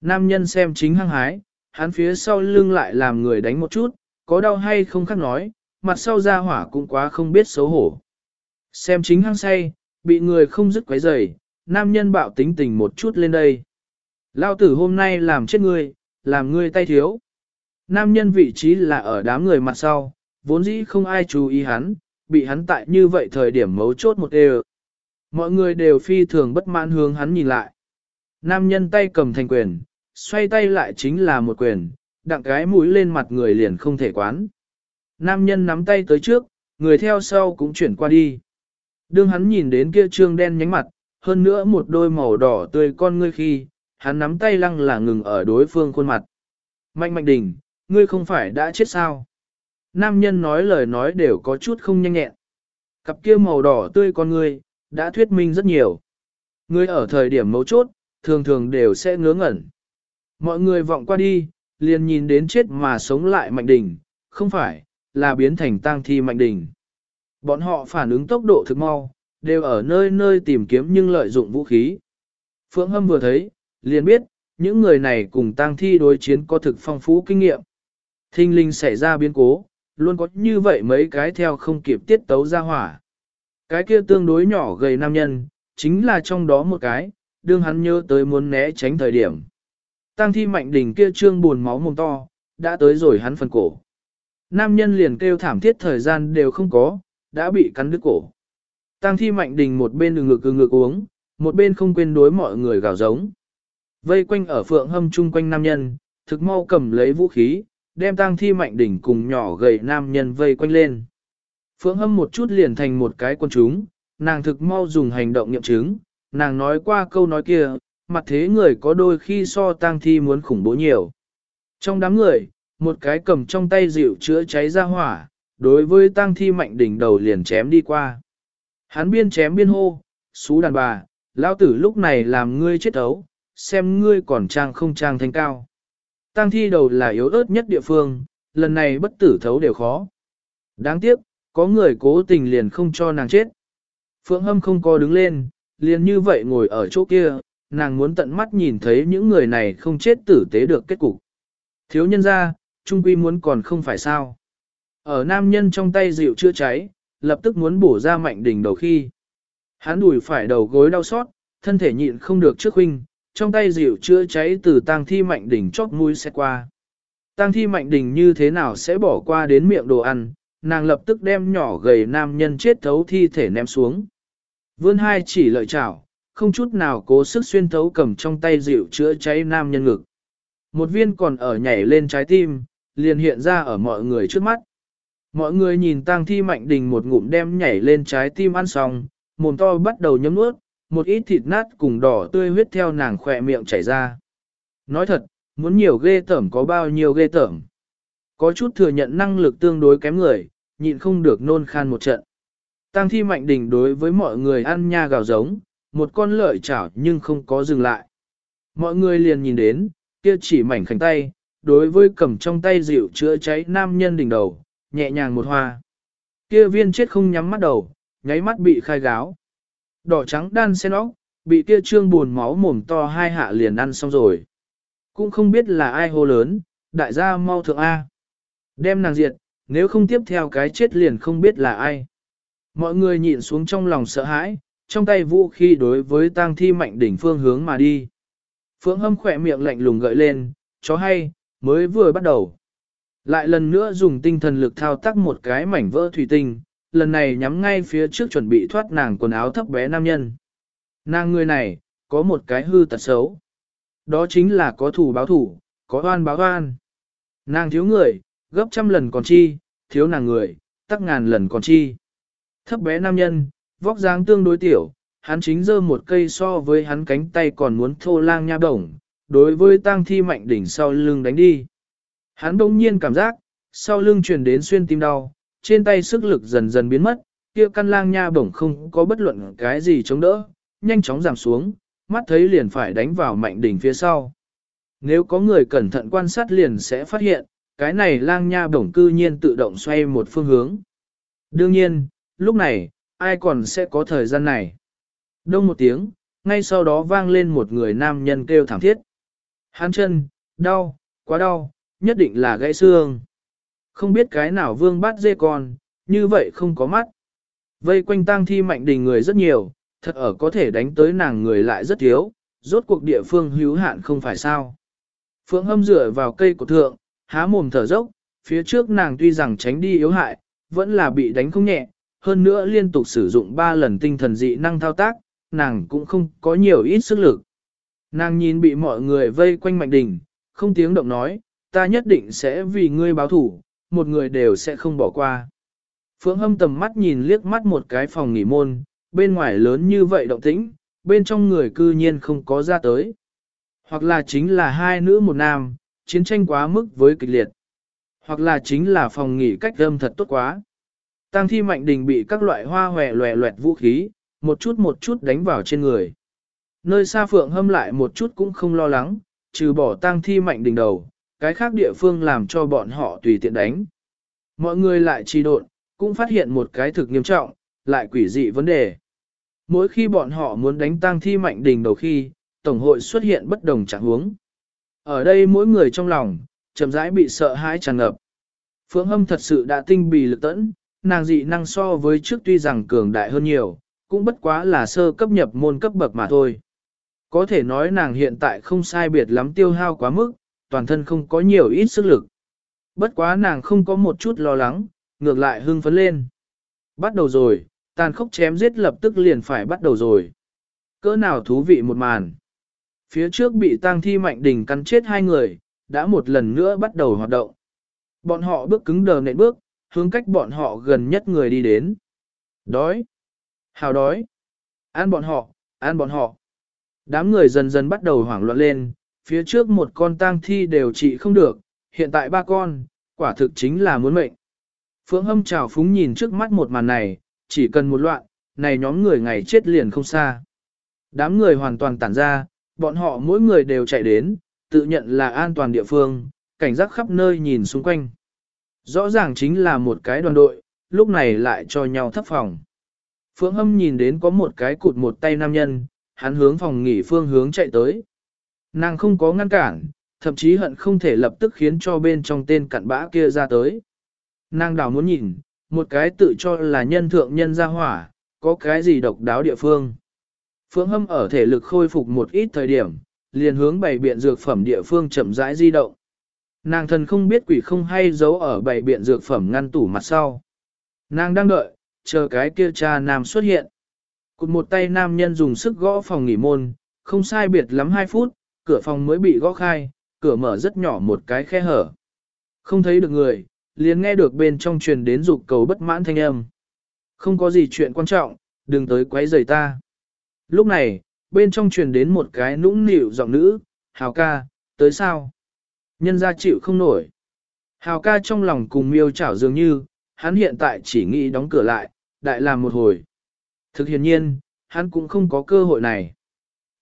Nam nhân xem chính hăng hái, hắn phía sau lưng lại làm người đánh một chút, có đau hay không khác nói, mặt sau ra hỏa cũng quá không biết xấu hổ. Xem chính hăng say, bị người không dứt quấy rầy, nam nhân bạo tính tình một chút lên đây. Lao tử hôm nay làm chết ngươi, làm ngươi tay thiếu. Nam nhân vị trí là ở đám người mặt sau, vốn dĩ không ai chú ý hắn, bị hắn tại như vậy thời điểm mấu chốt một đều. Mọi người đều phi thường bất mãn hướng hắn nhìn lại. Nam nhân tay cầm thành quyền, xoay tay lại chính là một quyền, đặng cái mũi lên mặt người liền không thể quán. Nam nhân nắm tay tới trước, người theo sau cũng chuyển qua đi. Đương hắn nhìn đến kia trương đen nhánh mặt, hơn nữa một đôi màu đỏ tươi con ngươi khi, hắn nắm tay lăng là ngừng ở đối phương khuôn mặt. Mạnh mạnh đỉnh, ngươi không phải đã chết sao? Nam nhân nói lời nói đều có chút không nhanh nhẹn. Cặp kia màu đỏ tươi con ngươi, đã thuyết minh rất nhiều. Ngươi ở thời điểm mấu chốt, thường thường đều sẽ ngớ ngẩn. Mọi người vọng qua đi, liền nhìn đến chết mà sống lại mạnh đỉnh, không phải, là biến thành tang thi mạnh đỉnh. Bọn họ phản ứng tốc độ thực mau, đều ở nơi nơi tìm kiếm nhưng lợi dụng vũ khí. Phượng Hâm vừa thấy, liền biết, những người này cùng tang thi đối chiến có thực phong phú kinh nghiệm. Thinh linh xảy ra biến cố, luôn có như vậy mấy cái theo không kịp tiết tấu ra hỏa. Cái kia tương đối nhỏ gầy nam nhân, chính là trong đó một cái, đương hắn nhớ tới muốn né tránh thời điểm. Tăng thi mạnh đỉnh kia trương buồn máu mồm to, đã tới rồi hắn phần cổ. Nam nhân liền kêu thảm thiết thời gian đều không có, đã bị cắn đứt cổ. Tăng thi mạnh đình một bên đường ngực ngực uống, một bên không quên đối mọi người gào giống. Vây quanh ở phượng hâm chung quanh nam nhân, thực mau cầm lấy vũ khí, đem tang thi mạnh đỉnh cùng nhỏ gầy nam nhân vây quanh lên. Phượng hâm một chút liền thành một cái quân chúng, nàng thực mau dùng hành động nghiệm chứng, nàng nói qua câu nói kia, mặt thế người có đôi khi so tang thi muốn khủng bố nhiều. Trong đám người, một cái cầm trong tay dịu chữa cháy ra hỏa, đối với tang thi mạnh đỉnh đầu liền chém đi qua. Hắn biên chém biên hô, xú đàn bà, lão tử lúc này làm ngươi chết ấu, xem ngươi còn trang không trang thanh cao. Tang thi đầu là yếu ớt nhất địa phương, lần này bất tử thấu đều khó. Đáng tiếc, có người cố tình liền không cho nàng chết. Phượng Hâm không có đứng lên, liền như vậy ngồi ở chỗ kia, nàng muốn tận mắt nhìn thấy những người này không chết tử tế được kết cục. Thiếu nhân ra, trung quy muốn còn không phải sao. Ở nam nhân trong tay dịu chưa cháy, lập tức muốn bổ ra mạnh đỉnh đầu khi. Hắn đùi phải đầu gối đau xót, thân thể nhịn không được trước huynh, trong tay dịu chữa cháy từ tang thi mạnh đỉnh chót mũi sẽ qua. Tang thi mạnh đỉnh như thế nào sẽ bỏ qua đến miệng đồ ăn, nàng lập tức đem nhỏ gầy nam nhân chết thấu thi thể ném xuống. Vươn hai chỉ lợi chảo, không chút nào cố sức xuyên thấu cầm trong tay dịu chữa cháy nam nhân ngực. Một viên còn ở nhảy lên trái tim, liền hiện ra ở mọi người trước mắt. Mọi người nhìn tang thi mạnh đình một ngụm đem nhảy lên trái tim ăn xong, mồm to bắt đầu nhấm nuốt, một ít thịt nát cùng đỏ tươi huyết theo nàng khỏe miệng chảy ra. Nói thật, muốn nhiều ghê tởm có bao nhiêu ghê tởm. Có chút thừa nhận năng lực tương đối kém người, nhịn không được nôn khan một trận. Tăng thi mạnh đình đối với mọi người ăn nha gào giống, một con lợi chảo nhưng không có dừng lại. Mọi người liền nhìn đến, kia chỉ mảnh khảnh tay, đối với cầm trong tay dịu chữa cháy nam nhân đỉnh đầu, nhẹ nhàng một hoa. Kia viên chết không nhắm mắt đầu, nháy mắt bị khai gáo. Đỏ trắng đan xen óc, bị kia trương buồn máu mồm to hai hạ liền ăn xong rồi. Cũng không biết là ai hô lớn, đại gia mau thượng A. Đem nàng diệt, nếu không tiếp theo cái chết liền không biết là ai. Mọi người nhịn xuống trong lòng sợ hãi, trong tay vũ khí đối với tang thi mạnh đỉnh phương hướng mà đi. Phượng hâm khỏe miệng lạnh lùng gợi lên, chó hay, mới vừa bắt đầu. Lại lần nữa dùng tinh thần lực thao tác một cái mảnh vỡ thủy tinh, lần này nhắm ngay phía trước chuẩn bị thoát nàng quần áo thấp bé nam nhân. Nàng người này, có một cái hư tật xấu. Đó chính là có thủ báo thủ, có oan báo oan. Nàng thiếu người, gấp trăm lần còn chi, thiếu nàng người, tắc ngàn lần còn chi. Thấp bé nam nhân, vóc dáng tương đối tiểu, hắn chính giơ một cây so với hắn cánh tay còn muốn thô lang nha bổng, đối với tang thi mạnh đỉnh sau lưng đánh đi. Hắn đông nhiên cảm giác, sau lưng truyền đến xuyên tim đau, trên tay sức lực dần dần biến mất, kia căn lang nha bổng không có bất luận cái gì chống đỡ, nhanh chóng giảm xuống, mắt thấy liền phải đánh vào mạnh đỉnh phía sau. Nếu có người cẩn thận quan sát liền sẽ phát hiện, cái này lang nha bổng cư nhiên tự động xoay một phương hướng. Đương nhiên, lúc này, ai còn sẽ có thời gian này. Đông một tiếng, ngay sau đó vang lên một người nam nhân kêu thảm thiết. Hán chân, đau, quá đau, nhất định là gãy xương. Không biết cái nào vương bắt dê con, như vậy không có mắt. Vây quanh tang thi mạnh đình người rất nhiều, thật ở có thể đánh tới nàng người lại rất thiếu, rốt cuộc địa phương hữu hạn không phải sao. Phượng hâm dựa vào cây của thượng, há mồm thở dốc, phía trước nàng tuy rằng tránh đi yếu hại, vẫn là bị đánh không nhẹ, hơn nữa liên tục sử dụng 3 lần tinh thần dị năng thao tác, nàng cũng không có nhiều ít sức lực. Nàng nhìn bị mọi người vây quanh mạnh đình, không tiếng động nói, ta nhất định sẽ vì ngươi báo thủ, một người đều sẽ không bỏ qua. Phượng hâm tầm mắt nhìn liếc mắt một cái phòng nghỉ môn, bên ngoài lớn như vậy động tĩnh, bên trong người cư nhiên không có ra tới. Hoặc là chính là hai nữ một nam, chiến tranh quá mức với kịch liệt. Hoặc là chính là phòng nghỉ cách âm thật tốt quá. Tăng thi mạnh đình bị các loại hoa hòe loẹ loẹt vũ khí, một chút một chút đánh vào trên người. Nơi xa phượng hâm lại một chút cũng không lo lắng, trừ bỏ tăng thi mạnh đình đầu, cái khác địa phương làm cho bọn họ tùy tiện đánh. Mọi người lại trì độn, cũng phát hiện một cái thực nghiêm trọng, lại quỷ dị vấn đề. Mỗi khi bọn họ muốn đánh tăng thi mạnh đình đầu khi, Tổng hội xuất hiện bất đồng trạng huống. Ở đây mỗi người trong lòng, chậm rãi bị sợ hãi tràn ngập. Phượng Hâm thật sự đã tinh bì lực tẫn, nàng dị năng so với trước tuy rằng cường đại hơn nhiều, cũng bất quá là sơ cấp nhập môn cấp bậc mà thôi. Có thể nói nàng hiện tại không sai biệt lắm tiêu hao quá mức, toàn thân không có nhiều ít sức lực. Bất quá nàng không có một chút lo lắng, ngược lại hưng phấn lên. Bắt đầu rồi, tàn khốc chém giết lập tức liền phải bắt đầu rồi. Cỡ nào thú vị một màn. Phía trước bị tang thi mạnh đỉnh cắn chết hai người, đã một lần nữa bắt đầu hoạt động. Bọn họ bước cứng đờ nện bước, hướng cách bọn họ gần nhất người đi đến. Đói. Hào đói. Ăn bọn họ, ăn bọn họ. Đám người dần dần bắt đầu hoảng loạn lên, phía trước một con tang thi đều trị không được, hiện tại ba con, quả thực chính là muốn mệnh. Phượng hâm trào phúng nhìn trước mắt một màn này, chỉ cần một loạn, này nhóm người ngày chết liền không xa. Đám người hoàn toàn tản ra, bọn họ mỗi người đều chạy đến, tự nhận là an toàn địa phương, cảnh giác khắp nơi nhìn xung quanh. Rõ ràng chính là một cái đoàn đội, lúc này lại cho nhau thấp phòng. Phượng Hâm nhìn đến có một cái cụt một tay nam nhân, hắn hướng phòng nghỉ phương hướng chạy tới. Nàng không có ngăn cản, thậm chí hận không thể lập tức khiến cho bên trong tên cặn bã kia ra tới. Nàng đảo muốn nhìn, một cái tự cho là nhân thượng nhân ra hỏa, có cái gì độc đáo địa phương. Phượng Hâm ở thể lực khôi phục một ít thời điểm, liền hướng bảy biện dược phẩm địa phương chậm rãi di động. Nàng thần không biết quỷ không hay giấu ở bảy biện dược phẩm ngăn tủ mặt sau. Nàng đang đợi, chờ cái kia cha nam xuất hiện. Cụt một tay nam nhân dùng sức gõ phòng nghỉ môn, không sai biệt lắm 2 phút, cửa phòng mới bị gõ khai, cửa mở rất nhỏ một cái khe hở. Không thấy được người, liền nghe được bên trong truyền đến dục cầu bất mãn thanh âm. Không có gì chuyện quan trọng, đừng tới quấy rầy ta. Lúc này, bên trong truyền đến một cái nũng nịu giọng nữ, hào ca, tới sao? Nhân ra chịu không nổi. Hào ca trong lòng cùng miêu chảo dường như, hắn hiện tại chỉ nghĩ đóng cửa lại, đại làm một hồi. Thực hiện nhiên, hắn cũng không có cơ hội này.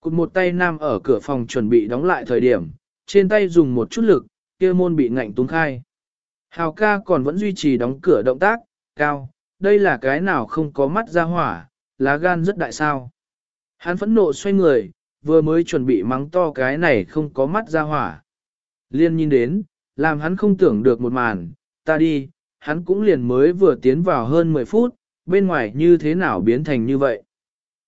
Cụt một tay nam ở cửa phòng chuẩn bị đóng lại thời điểm, trên tay dùng một chút lực, kia môn bị ngạnh túng khai. Hào ca còn vẫn duy trì đóng cửa động tác, cao, đây là cái nào không có mắt ra hỏa, lá gan rất đại sao. Hắn phẫn nộ xoay người, vừa mới chuẩn bị mắng to cái này không có mắt ra hỏa. Liên nhìn đến, làm hắn không tưởng được một màn, ta đi, hắn cũng liền mới vừa tiến vào hơn 10 phút, bên ngoài như thế nào biến thành như vậy.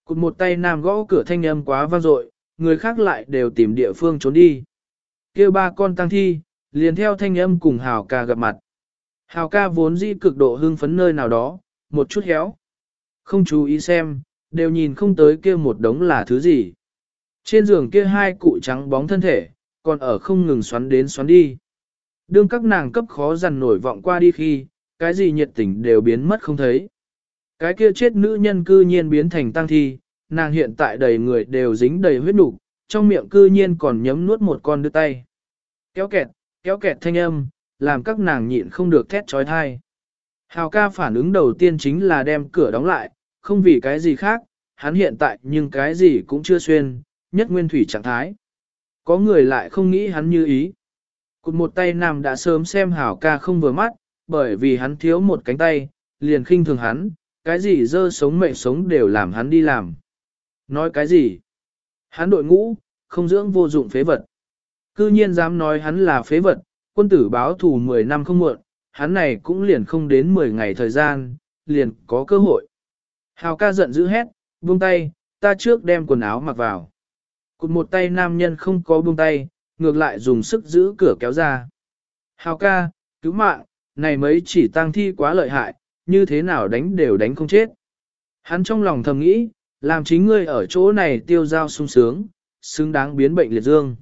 Cụt một tay nam gõ cửa thanh âm quá vang dội, người khác lại đều tìm địa phương trốn đi. kêu ba con tăng thi, liền theo thanh âm cùng Hào ca gặp mặt. Hào ca vốn dĩ cực độ hưng phấn nơi nào đó, một chút héo. Không chú ý xem, đều nhìn không tới kia một đống là thứ gì. Trên giường kia hai cụ trắng bóng thân thể, còn ở không ngừng xoắn đến xoắn đi. Đương các nàng cấp khó dằn nổi vọng qua đi khi, cái gì nhiệt tình đều biến mất không thấy. Cái kia chết nữ nhân cư nhiên biến thành tăng thi, nàng hiện tại đầy người đều dính đầy huyết nục, trong miệng cư nhiên còn nhấm nuốt một con đứa tay. Kéo kẹt, kéo kẹt thanh âm, làm các nàng nhịn không được thét trói thai. Hào ca phản ứng đầu tiên chính là đem cửa đóng lại, không vì cái gì khác, hắn hiện tại nhưng cái gì cũng chưa xuyên, nhất nguyên thủy trạng thái. Có người lại không nghĩ hắn như ý. Cụt một tay nam đã sớm xem hảo ca không vừa mắt, bởi vì hắn thiếu một cánh tay, liền khinh thường hắn, cái gì dơ sống mệnh sống đều làm hắn đi làm. Nói cái gì? Hắn đội ngũ, không dưỡng vô dụng phế vật. Cư nhiên dám nói hắn là phế vật, quân tử báo thù 10 năm không muộn, hắn này cũng liền không đến 10 ngày thời gian, liền có cơ hội. Hào ca giận dữ hét, buông tay, ta trước đem quần áo mặc vào. Cụt một tay nam nhân không có buông tay, ngược lại dùng sức giữ cửa kéo ra. Hào ca, cứu mạng, này mấy chỉ tang thi quá lợi hại, như thế nào đánh đều đánh không chết. Hắn trong lòng thầm nghĩ, làm chính ngươi ở chỗ này tiêu giao sung sướng, xứng đáng biến bệnh liệt dương.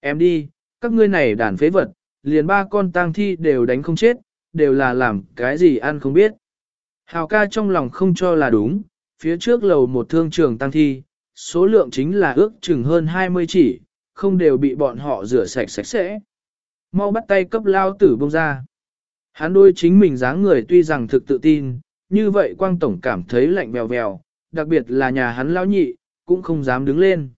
Em đi, các ngươi này đàn phế vật, liền ba con tang thi đều đánh không chết, đều là làm cái gì ăn không biết. Hào ca trong lòng không cho là đúng, phía trước lầu một thương trường tăng thi, số lượng chính là ước chừng hơn 20 chỉ, không đều bị bọn họ rửa sạch sạch sẽ. Mau bắt tay cấp lao tử bông ra. Hắn đôi chính mình dáng người tuy rằng thực tự tin, như vậy quang tổng cảm thấy lạnh bèo bèo, đặc biệt là nhà hắn lão nhị, cũng không dám đứng lên.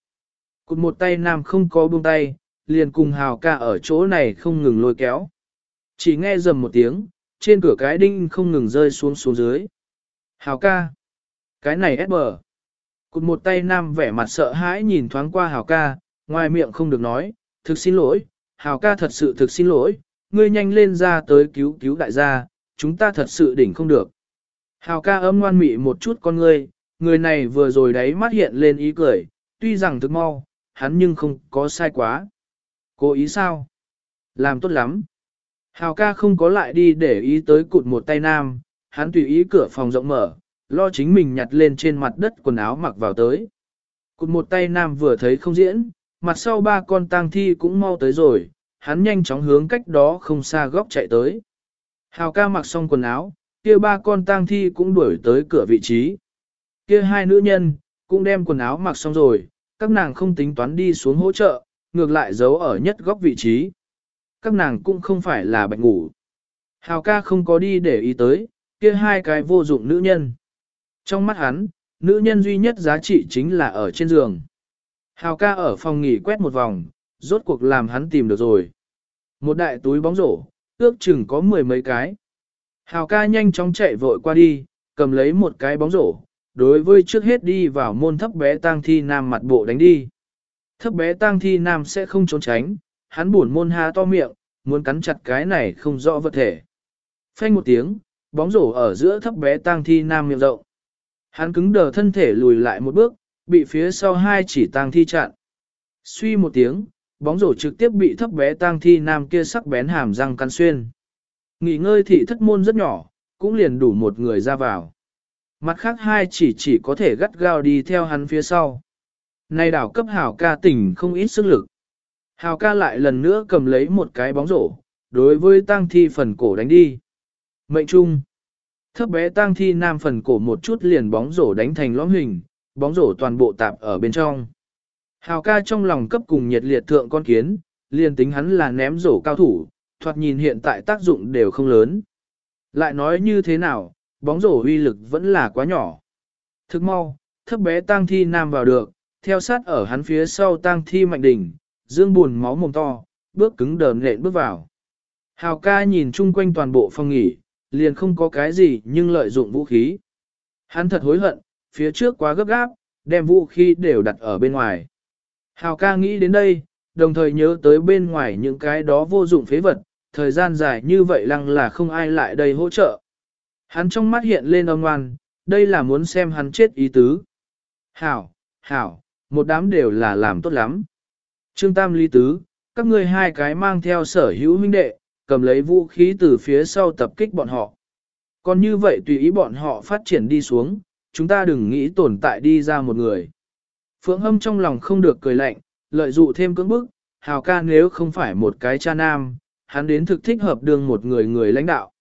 Cụt một tay nam không có buông tay, liền cùng hào ca ở chỗ này không ngừng lôi kéo. Chỉ nghe dầm một tiếng, trên cửa cái đinh không ngừng rơi xuống xuống dưới. Hào ca. Cái này ép bờ. Cụt một tay nam vẻ mặt sợ hãi nhìn thoáng qua hào ca, ngoài miệng không được nói, thực xin lỗi, hào ca thật sự thực xin lỗi, ngươi nhanh lên ra tới cứu cứu đại gia, chúng ta thật sự đỉnh không được. Hào ca ấm ngoan mị một chút con ngươi, người này vừa rồi đấy mắt hiện lên ý cười, tuy rằng thực mau, hắn nhưng không có sai quá. Cố ý sao? Làm tốt lắm. Hào ca không có lại đi để ý tới cụt một tay nam, hắn tùy ý cửa phòng rộng mở, lo chính mình nhặt lên trên mặt đất quần áo mặc vào tới. Cụt một tay nam vừa thấy không diễn, mặt sau ba con tang thi cũng mau tới rồi, hắn nhanh chóng hướng cách đó không xa góc chạy tới. Hào ca mặc xong quần áo, kia ba con tang thi cũng đuổi tới cửa vị trí. Kia hai nữ nhân, cũng đem quần áo mặc xong rồi, các nàng không tính toán đi xuống hỗ trợ, ngược lại giấu ở nhất góc vị trí. Các nàng cũng không phải là bệnh ngủ. Hào ca không có đi để ý tới, kia hai cái vô dụng nữ nhân. Trong mắt hắn, nữ nhân duy nhất giá trị chính là ở trên giường. Hào ca ở phòng nghỉ quét một vòng, rốt cuộc làm hắn tìm được rồi. Một đại túi bóng rổ, ước chừng có mười mấy cái. Hào ca nhanh chóng chạy vội qua đi, cầm lấy một cái bóng rổ, đối với trước hết đi vào môn thấp bé tang thi nam mặt bộ đánh đi. Thấp bé tang thi nam sẽ không trốn tránh, hắn buồn môn ha to miệng, muốn cắn chặt cái này không rõ vật thể. Phanh một tiếng, bóng rổ ở giữa thấp bé tang thi nam miệng rộng. Hắn cứng đờ thân thể lùi lại một bước, bị phía sau hai chỉ tang thi chặn. Suy một tiếng, bóng rổ trực tiếp bị thấp bé tang thi nam kia sắc bén hàm răng cắn xuyên. Nghỉ ngơi thị thất môn rất nhỏ, cũng liền đủ một người ra vào. Mặt khác hai chỉ chỉ có thể gắt gao đi theo hắn phía sau. Này đảo cấp hảo ca tỉnh không ít sức lực. Hào ca lại lần nữa cầm lấy một cái bóng rổ, đối với tang thi phần cổ đánh đi. Mệnh trung. Thấp bé tang thi nam phần cổ một chút liền bóng rổ đánh thành lõm hình, bóng rổ toàn bộ tạp ở bên trong. Hào ca trong lòng cấp cùng nhiệt liệt thượng con kiến, liền tính hắn là ném rổ cao thủ, thoạt nhìn hiện tại tác dụng đều không lớn. Lại nói như thế nào, bóng rổ uy lực vẫn là quá nhỏ. Thức mau, thấp bé tang thi nam vào được, theo sát ở hắn phía sau tang thi mạnh đỉnh, dương buồn máu mồm to, bước cứng đờn lện bước vào. Hào ca nhìn chung quanh toàn bộ phòng nghỉ, liền không có cái gì nhưng lợi dụng vũ khí. Hắn thật hối hận, phía trước quá gấp gáp, đem vũ khí đều đặt ở bên ngoài. Hào ca nghĩ đến đây, đồng thời nhớ tới bên ngoài những cái đó vô dụng phế vật, thời gian dài như vậy lăng là không ai lại đây hỗ trợ. Hắn trong mắt hiện lên âm ngoan, đây là muốn xem hắn chết ý tứ. Hảo, hảo, một đám đều là làm tốt lắm. Trương Tam Lý Tứ, các ngươi hai cái mang theo sở hữu huynh đệ, cầm lấy vũ khí từ phía sau tập kích bọn họ. Còn như vậy tùy ý bọn họ phát triển đi xuống, chúng ta đừng nghĩ tồn tại đi ra một người. Phượng Hâm trong lòng không được cười lạnh, lợi dụ thêm cưỡng bức, hào ca nếu không phải một cái cha nam, hắn đến thực thích hợp đường một người người lãnh đạo.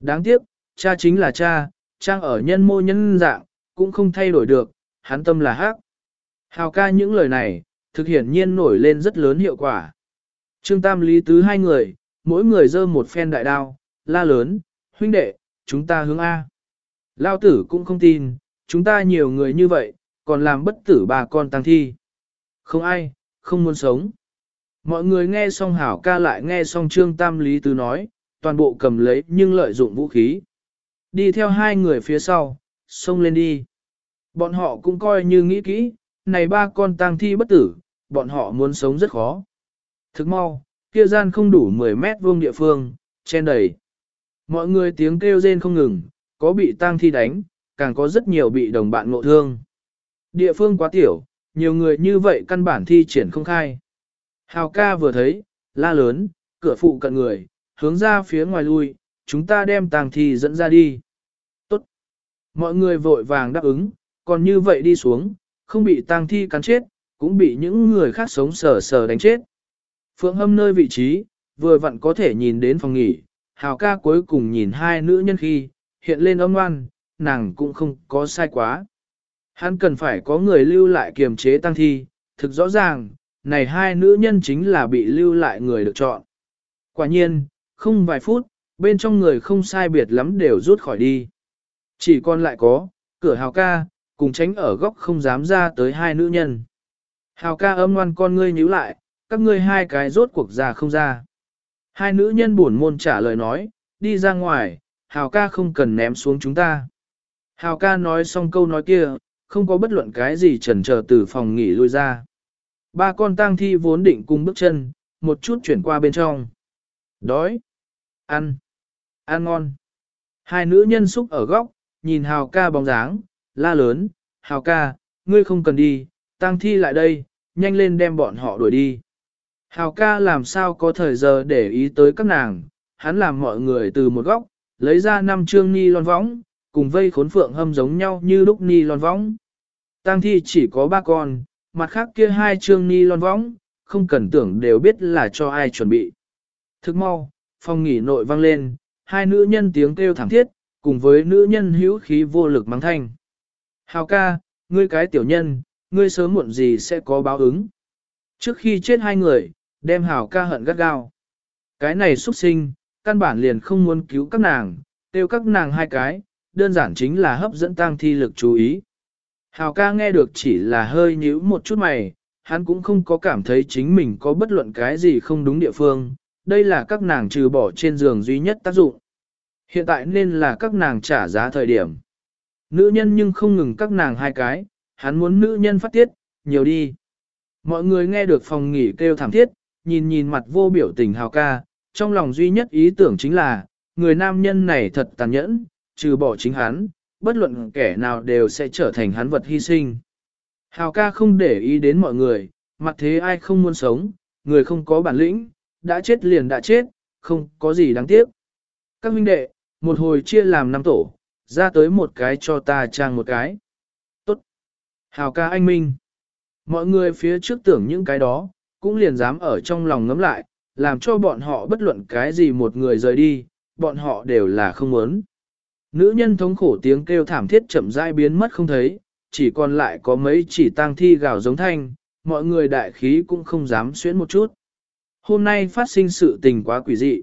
Đáng tiếc, cha chính là cha, trang ở nhân mô nhân dạng, cũng không thay đổi được, hắn tâm là hắc. Hào ca những lời này, thực hiển nhiên nổi lên rất lớn hiệu quả. Trương Tam Lý Tứ hai người, mỗi người dơ một phen đại đao, la lớn, huynh đệ, chúng ta hướng A. Lao tử cũng không tin, chúng ta nhiều người như vậy, còn làm bất tử bà con tăng thi. Không ai, không muốn sống. Mọi người nghe xong hảo ca lại nghe xong trương tam lý tứ nói, toàn bộ cầm lấy nhưng lợi dụng vũ khí. Đi theo hai người phía sau, xông lên đi. Bọn họ cũng coi như nghĩ kỹ, này ba con tang thi bất tử, bọn họ muốn sống rất khó. Thức mau, kia gian không đủ 10 mét vuông địa phương, chen đầy. Mọi người tiếng kêu rên không ngừng, có bị tang thi đánh, càng có rất nhiều bị đồng bạn ngộ thương. Địa phương quá tiểu, nhiều người như vậy căn bản thi triển không khai. Hào ca vừa thấy, la lớn, cửa phụ cận người, hướng ra phía ngoài lui, chúng ta đem tang thi dẫn ra đi. Tốt. Mọi người vội vàng đáp ứng, còn như vậy đi xuống, không bị tang thi cắn chết, cũng bị những người khác sống sờ sờ đánh chết. Phượng hâm nơi vị trí, vừa vặn có thể nhìn đến phòng nghỉ, hào ca cuối cùng nhìn hai nữ nhân khi, hiện lên âm ngoan, nàng cũng không có sai quá. Hắn cần phải có người lưu lại kiềm chế tăng thi, thực rõ ràng, này hai nữ nhân chính là bị lưu lại người được chọn. Quả nhiên, không vài phút, bên trong người không sai biệt lắm đều rút khỏi đi. Chỉ còn lại có, cửa hào ca, cùng tránh ở góc không dám ra tới hai nữ nhân. Hào ca âm ngoan con ngươi nhíu lại, các ngươi hai cái rốt cuộc ra không ra. Hai nữ nhân buồn môn trả lời nói, đi ra ngoài, hào ca không cần ném xuống chúng ta. Hào ca nói xong câu nói kia, không có bất luận cái gì chần chờ từ phòng nghỉ lui ra. Ba con tang thi vốn định cùng bước chân, một chút chuyển qua bên trong. Đói. Ăn. Ăn ngon. Hai nữ nhân xúc ở góc, nhìn hào ca bóng dáng, la lớn, hào ca, ngươi không cần đi, tang thi lại đây, nhanh lên đem bọn họ đuổi đi. Hào ca làm sao có thời giờ để ý tới các nàng, hắn làm mọi người từ một góc, lấy ra năm chương ni lon võng, cùng vây khốn phượng hâm giống nhau như lúc ni lon võng. Tang thi chỉ có ba con, mặt khác kia hai chương ni lon võng, không cần tưởng đều biết là cho ai chuẩn bị. Thức mau, phòng nghỉ nội vang lên, hai nữ nhân tiếng kêu thảm thiết, cùng với nữ nhân hữu khí vô lực mắng thanh. Hào ca, ngươi cái tiểu nhân, ngươi sớm muộn gì sẽ có báo ứng. Trước khi chết hai người, đem hào ca hận gắt gao. Cái này xuất sinh, căn bản liền không muốn cứu các nàng, tiêu các nàng hai cái, đơn giản chính là hấp dẫn tăng thi lực chú ý. Hào ca nghe được chỉ là hơi nhíu một chút mày, hắn cũng không có cảm thấy chính mình có bất luận cái gì không đúng địa phương, đây là các nàng trừ bỏ trên giường duy nhất tác dụng. Hiện tại nên là các nàng trả giá thời điểm. Nữ nhân nhưng không ngừng các nàng hai cái, hắn muốn nữ nhân phát tiết, nhiều đi. Mọi người nghe được phòng nghỉ kêu thảm thiết, nhìn nhìn mặt vô biểu tình hào ca, trong lòng duy nhất ý tưởng chính là, người nam nhân này thật tàn nhẫn, trừ bỏ chính hắn, bất luận kẻ nào đều sẽ trở thành hắn vật hy sinh. Hào ca không để ý đến mọi người, mặt thế ai không muốn sống, người không có bản lĩnh, đã chết liền đã chết, không có gì đáng tiếc. Các huynh đệ, một hồi chia làm năm tổ, ra tới một cái cho ta trang một cái. Tốt. Hào ca anh minh. Mọi người phía trước tưởng những cái đó, cũng liền dám ở trong lòng ngấm lại, làm cho bọn họ bất luận cái gì một người rời đi, bọn họ đều là không muốn. Nữ nhân thống khổ tiếng kêu thảm thiết chậm rãi biến mất không thấy, chỉ còn lại có mấy chỉ tang thi gào giống thanh, mọi người đại khí cũng không dám xuyến một chút. Hôm nay phát sinh sự tình quá quỷ dị.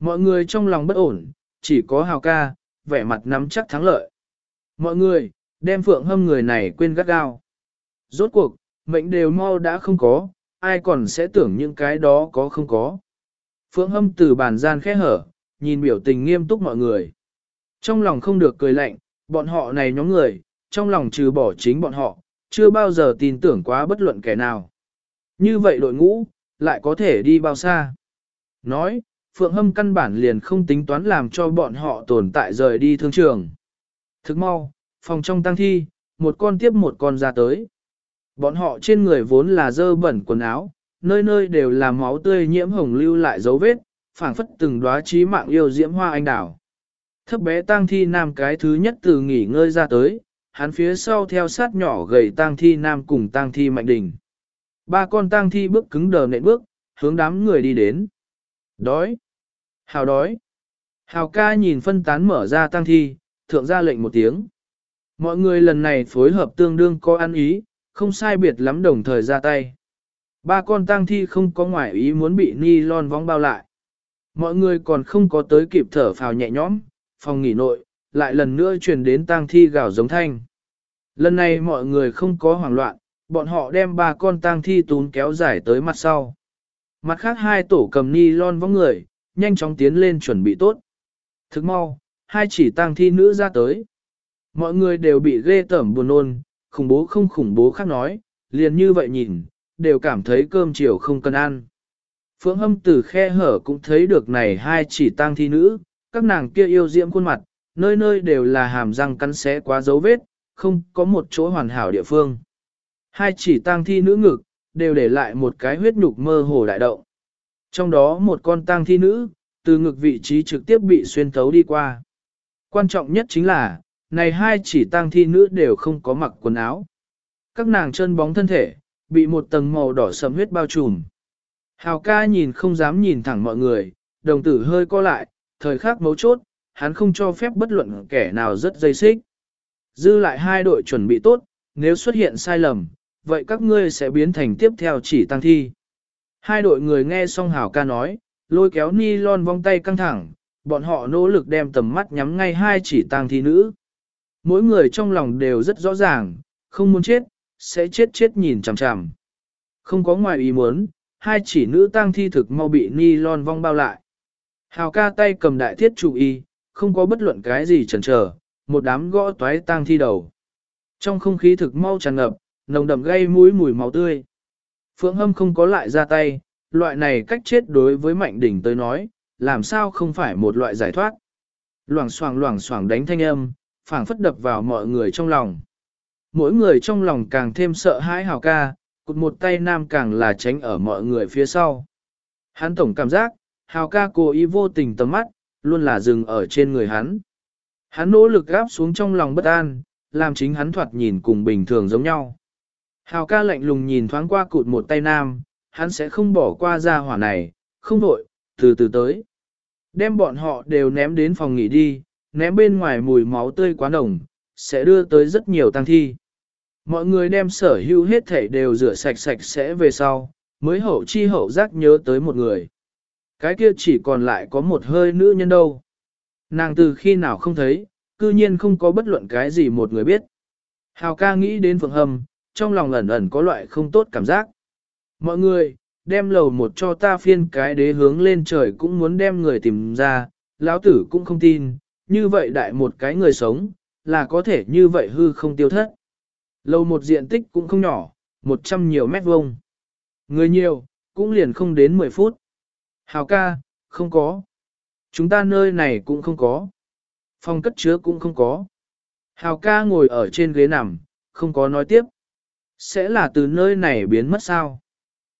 Mọi người trong lòng bất ổn, chỉ có hào ca, vẻ mặt nắm chắc thắng lợi. Mọi người, đem phượng hâm người này quên gắt gao. Rốt cuộc, mệnh đều mau đã không có, ai còn sẽ tưởng những cái đó có không có. Phượng hâm từ bàn gian khẽ hở, nhìn biểu tình nghiêm túc mọi người. Trong lòng không được cười lạnh, bọn họ này nhóm người, trong lòng trừ bỏ chính bọn họ, chưa bao giờ tin tưởng quá bất luận kẻ nào. Như vậy đội ngũ, lại có thể đi bao xa. Nói, Phượng Hâm căn bản liền không tính toán làm cho bọn họ tồn tại rời đi thương trường. Thức mau, phòng trong tăng thi, một con tiếp một con ra tới. Bọn họ trên người vốn là dơ bẩn quần áo, nơi nơi đều là máu tươi nhiễm hồng lưu lại dấu vết, phảng phất từng đóa trí mạng yêu diễm hoa anh đào. Thấp bé tang thi nam cái thứ nhất từ nghỉ ngơi ra tới, hắn phía sau theo sát nhỏ gầy tang thi nam cùng tang thi mạnh đình. Ba con tang thi bước cứng đờ nện bước, hướng đám người đi đến. Đói. Hào đói. Hào ca nhìn phân tán mở ra tang thi, thượng ra lệnh một tiếng. Mọi người lần này phối hợp tương đương có ăn ý, không sai biệt lắm đồng thời ra tay. Ba con tang thi không có ngoại ý muốn bị ni lon vong bao lại. Mọi người còn không có tới kịp thở phào nhẹ nhõm, phòng nghỉ nội, lại lần nữa truyền đến tang thi gào giống thanh. Lần này mọi người không có hoảng loạn, bọn họ đem ba con tang thi tún kéo dài tới mặt sau. Mặt khác hai tổ cầm ni lon vong người, nhanh chóng tiến lên chuẩn bị tốt. Thức mau, hai chỉ tang thi nữ ra tới. Mọi người đều bị ghê tởm buồn nôn, khủng bố không khủng bố khác nói, liền như vậy nhìn, đều cảm thấy cơm chiều không cần ăn. Phượng hâm từ khe hở cũng thấy được này hai chỉ tang thi nữ, các nàng kia yêu diễm khuôn mặt, nơi nơi đều là hàm răng cắn xé quá dấu vết, không có một chỗ hoàn hảo địa phương. Hai chỉ tang thi nữ ngực, đều để lại một cái huyết nhục mơ hồ đại động. Trong đó một con tang thi nữ, từ ngực vị trí trực tiếp bị xuyên thấu đi qua. Quan trọng nhất chính là, này hai chỉ tang thi nữ đều không có mặc quần áo. Các nàng chân bóng thân thể, bị một tầng màu đỏ sầm huyết bao trùm. Hào ca nhìn không dám nhìn thẳng mọi người, đồng tử hơi co lại, thời khắc mấu chốt, hắn không cho phép bất luận kẻ nào rất dây xích. Dư lại hai đội chuẩn bị tốt, nếu xuất hiện sai lầm, vậy các ngươi sẽ biến thành tiếp theo chỉ tăng thi. Hai đội người nghe xong hảo ca nói, lôi kéo ni lon vong tay căng thẳng, bọn họ nỗ lực đem tầm mắt nhắm ngay hai chỉ tăng thi nữ. Mỗi người trong lòng đều rất rõ ràng, không muốn chết, sẽ chết chết nhìn chằm chằm. Không có ngoài ý muốn, hai chỉ nữ tăng thi thực mau bị ni lon vong bao lại. Hào ca tay cầm đại thiết chủ y, không có bất luận cái gì chần chờ, một đám gõ toái tang thi đầu. Trong không khí thực mau tràn ngập, nồng đậm gây mũi mùi máu tươi. Phượng Hâm không có lại ra tay, loại này cách chết đối với Mạnh Đỉnh tới nói, làm sao không phải một loại giải thoát. Loảng xoảng loảng xoảng đánh thanh âm, phảng phất đập vào mọi người trong lòng. Mỗi người trong lòng càng thêm sợ hãi hào ca, cụt một tay nam càng là tránh ở mọi người phía sau. Hắn tổng cảm giác, hào ca cố ý vô tình tầm mắt, luôn là dừng ở trên người hắn. Hắn nỗ lực gáp xuống trong lòng bất an, làm chính hắn thoạt nhìn cùng bình thường giống nhau. Hào ca lạnh lùng nhìn thoáng qua cụt một tay nam, hắn sẽ không bỏ qua ra hỏa này, không đổi, từ từ tới. Đem bọn họ đều ném đến phòng nghỉ đi, ném bên ngoài mùi máu tươi quá nồng, sẽ đưa tới rất nhiều tăng thi. Mọi người đem sở hữu hết thể đều rửa sạch sạch sẽ về sau, mới hậu chi hậu giác nhớ tới một người. Cái kia chỉ còn lại có một hơi nữ nhân đâu. Nàng từ khi nào không thấy, cư nhiên không có bất luận cái gì một người biết. Hào ca nghĩ đến phượng hầm, trong lòng ẩn ẩn có loại không tốt cảm giác. Mọi người, đem lầu một cho ta phiên cái đế hướng lên trời cũng muốn đem người tìm ra, lão tử cũng không tin, như vậy đại một cái người sống, là có thể như vậy hư không tiêu thất. Lầu một diện tích cũng không nhỏ, một trăm nhiều mét vuông. Người nhiều, cũng liền không đến 10 phút. Hào ca, không có. Chúng ta nơi này cũng không có. Phòng cất chứa cũng không có. Hào ca ngồi ở trên ghế nằm, không có nói tiếp. Sẽ là từ nơi này biến mất sao?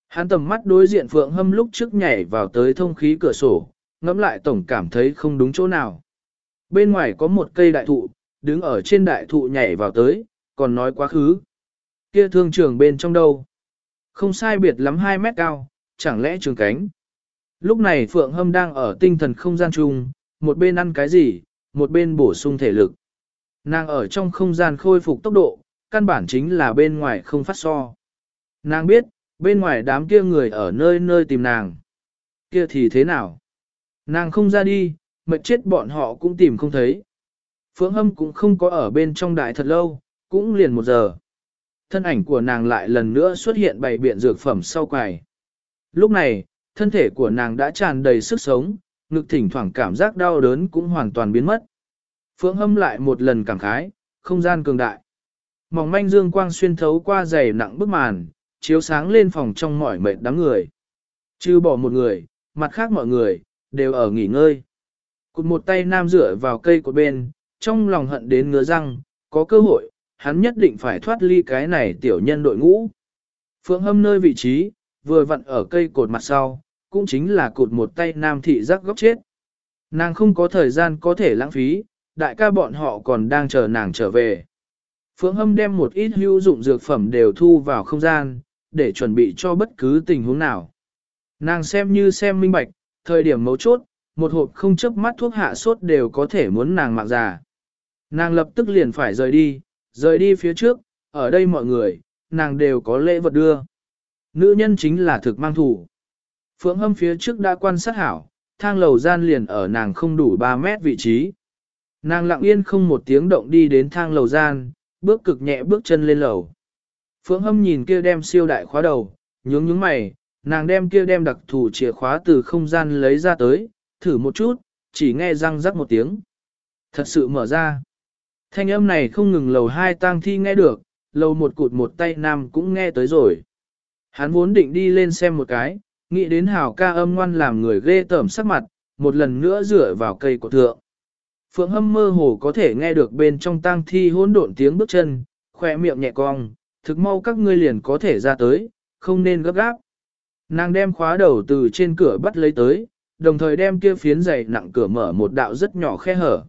Hắn tầm mắt đối diện Phượng Hâm lúc trước nhảy vào tới thông khí cửa sổ, ngẫm lại tổng cảm thấy không đúng chỗ nào. Bên ngoài có một cây đại thụ, đứng ở trên đại thụ nhảy vào tới, còn nói quá khứ. Kia thương trường bên trong đâu? Không sai biệt lắm 2 mét cao, chẳng lẽ trường cánh? Lúc này Phượng Hâm đang ở tinh thần không gian chung, một bên ăn cái gì, một bên bổ sung thể lực. Nàng ở trong không gian khôi phục tốc độ, căn bản chính là bên ngoài không phát so. Nàng biết, bên ngoài đám kia người ở nơi nơi tìm nàng. Kia thì thế nào? Nàng không ra đi, mệt chết bọn họ cũng tìm không thấy. Phượng Hâm cũng không có ở bên trong đại thật lâu, cũng liền một giờ. Thân ảnh của nàng lại lần nữa xuất hiện bày biện dược phẩm sau quài. Lúc này, thân thể của nàng đã tràn đầy sức sống, ngực thỉnh thoảng cảm giác đau đớn cũng hoàn toàn biến mất. Phượng hâm lại một lần cảm khái, không gian cường đại. Mỏng manh dương quang xuyên thấu qua dày nặng bức màn, chiếu sáng lên phòng trong mỏi mệt đám người. Chứ bỏ một người, mặt khác mọi người, đều ở nghỉ ngơi. Cụt một tay nam dựa vào cây của bên, trong lòng hận đến ngứa răng, có cơ hội, hắn nhất định phải thoát ly cái này tiểu nhân đội ngũ. Phượng hâm nơi vị trí, vừa vặn ở cây cột mặt sau, cũng chính là cột một tay nam thị giác góc chết. Nàng không có thời gian có thể lãng phí, đại ca bọn họ còn đang chờ nàng trở về. Phượng hâm đem một ít hữu dụng dược phẩm đều thu vào không gian, để chuẩn bị cho bất cứ tình huống nào. Nàng xem như xem minh bạch, thời điểm mấu chốt, một hộp không chấp mắt thuốc hạ sốt đều có thể muốn nàng mạng già. Nàng lập tức liền phải rời đi, rời đi phía trước, ở đây mọi người, nàng đều có lễ vật đưa. Nữ nhân chính là thực mang thủ. Phượng hâm phía trước đã quan sát hảo, thang lầu gian liền ở nàng không đủ 3 mét vị trí. Nàng lặng yên không một tiếng động đi đến thang lầu gian, bước cực nhẹ bước chân lên lầu. Phượng hâm nhìn kia đem siêu đại khóa đầu, nhướng nhướng mày, nàng đem kia đem đặc thù chìa khóa từ không gian lấy ra tới, thử một chút, chỉ nghe răng rắc một tiếng. Thật sự mở ra. Thanh âm này không ngừng lầu hai tang thi nghe được, lầu một cụt một tay nam cũng nghe tới rồi. Hắn vốn định đi lên xem một cái, nghĩ đến hào ca âm ngoan làm người ghê tởm sắc mặt, một lần nữa dựa vào cây của thượng. Phượng hâm mơ hồ có thể nghe được bên trong tang thi hỗn độn tiếng bước chân, khỏe miệng nhẹ cong, thực mau các ngươi liền có thể ra tới, không nên gấp gáp. Nàng đem khóa đầu từ trên cửa bắt lấy tới, đồng thời đem kia phiến dày nặng cửa mở một đạo rất nhỏ khe hở.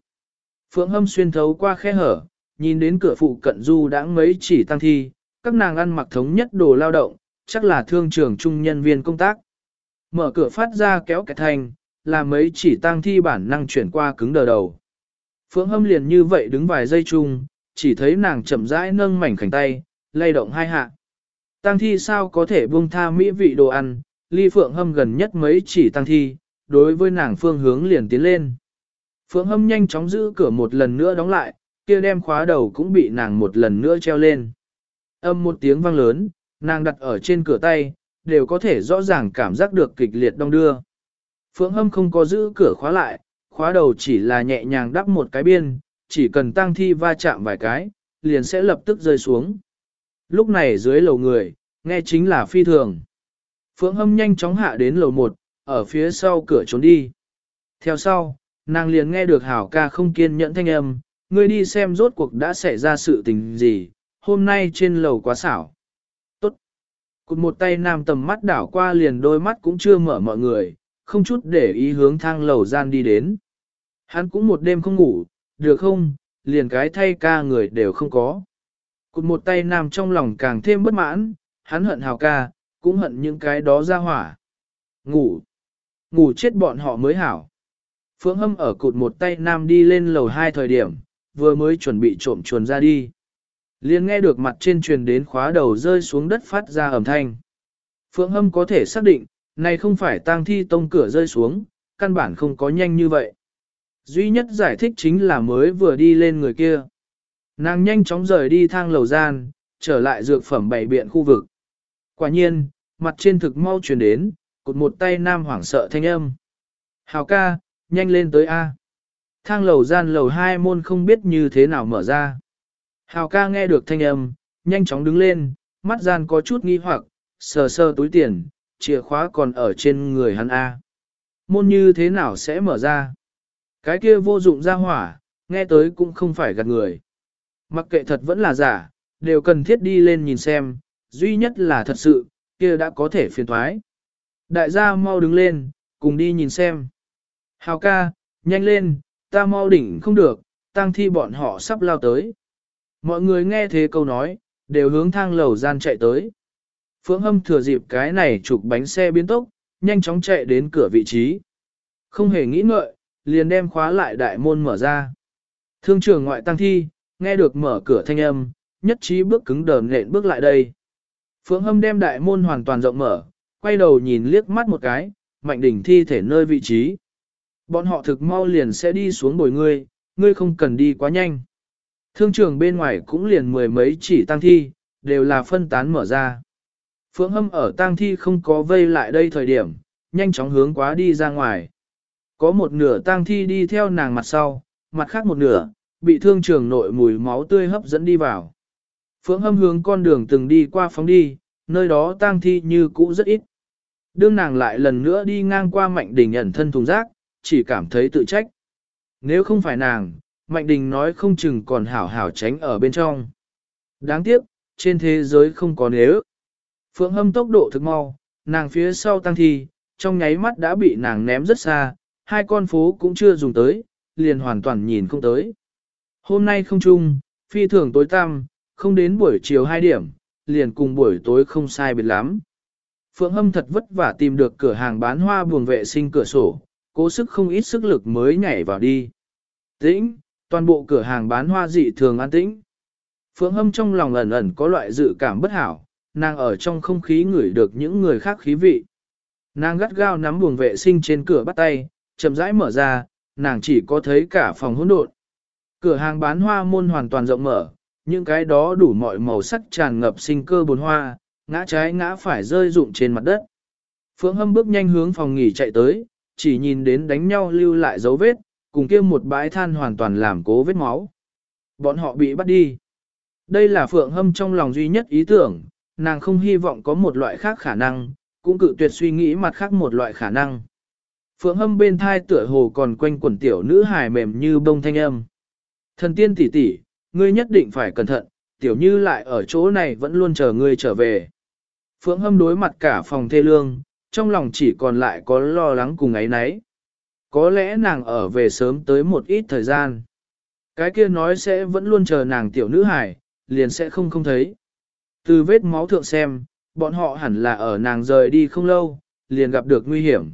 Phượng hâm xuyên thấu qua khe hở, nhìn đến cửa phụ cận du đã mấy chỉ tăng thi, các nàng ăn mặc thống nhất đồ lao động, chắc là thương trường trung nhân viên công tác. Mở cửa phát ra kéo kẹt thành, là mấy chỉ tăng thi bản năng chuyển qua cứng đờ đầu. Phượng hâm liền như vậy đứng vài giây chung, chỉ thấy nàng chậm rãi nâng mảnh khảnh tay, lay động hai hạ. Tăng thi sao có thể buông tha mỹ vị đồ ăn, ly phượng hâm gần nhất mấy chỉ tăng thi, đối với nàng phương hướng liền tiến lên. Phượng hâm nhanh chóng giữ cửa một lần nữa đóng lại, kia đem khóa đầu cũng bị nàng một lần nữa treo lên. Âm một tiếng vang lớn, nàng đặt ở trên cửa tay, đều có thể rõ ràng cảm giác được kịch liệt đông đưa. Phượng hâm không có giữ cửa khóa lại, khóa đầu chỉ là nhẹ nhàng đắp một cái biên, chỉ cần tăng thi va chạm vài cái, liền sẽ lập tức rơi xuống. Lúc này dưới lầu người, nghe chính là phi thường. Phượng hâm nhanh chóng hạ đến lầu 1, ở phía sau cửa trốn đi. Theo sau, nàng liền nghe được hảo ca không kiên nhẫn thanh âm, ngươi đi xem rốt cuộc đã xảy ra sự tình gì, hôm nay trên lầu quá xảo. Cụt một tay nam tầm mắt đảo qua liền đôi mắt cũng chưa mở mọi người, không chút để ý hướng thang lầu gian đi đến. Hắn cũng một đêm không ngủ, được không, liền cái thay ca người đều không có. Cụt một tay nam trong lòng càng thêm bất mãn, hắn hận hào ca, cũng hận những cái đó ra hỏa. Ngủ. Ngủ chết bọn họ mới hảo. Phượng hâm ở cụt một tay nam đi lên lầu hai thời điểm, vừa mới chuẩn bị trộm chuồn ra đi liền nghe được mặt trên truyền đến khóa đầu rơi xuống đất phát ra ẩm thanh. Phượng hâm có thể xác định, này không phải tang thi tông cửa rơi xuống, căn bản không có nhanh như vậy. Duy nhất giải thích chính là mới vừa đi lên người kia. Nàng nhanh chóng rời đi thang lầu gian, trở lại dược phẩm bày biện khu vực. Quả nhiên, mặt trên thực mau truyền đến, cụt một tay nam hoảng sợ thanh âm. Hào ca, nhanh lên tới A. Thang lầu gian lầu hai môn không biết như thế nào mở ra. Hào ca nghe được thanh âm, nhanh chóng đứng lên, mắt gian có chút nghi hoặc, sờ sờ túi tiền, chìa khóa còn ở trên người hắn A. Môn như thế nào sẽ mở ra? Cái kia vô dụng ra hỏa, nghe tới cũng không phải gạt người. Mặc kệ thật vẫn là giả, đều cần thiết đi lên nhìn xem, duy nhất là thật sự, kia đã có thể phiền thoái. Đại gia mau đứng lên, cùng đi nhìn xem. Hào ca, nhanh lên, ta mau đỉnh không được, tăng thi bọn họ sắp lao tới. Mọi người nghe thế câu nói, đều hướng thang lầu gian chạy tới. Phượng hâm thừa dịp cái này chụp bánh xe biến tốc, nhanh chóng chạy đến cửa vị trí. Không hề nghĩ ngợi, liền đem khóa lại đại môn mở ra. Thương trưởng ngoại tăng thi, nghe được mở cửa thanh âm, nhất trí bước cứng đờ nện bước lại đây. Phượng hâm đem đại môn hoàn toàn rộng mở, quay đầu nhìn liếc mắt một cái, mạnh đỉnh thi thể nơi vị trí. Bọn họ thực mau liền sẽ đi xuống bồi ngươi, ngươi không cần đi quá nhanh. Thương trường bên ngoài cũng liền mười mấy chỉ tăng thi, đều là phân tán mở ra. Phượng hâm ở tăng thi không có vây lại đây thời điểm, nhanh chóng hướng quá đi ra ngoài. Có một nửa tang thi đi theo nàng mặt sau, mặt khác một nửa, bị thương trường nội mùi máu tươi hấp dẫn đi vào. Phượng hâm hướng con đường từng đi qua phóng đi, nơi đó tang thi như cũ rất ít. Đương nàng lại lần nữa đi ngang qua mạnh đình ẩn thân thùng rác, chỉ cảm thấy tự trách. Nếu không phải nàng, mạnh đình nói không chừng còn hảo hảo tránh ở bên trong. Đáng tiếc, trên thế giới không có nếu. Phượng hâm tốc độ thực mau, nàng phía sau tăng thi, trong nháy mắt đã bị nàng ném rất xa, hai con phố cũng chưa dùng tới, liền hoàn toàn nhìn không tới. Hôm nay không chung, phi thường tối tăm, không đến buổi chiều 2 điểm, liền cùng buổi tối không sai biệt lắm. Phượng Hâm thật vất vả tìm được cửa hàng bán hoa buồng vệ sinh cửa sổ, cố sức không ít sức lực mới nhảy vào đi. Tĩnh, toàn bộ cửa hàng bán hoa dị thường an tĩnh. Phượng Hâm trong lòng ẩn ẩn có loại dự cảm bất hảo, nàng ở trong không khí ngửi được những người khác khí vị. Nàng gắt gao nắm buồng vệ sinh trên cửa bắt tay, chậm rãi mở ra, nàng chỉ có thấy cả phòng hỗn độn. Cửa hàng bán hoa môn hoàn toàn rộng mở, những cái đó đủ mọi màu sắc tràn ngập sinh cơ bồn hoa, ngã trái ngã phải rơi rụng trên mặt đất. Phượng Hâm bước nhanh hướng phòng nghỉ chạy tới, chỉ nhìn đến đánh nhau lưu lại dấu vết, cùng kia một bãi than hoàn toàn làm cố vết máu. Bọn họ bị bắt đi. Đây là Phượng Hâm trong lòng duy nhất ý tưởng, nàng không hy vọng có một loại khác khả năng, cũng cự tuyệt suy nghĩ mặt khác một loại khả năng. Phượng Hâm bên thai tựa hồ còn quanh quần tiểu nữ hài mềm như bông thanh âm. Thần tiên tỷ tỷ, ngươi nhất định phải cẩn thận, tiểu như lại ở chỗ này vẫn luôn chờ ngươi trở về. Phượng Hâm đối mặt cả phòng thê lương, trong lòng chỉ còn lại có lo lắng cùng ấy nấy. Có lẽ nàng ở về sớm tới một ít thời gian. Cái kia nói sẽ vẫn luôn chờ nàng tiểu nữ hải, liền sẽ không không thấy. Từ vết máu thượng xem, bọn họ hẳn là ở nàng rời đi không lâu, liền gặp được nguy hiểm.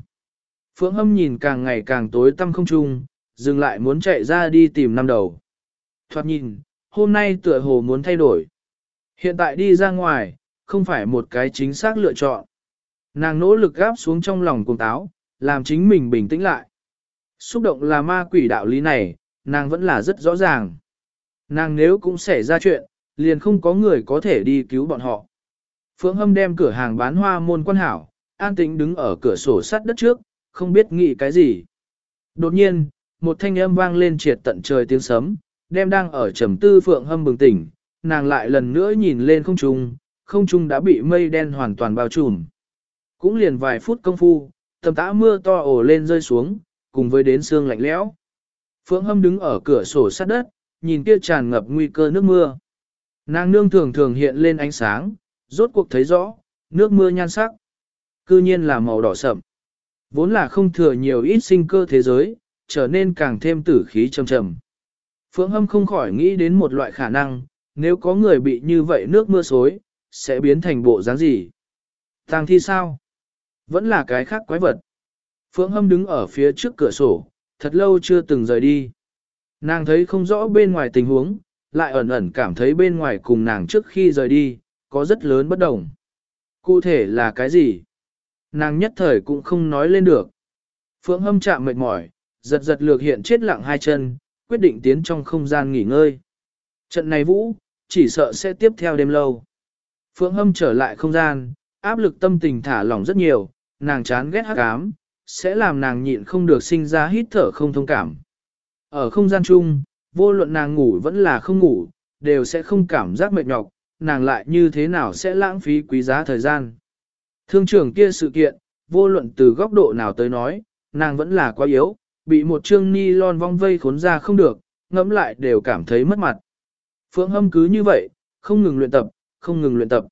Phượng Hâm nhìn càng ngày càng tối tăm không trung, dừng lại muốn chạy ra đi tìm năm đầu. Thoạt nhìn, hôm nay tựa hồ muốn thay đổi. Hiện tại đi ra ngoài, không phải một cái chính xác lựa chọn. Nàng nỗ lực gáp xuống trong lòng cùng táo, làm chính mình bình tĩnh lại. Xúc động là ma quỷ đạo lý này, nàng vẫn là rất rõ ràng. Nàng nếu cũng xảy ra chuyện, liền không có người có thể đi cứu bọn họ. Phượng Hâm đem cửa hàng bán hoa môn quan hảo, an tĩnh đứng ở cửa sổ sắt đất trước, không biết nghĩ cái gì. Đột nhiên, một thanh âm vang lên triệt tận trời tiếng sấm, đem đang ở trầm tư Phượng Hâm bừng tỉnh, nàng lại lần nữa nhìn lên không trung, không trung đã bị mây đen hoàn toàn bao trùm. Cũng liền vài phút công phu, tầm tã mưa to ổ lên rơi xuống, cùng với đến sương lạnh lẽo. Phượng Hâm đứng ở cửa sổ sát đất, nhìn kia tràn ngập nguy cơ nước mưa. Nàng nương thường thường hiện lên ánh sáng, rốt cuộc thấy rõ, nước mưa nhan sắc. Cư nhiên là màu đỏ sậm. Vốn là không thừa nhiều ít sinh cơ thế giới, trở nên càng thêm tử khí trầm trầm. Phượng Hâm không khỏi nghĩ đến một loại khả năng, nếu có người bị như vậy nước mưa xối, sẽ biến thành bộ dáng gì? Tang thi sao? Vẫn là cái khác quái vật. Phượng Hâm đứng ở phía trước cửa sổ, thật lâu chưa từng rời đi. Nàng thấy không rõ bên ngoài tình huống, lại ẩn ẩn cảm thấy bên ngoài cùng nàng trước khi rời đi, có rất lớn bất đồng. Cụ thể là cái gì? Nàng nhất thời cũng không nói lên được. Phượng Hâm chạm mệt mỏi, giật giật lược hiện chết lặng hai chân, quyết định tiến trong không gian nghỉ ngơi. Trận này vũ, chỉ sợ sẽ tiếp theo đêm lâu. Phượng Hâm trở lại không gian, áp lực tâm tình thả lỏng rất nhiều, nàng chán ghét hắc ám, sẽ làm nàng nhịn không được sinh ra hít thở không thông cảm. Ở không gian chung, vô luận nàng ngủ vẫn là không ngủ, đều sẽ không cảm giác mệt nhọc, nàng lại như thế nào sẽ lãng phí quý giá thời gian. Thương trưởng kia sự kiện, vô luận từ góc độ nào tới nói, nàng vẫn là quá yếu, bị một chương ni lon vong vây khốn ra không được, ngẫm lại đều cảm thấy mất mặt. Phượng hâm cứ như vậy, không ngừng luyện tập, không ngừng luyện tập.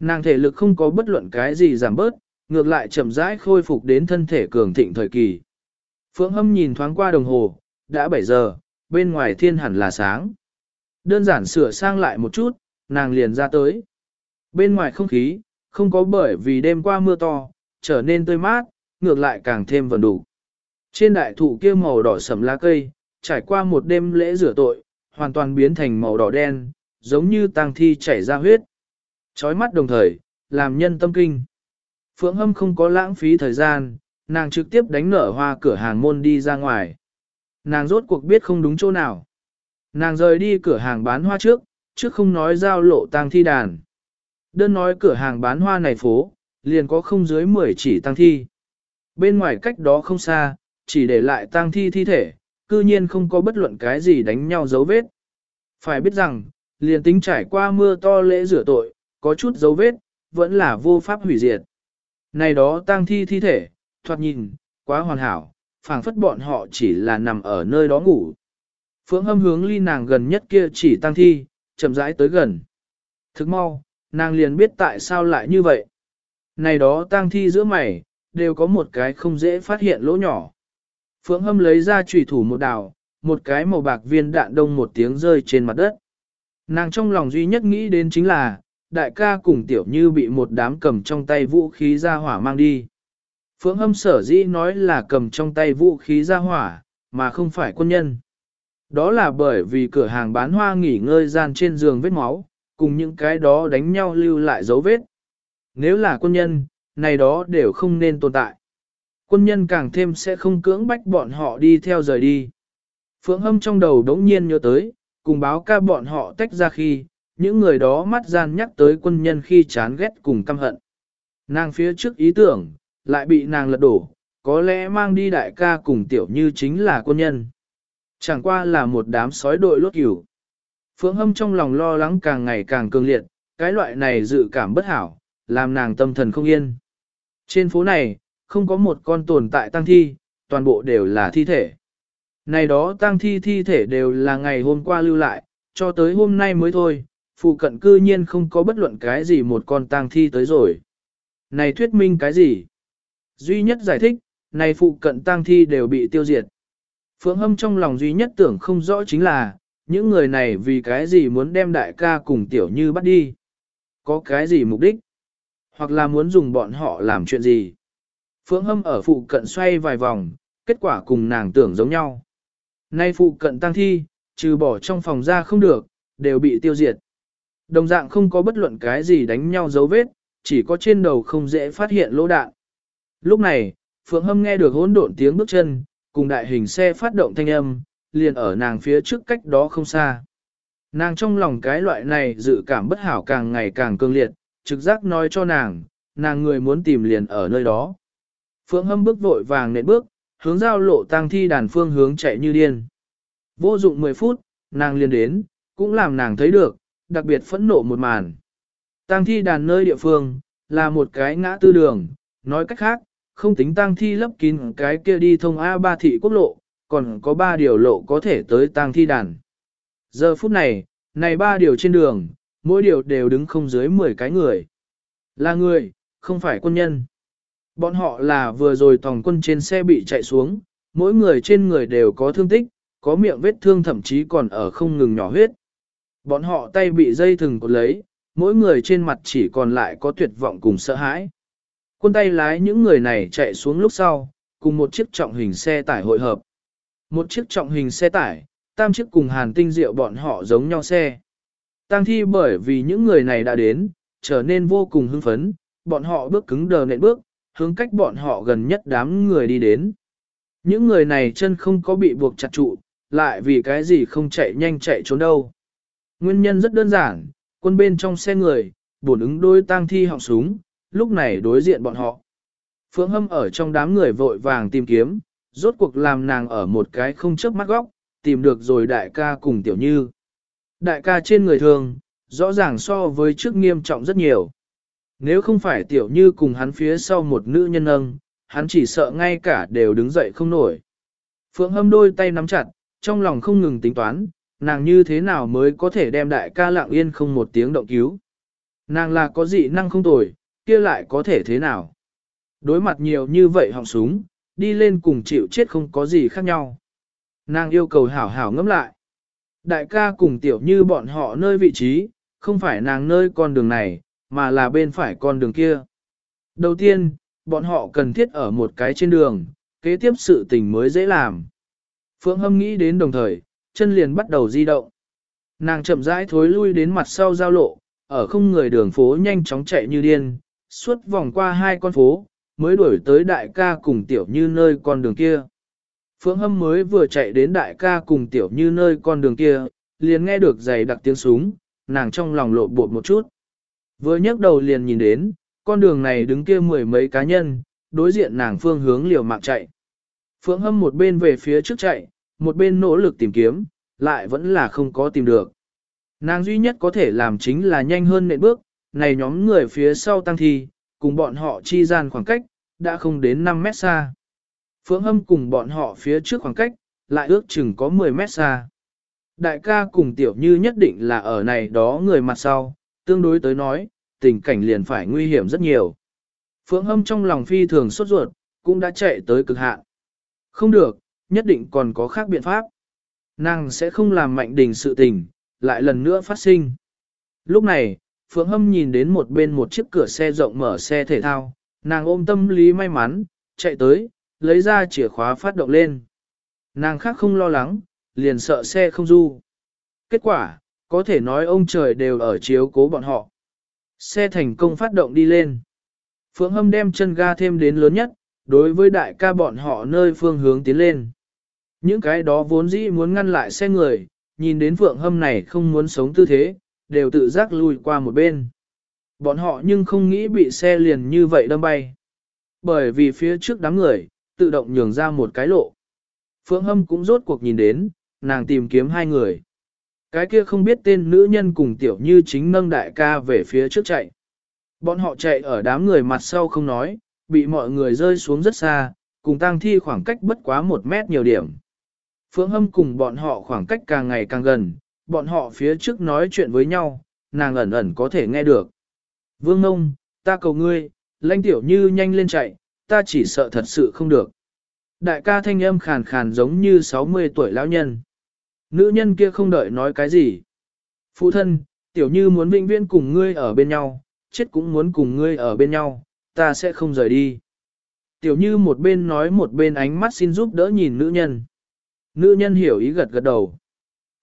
Nàng thể lực không có bất luận cái gì giảm bớt, ngược lại chậm rãi khôi phục đến thân thể cường thịnh thời kỳ. Phượng hâm nhìn thoáng qua đồng hồ, đã 7 giờ, bên ngoài thiên hẳn là sáng. Đơn giản sửa sang lại một chút, nàng liền ra tới. Bên ngoài không khí, không có bởi vì đêm qua mưa to, trở nên tươi mát, ngược lại càng thêm vần đủ. Trên đại thụ kia màu đỏ sẫm lá cây, trải qua một đêm lễ rửa tội, hoàn toàn biến thành màu đỏ đen, giống như tang thi chảy ra huyết. Chói mắt đồng thời, làm nhân tâm kinh. Phượng Hâm không có lãng phí thời gian, nàng trực tiếp đánh nở hoa cửa hàng môn đi ra ngoài. Nàng rốt cuộc biết không đúng chỗ nào. Nàng rời đi cửa hàng bán hoa trước, trước không nói giao lộ tang thi đàn. Đơn nói cửa hàng bán hoa này phố, liền có không dưới 10 chỉ tang thi. Bên ngoài cách đó không xa, chỉ để lại tang thi thi thể, cư nhiên không có bất luận cái gì đánh nhau dấu vết. Phải biết rằng, liền tính trải qua mưa to lễ rửa tội, có chút dấu vết, vẫn là vô pháp hủy diệt. Này đó tang thi thi thể, thoạt nhìn, quá hoàn hảo, phảng phất bọn họ chỉ là nằm ở nơi đó ngủ. Phượng hâm hướng ly nàng gần nhất kia chỉ tang thi, chậm rãi tới gần. Thức mau, nàng liền biết tại sao lại như vậy. Này đó tang thi giữa mày, đều có một cái không dễ phát hiện lỗ nhỏ. Phượng hâm lấy ra trùy thủ một đào, một cái màu bạc viên đạn đông một tiếng rơi trên mặt đất. Nàng trong lòng duy nhất nghĩ đến chính là, đại ca cùng tiểu như bị một đám cầm trong tay vũ khí ra hỏa mang đi. Phượng hâm sở dĩ nói là cầm trong tay vũ khí ra hỏa, mà không phải quân nhân. Đó là bởi vì cửa hàng bán hoa nghỉ ngơi gian trên giường vết máu, cùng những cái đó đánh nhau lưu lại dấu vết. Nếu là quân nhân, này đó đều không nên tồn tại. Quân nhân càng thêm sẽ không cưỡng bách bọn họ đi theo rời đi. Phượng hâm trong đầu đống nhiên nhớ tới, cùng báo ca bọn họ tách ra khi, những người đó mắt gian nhắc tới quân nhân khi chán ghét cùng căm hận. Nàng phía trước ý tưởng, lại bị nàng lật đổ, có lẽ mang đi đại ca cùng tiểu như chính là quân nhân. Chẳng qua là một đám sói đội lốt cửu. Phượng hâm trong lòng lo lắng càng ngày càng cường liệt, cái loại này dự cảm bất hảo, làm nàng tâm thần không yên. Trên phố này, không có một con tồn tại tăng thi, toàn bộ đều là thi thể. Này đó tăng thi thi thể đều là ngày hôm qua lưu lại, cho tới hôm nay mới thôi, phụ cận cư nhiên không có bất luận cái gì một con tang thi tới rồi. Này thuyết minh cái gì? Duy nhất giải thích, này phụ cận tang thi đều bị tiêu diệt. Phượng Hâm trong lòng duy nhất tưởng không rõ chính là, những người này vì cái gì muốn đem đại ca cùng tiểu như bắt đi? Có cái gì mục đích? Hoặc là muốn dùng bọn họ làm chuyện gì? Phượng Hâm ở phụ cận xoay vài vòng, kết quả cùng nàng tưởng giống nhau. Nay phụ cận tăng thi, trừ bỏ trong phòng ra không được, đều bị tiêu diệt. Đồng dạng không có bất luận cái gì đánh nhau dấu vết, chỉ có trên đầu không dễ phát hiện lỗ đạn. Lúc này, Phượng Hâm nghe được hỗn độn tiếng bước chân, cùng đại hình xe phát động thanh âm, liền ở nàng phía trước cách đó không xa. Nàng trong lòng cái loại này dự cảm bất hảo càng ngày càng cương liệt, trực giác nói cho nàng, nàng người muốn tìm liền ở nơi đó. Phượng Hâm bước vội vàng nện bước, hướng giao lộ tang thi đàn phương hướng chạy như điên. Vô dụng 10 phút, nàng liền đến, cũng làm nàng thấy được, đặc biệt phẫn nộ một màn. Tang thi đàn nơi địa phương, là một cái ngã tư đường, nói cách khác, không tính tang thi lấp kín cái kia đi thông A3 thị quốc lộ, còn có 3 điều lộ có thể tới tang thi đàn. Giờ phút này, này 3 điều trên đường, mỗi điều đều đứng không dưới 10 cái người. Là người, không phải quân nhân. Bọn họ là vừa rồi tòng quân trên xe bị chạy xuống, mỗi người trên người đều có thương tích, có miệng vết thương thậm chí còn ở không ngừng nhỏ huyết. Bọn họ tay bị dây thừng cột lấy, mỗi người trên mặt chỉ còn lại có tuyệt vọng cùng sợ hãi. Quân tay lái những người này chạy xuống lúc sau, cùng một chiếc trọng hình xe tải hội hợp. Một chiếc trọng hình xe tải, tam chiếc cùng hàn tinh diệu bọn họ giống nhau xe. Tăng thi bởi vì những người này đã đến, trở nên vô cùng hưng phấn, bọn họ bước cứng đờ nện bước, hướng cách bọn họ gần nhất đám người đi đến. Những người này chân không có bị buộc chặt trụ, lại vì cái gì không chạy nhanh chạy trốn đâu. Nguyên nhân rất đơn giản, quân bên trong xe người, bổn ứng đôi tang thi họng súng, lúc này đối diện bọn họ. Phượng Hâm ở trong đám người vội vàng tìm kiếm, rốt cuộc làm nàng ở một cái không chớp mắt góc, tìm được rồi đại ca cùng tiểu như. Đại ca trên người thường, rõ ràng so với trước nghiêm trọng rất nhiều. Nếu không phải tiểu như cùng hắn phía sau một nữ nhân âng, hắn chỉ sợ ngay cả đều đứng dậy không nổi. Phượng hâm đôi tay nắm chặt, trong lòng không ngừng tính toán, nàng như thế nào mới có thể đem đại ca lặng yên không một tiếng động cứu. Nàng là có dị năng không tồi, kia lại có thể thế nào. Đối mặt nhiều như vậy họng súng, đi lên cùng chịu chết không có gì khác nhau. Nàng yêu cầu hảo hảo ngẫm lại. Đại ca cùng tiểu như bọn họ nơi vị trí, không phải nàng nơi con đường này, mà là bên phải con đường kia. Đầu tiên, bọn họ cần thiết ở một cái trên đường, kế tiếp sự tình mới dễ làm. Phượng Hâm nghĩ đến đồng thời, chân liền bắt đầu di động. Nàng chậm rãi thối lui đến mặt sau giao lộ, ở không người đường phố nhanh chóng chạy như điên, suốt vòng qua hai con phố, mới đuổi tới đại ca cùng tiểu như nơi con đường kia. Phượng Hâm mới vừa chạy đến đại ca cùng tiểu như nơi con đường kia, liền nghe được giày đặc tiếng súng, nàng trong lòng lộ bột một chút. Vừa nhấc đầu liền nhìn đến, con đường này đứng kia mười mấy cá nhân, đối diện nàng phương hướng liều mạng chạy. Phượng Hâm một bên về phía trước chạy, một bên nỗ lực tìm kiếm, lại vẫn là không có tìm được. Nàng duy nhất có thể làm chính là nhanh hơn nện bước, này nhóm người phía sau tăng thi, cùng bọn họ chi gian khoảng cách, đã không đến 5 mét xa. Phượng Hâm cùng bọn họ phía trước khoảng cách, lại ước chừng có 10 mét xa. Đại ca cùng tiểu như nhất định là ở này đó người mặt sau, tương đối tới nói, tình cảnh liền phải nguy hiểm rất nhiều. Phượng Hâm trong lòng phi thường sốt ruột, cũng đã chạy tới cực hạn. Không được, nhất định còn có khác biện pháp. Nàng sẽ không làm mạnh đình sự tình, lại lần nữa phát sinh. Lúc này, Phượng Hâm nhìn đến một bên một chiếc cửa xe rộng mở xe thể thao, nàng ôm tâm lý may mắn, chạy tới, lấy ra chìa khóa phát động lên. Nàng khác không lo lắng, liền sợ xe không du. Kết quả, có thể nói ông trời đều ở chiếu cố bọn họ. Xe thành công phát động đi lên. Phượng Hâm đem chân ga thêm đến lớn nhất, đối với đại ca bọn họ nơi phương hướng tiến lên. Những cái đó vốn dĩ muốn ngăn lại xe người, nhìn đến Phượng Hâm này không muốn sống tư thế, đều tự giác lùi qua một bên. Bọn họ nhưng không nghĩ bị xe liền như vậy đâm bay. Bởi vì phía trước đám người, tự động nhường ra một cái lộ. Phượng Hâm cũng rốt cuộc nhìn đến, nàng tìm kiếm hai người. Cái kia không biết tên nữ nhân cùng tiểu như chính nâng đại ca về phía trước chạy. Bọn họ chạy ở đám người mặt sau không nói, bị mọi người rơi xuống rất xa, cùng tang thi khoảng cách bất quá một mét nhiều điểm. Phượng Hâm cùng bọn họ khoảng cách càng ngày càng gần, bọn họ phía trước nói chuyện với nhau, nàng ẩn ẩn có thể nghe được. Vương Ngông, ta cầu ngươi, lanh tiểu như nhanh lên chạy, ta chỉ sợ thật sự không được. Đại ca thanh âm khàn khàn giống như 60 tuổi lão nhân. Nữ nhân kia không đợi nói cái gì. Phụ thân, tiểu như muốn vĩnh viễn cùng ngươi ở bên nhau, chết cũng muốn cùng ngươi ở bên nhau, ta sẽ không rời đi. Tiểu như một bên nói một bên ánh mắt xin giúp đỡ nhìn nữ nhân. Nữ nhân hiểu ý gật gật đầu.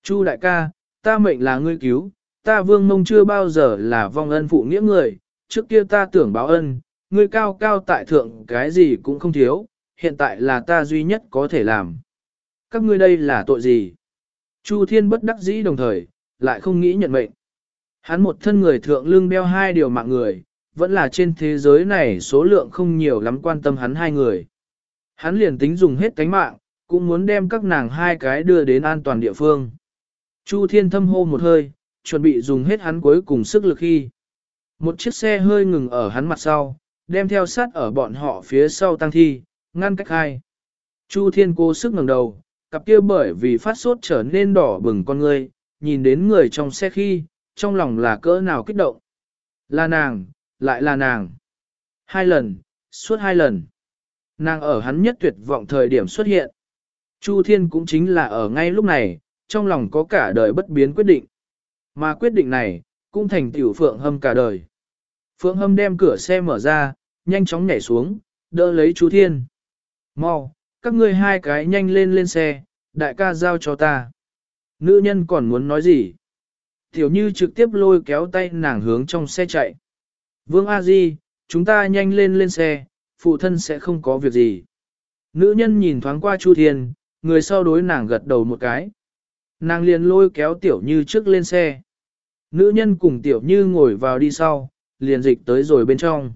Chu đại ca, ta mệnh là ngươi cứu, ta vương mông chưa bao giờ là vong ân phụ nghĩa người, trước kia ta tưởng báo ân, ngươi cao cao tại thượng cái gì cũng không thiếu, hiện tại là ta duy nhất có thể làm. Các ngươi đây là tội gì? Chu thiên bất đắc dĩ đồng thời, lại không nghĩ nhận mệnh. Hắn một thân người thượng lưng đeo hai điều mạng người, vẫn là trên thế giới này số lượng không nhiều lắm quan tâm hắn hai người. Hắn liền tính dùng hết cánh mạng, cũng muốn đem các nàng hai cái đưa đến an toàn địa phương. Chu thiên thâm hô một hơi, chuẩn bị dùng hết hắn cuối cùng sức lực khi. Một chiếc xe hơi ngừng ở hắn mặt sau, đem theo sát ở bọn họ phía sau tăng thi, ngăn cách hai. Chu thiên cố sức ngẩng đầu, cặp kia bởi vì phát sốt trở nên đỏ bừng con ngươi, nhìn đến người trong xe khi, trong lòng là cỡ nào kích động. Là nàng, lại là nàng. Hai lần, suốt hai lần. Nàng ở hắn nhất tuyệt vọng thời điểm xuất hiện. Chu Thiên cũng chính là ở ngay lúc này, trong lòng có cả đời bất biến quyết định. Mà quyết định này, cũng thành tiểu Phượng Hâm cả đời. Phượng Hâm đem cửa xe mở ra, nhanh chóng nhảy xuống, đỡ lấy Chu Thiên. Mau, các ngươi hai cái nhanh lên lên xe, đại ca giao cho ta. Nữ nhân còn muốn nói gì? Tiểu Như trực tiếp lôi kéo tay nàng hướng trong xe chạy. Vương A Di, chúng ta nhanh lên lên xe, phụ thân sẽ không có việc gì. Nữ nhân nhìn thoáng qua Chu Thiên, người sau đối nàng gật đầu một cái. Nàng liền lôi kéo Tiểu Như trước lên xe. Nữ nhân cùng Tiểu Như ngồi vào đi sau, liền dịch tới rồi bên trong.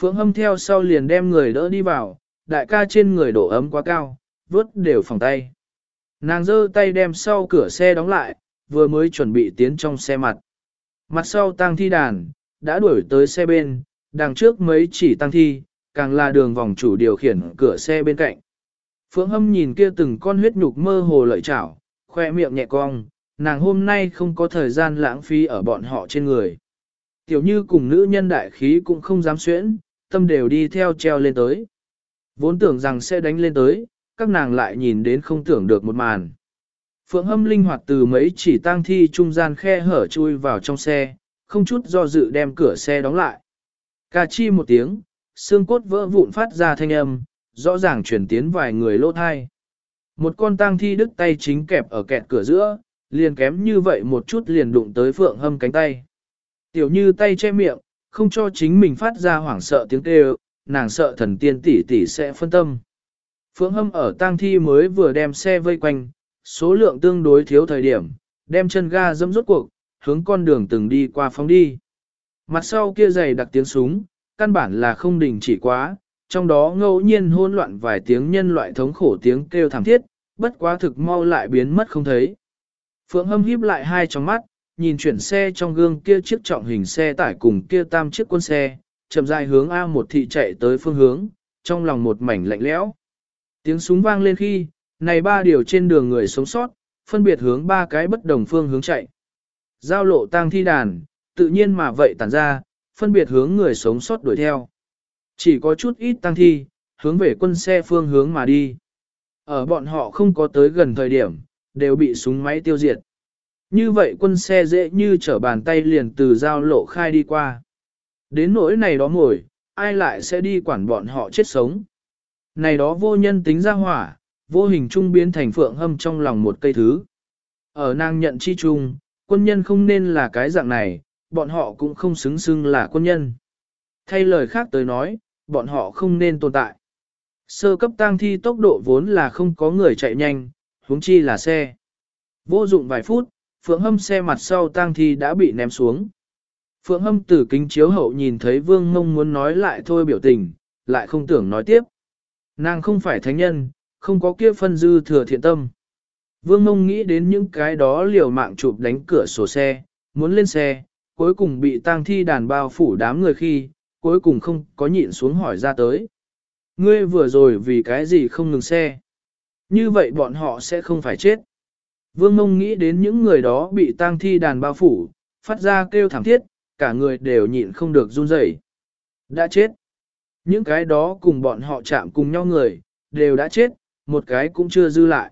Phượng Hâm theo sau liền đem người đỡ đi vào, đại ca trên người đổ ấm quá cao, vớt đều phòng tay. Nàng giơ tay đem sau cửa xe đóng lại, vừa mới chuẩn bị tiến trong xe mặt. Mặt sau tăng thi đàn, đã đuổi tới xe bên, đằng trước mấy chỉ tăng thi, càng là đường vòng chủ điều khiển cửa xe bên cạnh. Phượng hâm nhìn kia từng con huyết nhục mơ hồ lợi chảo, khoe miệng nhẹ cong, nàng hôm nay không có thời gian lãng phí ở bọn họ trên người. Tiểu như cùng nữ nhân đại khí cũng không dám xuyễn, tâm đều đi theo treo lên tới. Vốn tưởng rằng sẽ đánh lên tới, các nàng lại nhìn đến không tưởng được một màn. Phượng hâm linh hoạt từ mấy chỉ tang thi trung gian khe hở chui vào trong xe, không chút do dự đem cửa xe đóng lại. Cà chi một tiếng, xương cốt vỡ vụn phát ra thanh âm, rõ ràng chuyển tiến vài người lỗ thai. Một con tang thi đứt tay chính kẹp ở kẹt cửa giữa, liền kém như vậy một chút liền đụng tới phượng hâm cánh tay. Tiểu như tay che miệng, không cho chính mình phát ra hoảng sợ tiếng kêu, nàng sợ thần tiên tỷ tỷ sẽ phân tâm. Phượng hâm ở tang thi mới vừa đem xe vây quanh, số lượng tương đối thiếu thời điểm, đem chân ga dẫm rốt cuộc, hướng con đường từng đi qua phóng đi. Mặt sau kia dày đặc tiếng súng, căn bản là không đình chỉ quá, trong đó ngẫu nhiên hỗn loạn vài tiếng nhân loại thống khổ tiếng kêu thảm thiết, bất quá thực mau lại biến mất không thấy. Phượng hâm híp lại hai trong mắt, nhìn chuyển xe trong gương kia chiếc trọng hình xe tải cùng kia tam chiếc quân xe, chậm rãi hướng A1 thị chạy tới phương hướng, trong lòng một mảnh lạnh lẽo. Tiếng súng vang lên khi, này ba điều trên đường người sống sót, phân biệt hướng ba cái bất đồng phương hướng chạy. Giao lộ tang thi đàn, tự nhiên mà vậy tản ra, phân biệt hướng người sống sót đuổi theo. Chỉ có chút ít tăng thi, hướng về quân xe phương hướng mà đi. Ở bọn họ không có tới gần thời điểm, đều bị súng máy tiêu diệt. Như vậy quân xe dễ như trở bàn tay liền từ giao lộ khai đi qua. Đến nỗi này đó ngồi, ai lại sẽ đi quản bọn họ chết sống. Này đó vô nhân tính ra hỏa, vô hình trung biến thành phượng hâm trong lòng một cây thứ. Ở nàng nhận chi chung, quân nhân không nên là cái dạng này, bọn họ cũng không xứng xưng là quân nhân. Thay lời khác tới nói, bọn họ không nên tồn tại. Sơ cấp tang thi tốc độ vốn là không có người chạy nhanh, huống chi là xe. Vô dụng vài phút, Phượng Hâm xe mặt sau tang thi đã bị ném xuống. Phượng Hâm từ kính chiếu hậu nhìn thấy Vương Mông muốn nói lại thôi biểu tình, lại không tưởng nói tiếp. Nàng không phải thánh nhân, không có kia phân dư thừa thiện tâm. Vương Mông nghĩ đến những cái đó liều mạng chụp đánh cửa sổ xe, muốn lên xe, cuối cùng bị tang thi đàn bao phủ đám người khi, cuối cùng không có nhịn xuống hỏi ra tới. Ngươi vừa rồi vì cái gì không ngừng xe? Như vậy bọn họ sẽ không phải chết. Vương Mông nghĩ đến những người đó bị tang thi đàn bao phủ, phát ra kêu thảm thiết, cả người đều nhịn không được run rẩy. Đã chết. Những cái đó cùng bọn họ chạm cùng nhau người, đều đã chết, một cái cũng chưa dư lại.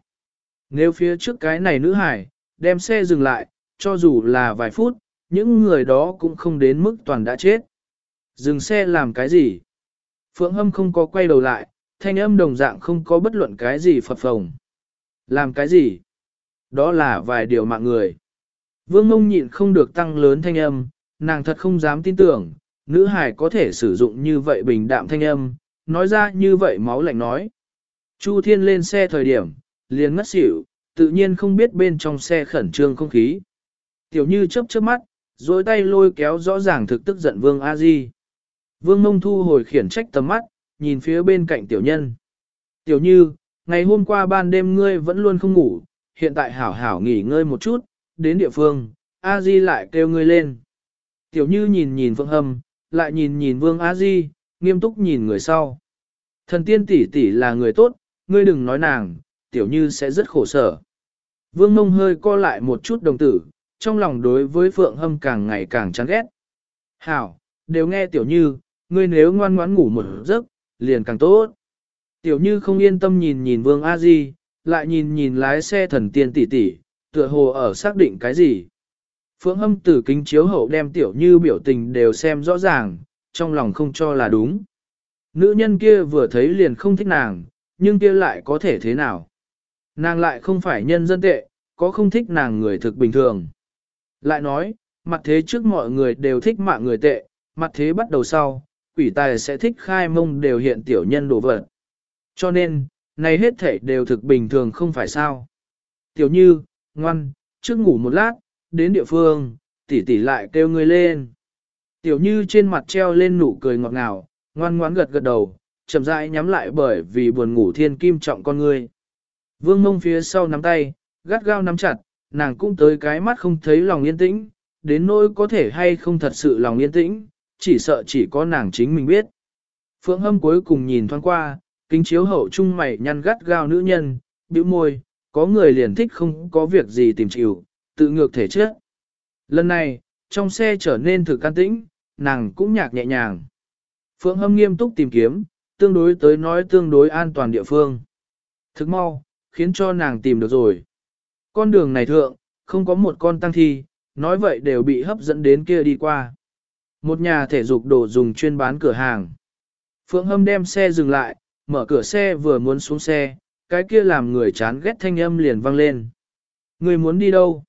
Nếu phía trước cái này nữ hải, đem xe dừng lại, cho dù là vài phút, những người đó cũng không đến mức toàn đã chết. Dừng xe làm cái gì? Phượng Hâm không có quay đầu lại, thanh âm đồng dạng không có bất luận cái gì phập phồng. Làm cái gì? Đó là vài điều mạng người. Vương Ngông nhịn không được tăng lớn thanh âm, nàng thật không dám tin tưởng, nữ hải có thể sử dụng như vậy bình đạm thanh âm, nói ra như vậy máu lạnh nói. Chu Thiên lên xe thời điểm, liền ngất xỉu, tự nhiên không biết bên trong xe khẩn trương không khí. Tiểu Như chớp chớp mắt, rồi tay lôi kéo rõ ràng thực tức giận Vương A Di. Vương Mông thu hồi khiển trách tầm mắt, nhìn phía bên cạnh tiểu nhân. Tiểu Như, ngày hôm qua ban đêm ngươi vẫn luôn không ngủ, hiện tại hảo hảo nghỉ ngơi một chút, đến địa phương, A Di lại kêu ngươi lên. Tiểu Như nhìn nhìn Vương Hâm, lại nhìn nhìn Vương A Di, nghiêm túc nhìn người sau. Thần tiên tỷ tỷ là người tốt, ngươi đừng nói nàng, Tiểu Như sẽ rất khổ sở. Vương Mông hơi co lại một chút đồng tử, trong lòng đối với Phượng Hâm càng ngày càng chán ghét. Hảo, đều nghe Tiểu Như, ngươi nếu ngoan ngoãn ngủ một giấc, liền càng tốt. Tiểu Như không yên tâm nhìn nhìn Vương A Di, lại nhìn nhìn lái xe thần tiên tỷ tỷ, tựa hồ ở xác định cái gì. Phượng Hâm từ kính chiếu hậu đem Tiểu Như biểu tình đều xem rõ ràng, trong lòng không cho là đúng. Nữ nhân kia vừa thấy liền không thích nàng, nhưng kia lại có thể thế nào? Nàng lại không phải nhân dân tệ, có không thích nàng người thực bình thường. Lại nói, mặt thế trước mọi người đều thích mạng người tệ, mặt thế bắt đầu sau, quỷ tài sẽ thích khai mông đều hiện tiểu nhân đồ vật. Cho nên, này hết thể đều thực bình thường không phải sao. Tiểu như, ngoan, trước ngủ một lát, đến địa phương, tỷ tỷ lại kêu người lên. Tiểu như trên mặt treo lên nụ cười ngọt ngào, ngoan ngoãn gật gật đầu, chậm rãi nhắm lại bởi vì buồn ngủ thiên kim trọng con người. Vương mông phía sau nắm tay, gắt gao nắm chặt, nàng cũng tới cái mắt không thấy lòng yên tĩnh, đến nỗi có thể hay không thật sự lòng yên tĩnh, chỉ sợ chỉ có nàng chính mình biết. Phượng hâm cuối cùng nhìn thoáng qua, kính chiếu hậu trung mày nhăn gắt gao nữ nhân, bĩu môi, có người liền thích không có việc gì tìm chịu, tự ngược thể chết. Lần này, trong xe trở nên thực can tĩnh, nàng cũng nhạc nhẹ nhàng. Phượng hâm nghiêm túc tìm kiếm, tương đối tới nói tương đối an toàn địa phương. Thức mau, khiến cho nàng tìm được rồi. Con đường này thượng, không có một con tăng thi, nói vậy đều bị hấp dẫn đến kia đi qua. Một nhà thể dục đồ dùng chuyên bán cửa hàng. Phượng Hâm đem xe dừng lại, mở cửa xe vừa muốn xuống xe, cái kia làm người chán ghét thanh âm liền vang lên. Người muốn đi đâu?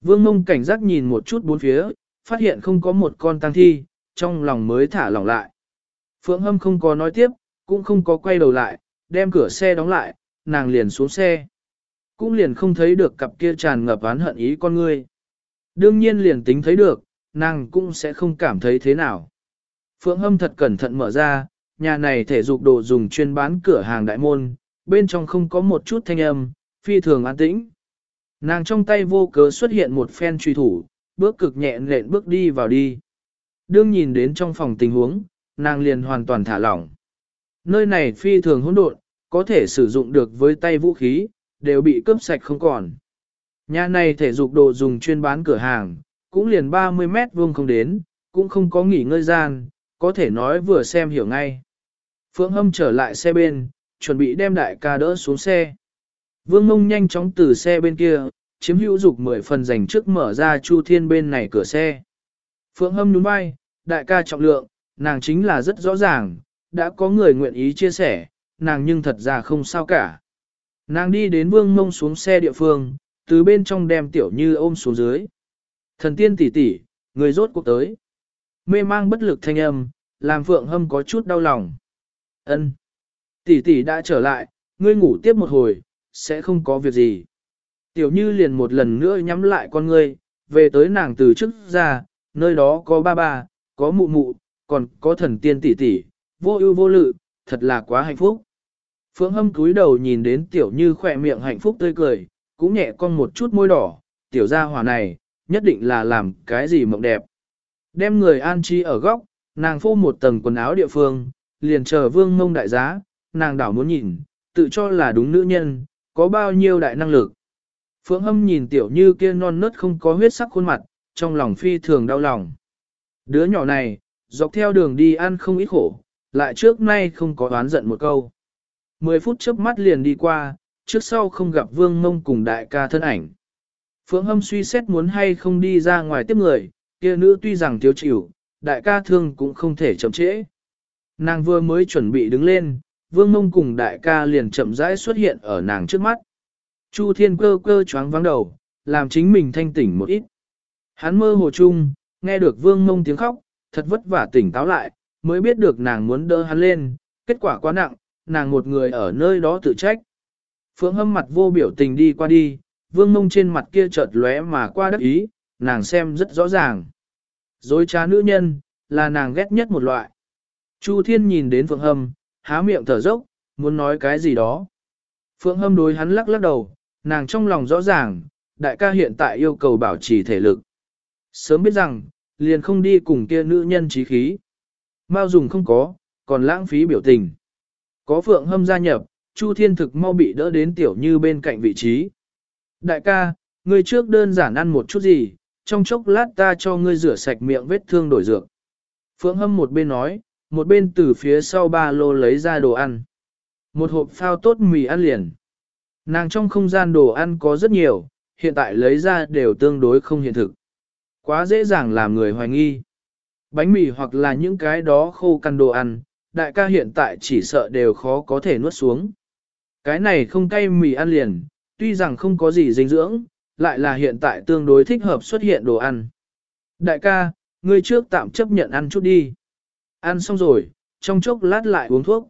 Vương mông cảnh giác nhìn một chút bốn phía, phát hiện không có một con tăng thi, trong lòng mới thả lỏng lại. Phượng Hâm không có nói tiếp, cũng không có quay đầu lại, đem cửa xe đóng lại, nàng liền xuống xe. Cũng liền không thấy được cặp kia tràn ngập oán hận ý con ngươi. Đương nhiên liền tính thấy được, nàng cũng sẽ không cảm thấy thế nào. Phượng Hâm thật cẩn thận mở ra, nhà này thể dục đồ dùng chuyên bán cửa hàng đại môn, bên trong không có một chút thanh âm, phi thường an tĩnh. Nàng trong tay vô cớ xuất hiện một phen truy thủ, bước cực nhẹ nện bước đi vào đi. Đương nhìn đến trong phòng tình huống, nàng liền hoàn toàn thả lỏng. Nơi này phi thường hỗn độn, có thể sử dụng được với tay vũ khí, đều bị cướp sạch không còn. Nhà này thể dục đồ dùng chuyên bán cửa hàng, cũng liền 30 mét vuông không đến, cũng không có nghỉ ngơi gian, có thể nói vừa xem hiểu ngay. Phượng Hâm trở lại xe bên, chuẩn bị đem đại ca đỡ xuống xe. Vương Mông nhanh chóng từ xe bên kia, chiếm hữu dục mười phần dành trước mở ra Chu Thiên bên này cửa xe. Phượng Hâm nhún vai, đại ca trọng lượng, nàng chính là rất rõ ràng, đã có người nguyện ý chia sẻ, nàng nhưng thật ra không sao cả. Nàng đi đến Vương Mông xuống xe địa phương, từ bên trong đem tiểu như ôm xuống dưới. Thần tiên tỷ tỷ, người rốt cuộc tới. Mê mang bất lực thanh âm, làm Phượng Hâm có chút đau lòng. Ân, Tỷ tỷ đã trở lại, ngươi ngủ tiếp một hồi, sẽ không có việc gì. Tiểu Như liền một lần nữa nhắm lại con ngươi, về tới nàng từ trước ra, nơi đó có ba ba, có mụ mụ, còn có thần tiên tỷ tỷ, vô ưu vô lự, thật là quá hạnh phúc. Phượng Hâm cúi đầu nhìn đến Tiểu Như khỏe miệng hạnh phúc tươi cười, cũng nhẹ con một chút môi đỏ, tiểu gia hỏa này, nhất định là làm cái gì mộng đẹp. Đem người an trí ở góc, nàng phô một tầng quần áo địa phương, liền chờ vương mông đại giá, nàng đảo muốn nhìn, tự cho là đúng nữ nhân, có bao nhiêu đại năng lực. Phượng hâm nhìn tiểu như kia non nớt không có huyết sắc khuôn mặt, trong lòng phi thường đau lòng. Đứa nhỏ này, dọc theo đường đi ăn không ít khổ, lại trước nay không có oán giận một câu. Mười phút chớp mắt liền đi qua, trước sau không gặp vương mông cùng đại ca thân ảnh. Phượng hâm suy xét muốn hay không đi ra ngoài tiếp người, kia nữ tuy rằng thiếu chịu, đại ca thương cũng không thể chậm trễ. Nàng vừa mới chuẩn bị đứng lên, vương mông cùng đại ca liền chậm rãi xuất hiện ở nàng trước mắt. Chu thiên cơ cơ choáng vắng đầu, làm chính mình thanh tỉnh một ít. Hắn mơ hồ chung, nghe được vương mông tiếng khóc, thật vất vả tỉnh táo lại, mới biết được nàng muốn đỡ hắn lên, kết quả quá nặng, nàng một người ở nơi đó tự trách. Phượng hâm mặt vô biểu tình đi qua đi, vương mông trên mặt kia chợt lóe mà qua đắc ý, nàng xem rất rõ ràng. Dối trá nữ nhân, là nàng ghét nhất một loại. Chu Thiên nhìn đến Phượng Hâm, há miệng thở dốc, muốn nói cái gì đó. Phượng Hâm đối hắn lắc lắc đầu, nàng trong lòng rõ ràng, đại ca hiện tại yêu cầu bảo trì thể lực. Sớm biết rằng, liền không đi cùng kia nữ nhân trí khí. Mao dùng không có, còn lãng phí biểu tình. Có Phượng Hâm gia nhập, Chu Thiên thực mau bị đỡ đến tiểu như bên cạnh vị trí. Đại ca, ngươi trước đơn giản ăn một chút gì, trong chốc lát ta cho ngươi rửa sạch miệng vết thương đổi dược. Phượng Hâm một bên nói, một bên từ phía sau ba lô lấy ra đồ ăn. Một hộp phao tốt mì ăn liền. Nàng trong không gian đồ ăn có rất nhiều, hiện tại lấy ra đều tương đối không hiện thực. Quá dễ dàng làm người hoài nghi. Bánh mì hoặc là những cái đó khô căn đồ ăn, đại ca hiện tại chỉ sợ đều khó có thể nuốt xuống. Cái này không cay mì ăn liền, tuy rằng không có gì dinh dưỡng, lại là hiện tại tương đối thích hợp xuất hiện đồ ăn. Đại ca, ngươi trước tạm chấp nhận ăn chút đi. Ăn xong rồi, trong chốc lát lại uống thuốc.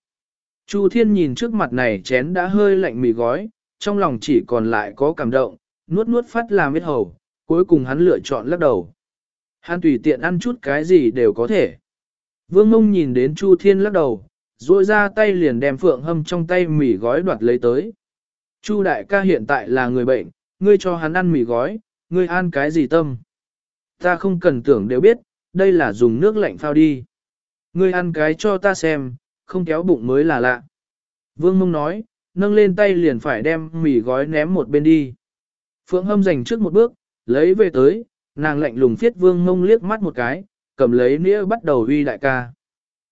Chu Thiên nhìn trước mặt này chén đã hơi lạnh mì gói, trong lòng chỉ còn lại có cảm động, nuốt nuốt phát làm biết hầu, cuối cùng hắn lựa chọn lắc đầu. Hắn tùy tiện ăn chút cái gì đều có thể. Vương Mông nhìn đến Chu Thiên lắc đầu, duỗi ra tay liền đem phượng hâm trong tay mì gói đoạt lấy tới. Chu đại ca hiện tại là người bệnh, ngươi cho hắn ăn mì gói, ngươi ăn cái gì tâm? Ta không cần tưởng đều biết, đây là dùng nước lạnh phao đi. Ngươi ăn cái cho ta xem, không kéo bụng mới là lạ. Vương Mông nói, nâng lên tay liền phải đem mì gói ném một bên đi. Phượng Hâm dành trước một bước, lấy về tới, nàng lạnh lùng phiết Vương Mông liếc mắt một cái, cầm lấy nĩa bắt đầu uy đại ca.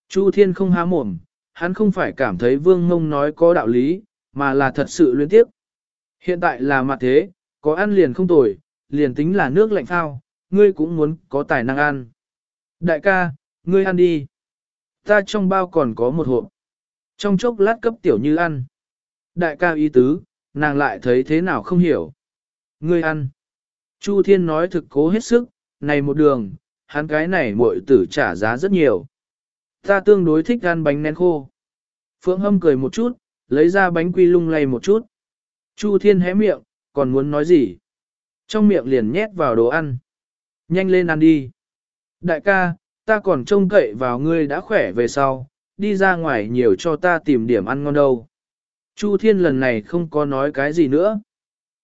Chu Thiên không há mồm, hắn không phải cảm thấy Vương Mông nói có đạo lý, mà là thật sự luyến tiếp. Hiện tại là mặt thế, có ăn liền không tồi, liền tính là nước lạnh phao, ngươi cũng muốn có tài năng ăn. Đại ca, ngươi ăn đi. Ta trong bao còn có một hộp. Trong chốc lát cấp tiểu như ăn. Đại ca ý tứ, nàng lại thấy thế nào không hiểu. Ngươi ăn. Chu Thiên nói thực cố hết sức, này một đường, hắn cái này muội tử trả giá rất nhiều. Ta tương đối thích ăn bánh nén khô. Phượng Hâm cười một chút, lấy ra bánh quy lung lay một chút. Chu Thiên hé miệng, còn muốn nói gì? Trong miệng liền nhét vào đồ ăn. Nhanh lên ăn đi. Đại ca, ta còn trông cậy vào ngươi đã khỏe về sau, đi ra ngoài nhiều cho ta tìm điểm ăn ngon đâu. Chu Thiên lần này không có nói cái gì nữa.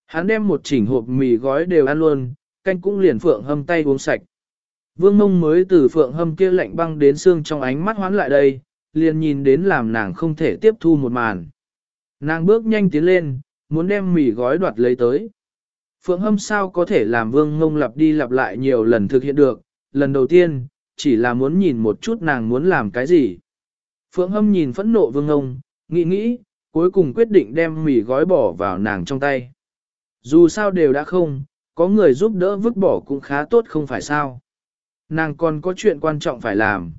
Hắn đem một chỉnh hộp mì gói đều ăn luôn, canh cũng liền phượng hâm tay uống sạch. Vương mông mới từ phượng hâm kia lạnh băng đến xương trong ánh mắt hoán lại đây, liền nhìn đến làm nàng không thể tiếp thu một màn. Nàng bước nhanh tiến lên, muốn đem mì gói đoạt lấy tới. Phượng hâm sao có thể làm vương ngông lặp đi lặp lại nhiều lần thực hiện được, lần đầu tiên, chỉ là muốn nhìn một chút nàng muốn làm cái gì. Phượng hâm nhìn phẫn nộ vương ngông, nghĩ nghĩ, cuối cùng quyết định đem mì gói bỏ vào nàng trong tay. Dù sao đều đã không, có người giúp đỡ vứt bỏ cũng khá tốt không phải sao. Nàng còn có chuyện quan trọng phải làm.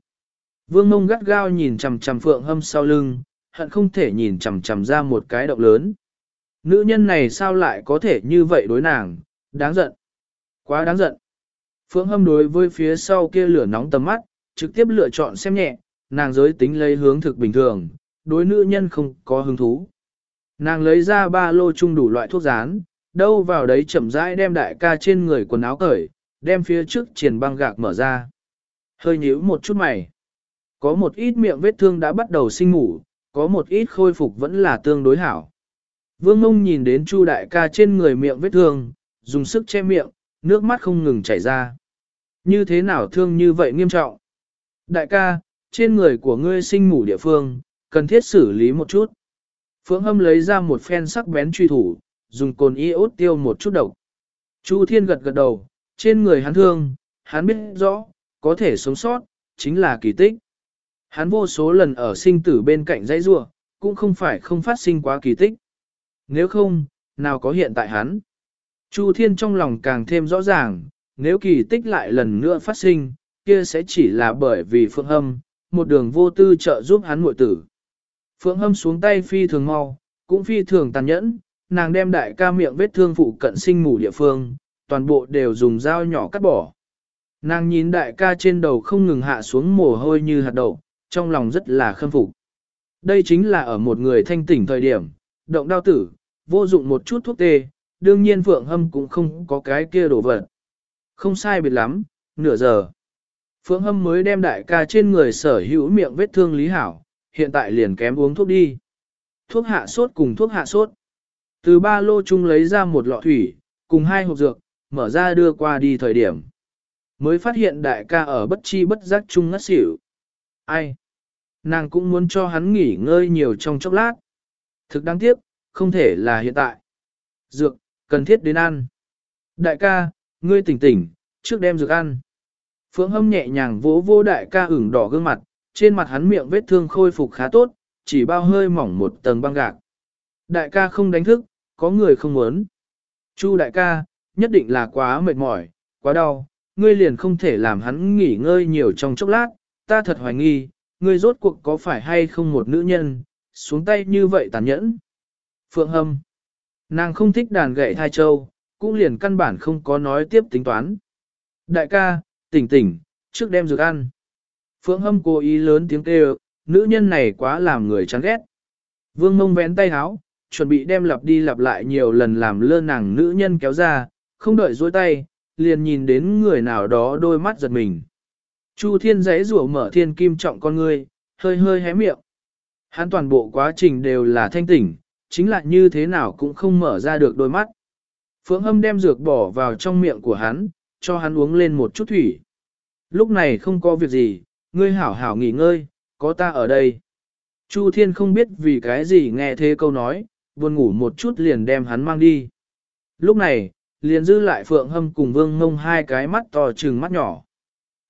Vương mông gắt gao nhìn chằm chằm phượng hâm sau lưng, hận không thể nhìn chằm chằm ra một cái động lớn. Nữ nhân này sao lại có thể như vậy đối nàng, đáng giận. Quá đáng giận. Phượng hâm đối với phía sau kia lửa nóng tầm mắt, trực tiếp lựa chọn xem nhẹ, nàng giới tính lấy hướng thực bình thường, đối nữ nhân không có hứng thú. Nàng lấy ra ba lô chung đủ loại thuốc rán, đâu vào đấy chậm rãi đem đại ca trên người quần áo cởi, đem phía trước triển băng gạc mở ra. Hơi nhíu một chút mày. Có một ít miệng vết thương đã bắt đầu sinh ngủ, có một ít khôi phục vẫn là tương đối hảo. Vương Ngông nhìn đến Chu đại ca trên người miệng vết thương, dùng sức che miệng, nước mắt không ngừng chảy ra. Như thế nào thương như vậy nghiêm trọng? Đại ca, trên người của ngươi sinh ngủ địa phương, cần thiết xử lý một chút. Phượng Hâm lấy ra một phen sắc bén truy thủ, dùng cồn iốt tiêu một chút độc. Chu Thiên gật gật đầu, trên người hắn thương, hắn biết rõ, có thể sống sót, chính là kỳ tích. Hắn vô số lần ở sinh tử bên cạnh dãy rua, cũng không phải không phát sinh quá kỳ tích. Nếu không, nào có hiện tại hắn. Chu Thiên trong lòng càng thêm rõ ràng, nếu kỳ tích lại lần nữa phát sinh, kia sẽ chỉ là bởi vì Phượng Hâm, một đường vô tư trợ giúp hắn muội tử. Phượng Hâm xuống tay phi thường mau, cũng phi thường tàn nhẫn, nàng đem đại ca miệng vết thương phụ cận sinh mù địa phương, toàn bộ đều dùng dao nhỏ cắt bỏ. Nàng nhìn đại ca trên đầu không ngừng hạ xuống mồ hôi như hạt đậu, trong lòng rất là khâm phục. Đây chính là ở một người thanh tỉnh thời điểm, động đau tử, vô dụng một chút thuốc tê, đương nhiên Phượng Hâm cũng không có cái kia đổ vật. Không sai biệt lắm, nửa giờ. Phượng Hâm mới đem đại ca trên người sở hữu miệng vết thương lý hảo, hiện tại liền kém uống thuốc đi. Thuốc hạ sốt cùng thuốc hạ sốt. Từ ba lô chung lấy ra một lọ thủy, cùng hai hộp dược, mở ra đưa qua đi thời điểm. Mới phát hiện đại ca ở bất chi bất giác chung ngất xỉu. Ai? Nàng cũng muốn cho hắn nghỉ ngơi nhiều trong chốc lát. Thực đáng tiếc, không thể là hiện tại. Dược, cần thiết đến ăn. Đại ca, ngươi tỉnh tỉnh, trước đem dược ăn. Phượng hâm nhẹ nhàng vỗ vô đại ca ửng đỏ gương mặt, trên mặt hắn miệng vết thương khôi phục khá tốt, chỉ bao hơi mỏng một tầng băng gạc. Đại ca không đánh thức, có người không muốn. Chu đại ca, nhất định là quá mệt mỏi, quá đau, ngươi liền không thể làm hắn nghỉ ngơi nhiều trong chốc lát, ta thật hoài nghi, ngươi rốt cuộc có phải hay không một nữ nhân, xuống tay như vậy tàn nhẫn. Phượng Hâm, nàng không thích đàn gậy thai châu, cũng liền căn bản không có nói tiếp tính toán. Đại ca, tỉnh tỉnh, trước đem dược ăn. Phượng Hâm cố ý lớn tiếng kêu, nữ nhân này quá làm người chán ghét. Vương mông vén tay háo, chuẩn bị đem lặp đi lặp lại nhiều lần làm lơ nàng nữ nhân kéo ra, không đợi dối tay, liền nhìn đến người nào đó đôi mắt giật mình. Chu thiên giấy rủa mở thiên kim trọng con ngươi, hơi hơi hé miệng. Hắn toàn bộ quá trình đều là thanh tỉnh, chính là như thế nào cũng không mở ra được đôi mắt. Phượng hâm đem dược bỏ vào trong miệng của hắn, cho hắn uống lên một chút thủy. Lúc này không có việc gì, ngươi hảo hảo nghỉ ngơi, có ta ở đây. Chu Thiên không biết vì cái gì nghe thế câu nói, buồn ngủ một chút liền đem hắn mang đi. Lúc này, liền dư lại Phượng Hâm cùng Vương Ngông hai cái mắt to trừng mắt nhỏ.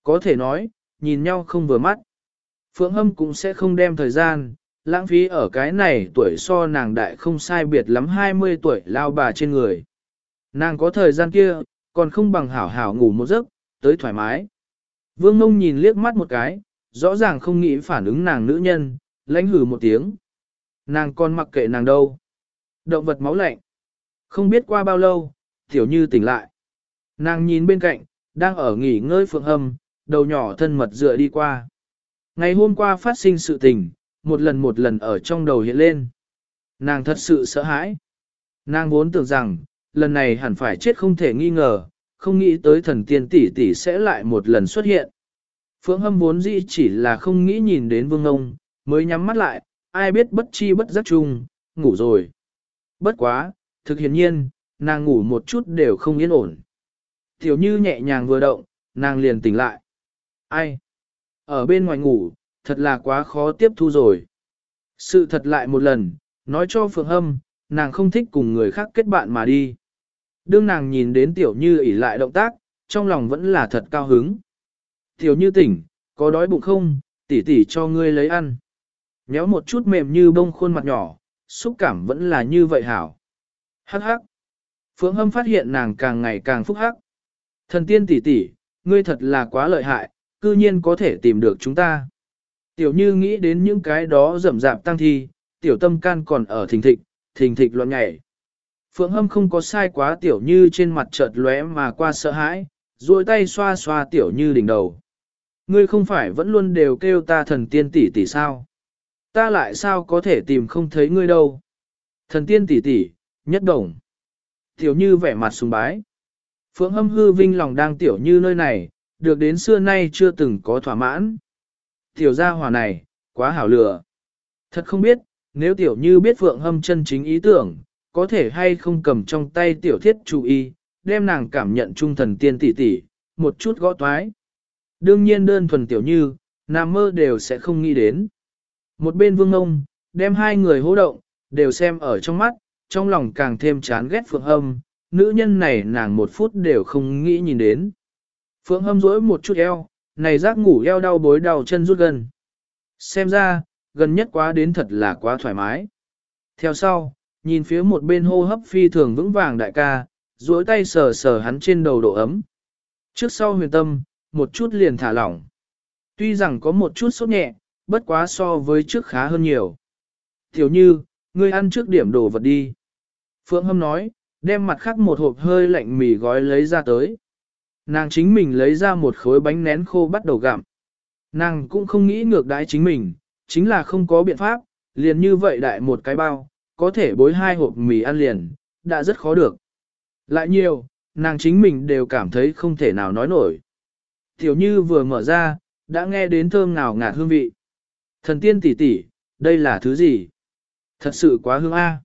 Có thể nói, nhìn nhau không vừa mắt. Phượng Hâm cũng sẽ không đem thời gian, lãng phí ở cái này tuổi so nàng đại không sai biệt lắm 20 tuổi lao bà trên người. Nàng có thời gian kia, còn không bằng hảo hảo ngủ một giấc, tới thoải mái. Vương Ngông nhìn liếc mắt một cái, rõ ràng không nghĩ phản ứng nàng nữ nhân, lãnh hử một tiếng. Nàng còn mặc kệ nàng đâu. Động vật máu lạnh. Không biết qua bao lâu, tiểu như tỉnh lại. Nàng nhìn bên cạnh, đang ở nghỉ ngơi phượng hâm, đầu nhỏ thân mật dựa đi qua. Ngày hôm qua phát sinh sự tình, một lần một lần ở trong đầu hiện lên. Nàng thật sự sợ hãi. Nàng vốn tưởng rằng, lần này hẳn phải chết không thể nghi ngờ, không nghĩ tới thần tiên tỷ tỷ sẽ lại một lần xuất hiện. Phượng hâm vốn dĩ chỉ là không nghĩ nhìn đến vương ông, mới nhắm mắt lại, ai biết bất chi bất giác chung, ngủ rồi. Bất quá, thực hiện nhiên, nàng ngủ một chút đều không yên ổn. Tiểu như nhẹ nhàng vừa động, nàng liền tỉnh lại. Ai? Ở bên ngoài ngủ, thật là quá khó tiếp thu rồi. Sự thật lại một lần, nói cho Phượng Hâm, nàng không thích cùng người khác kết bạn mà đi. Đương nàng nhìn đến tiểu như ỉ lại động tác, trong lòng vẫn là thật cao hứng. Tiểu như tỉnh, có đói bụng không, tỉ tỉ cho ngươi lấy ăn. Nhéo một chút mềm như bông khuôn mặt nhỏ, xúc cảm vẫn là như vậy hảo. Hắc hắc. Phượng Hâm phát hiện nàng càng ngày càng phúc hắc. Thần tiên tỷ tỷ, ngươi thật là quá lợi hại, cư nhiên có thể tìm được chúng ta. Tiểu như nghĩ đến những cái đó rậm rạp tăng thi, tiểu tâm can còn ở thình thịch, thình thịch loạn nhảy. Phượng Hâm không có sai quá tiểu như trên mặt chợt lóe mà qua sợ hãi, duỗi tay xoa xoa tiểu như đỉnh đầu. Ngươi không phải vẫn luôn đều kêu ta thần tiên tỷ tỷ sao? Ta lại sao có thể tìm không thấy ngươi đâu? Thần tiên tỷ tỷ, nhất đồng. Tiểu như vẻ mặt sùng bái. Phượng hâm hư vinh lòng đang tiểu như nơi này, được đến xưa nay chưa từng có thỏa mãn. Tiểu gia hòa này, quá hảo lửa. Thật không biết, nếu tiểu như biết Phượng hâm chân chính ý tưởng, có thể hay không cầm trong tay tiểu thiết chú ý, đem nàng cảm nhận trung thần tiên tỷ tỷ, một chút gõ toái. Đương nhiên đơn thuần tiểu như, nam mơ đều sẽ không nghĩ đến. Một bên vương ông, đem hai người hô động, đều xem ở trong mắt, trong lòng càng thêm chán ghét Phượng Hâm, nữ nhân này nàng một phút đều không nghĩ nhìn đến. Phượng Hâm rỗi một chút eo, này giác ngủ eo đau bối đau chân rút gần. Xem ra, gần nhất quá đến thật là quá thoải mái. Theo sau, nhìn phía một bên hô hấp phi thường vững vàng đại ca, duỗi tay sờ sờ hắn trên đầu độ ấm. Trước sau huyền tâm, một chút liền thả lỏng. Tuy rằng có một chút sốt nhẹ, bất quá so với trước khá hơn nhiều. Tiểu như, ngươi ăn trước điểm đồ vật đi. Phượng Hâm nói, đem mặt khác một hộp hơi lạnh mì gói lấy ra tới. Nàng chính mình lấy ra một khối bánh nén khô bắt đầu gặm. Nàng cũng không nghĩ ngược đãi chính mình, chính là không có biện pháp, liền như vậy đại một cái bao, có thể bối hai hộp mì ăn liền, đã rất khó được. Lại nhiều, nàng chính mình đều cảm thấy không thể nào nói nổi. Tiểu như vừa mở ra, đã nghe đến thơm ngào ngạt hương vị. Thần tiên tỷ tỷ, đây là thứ gì? Thật sự quá hương A.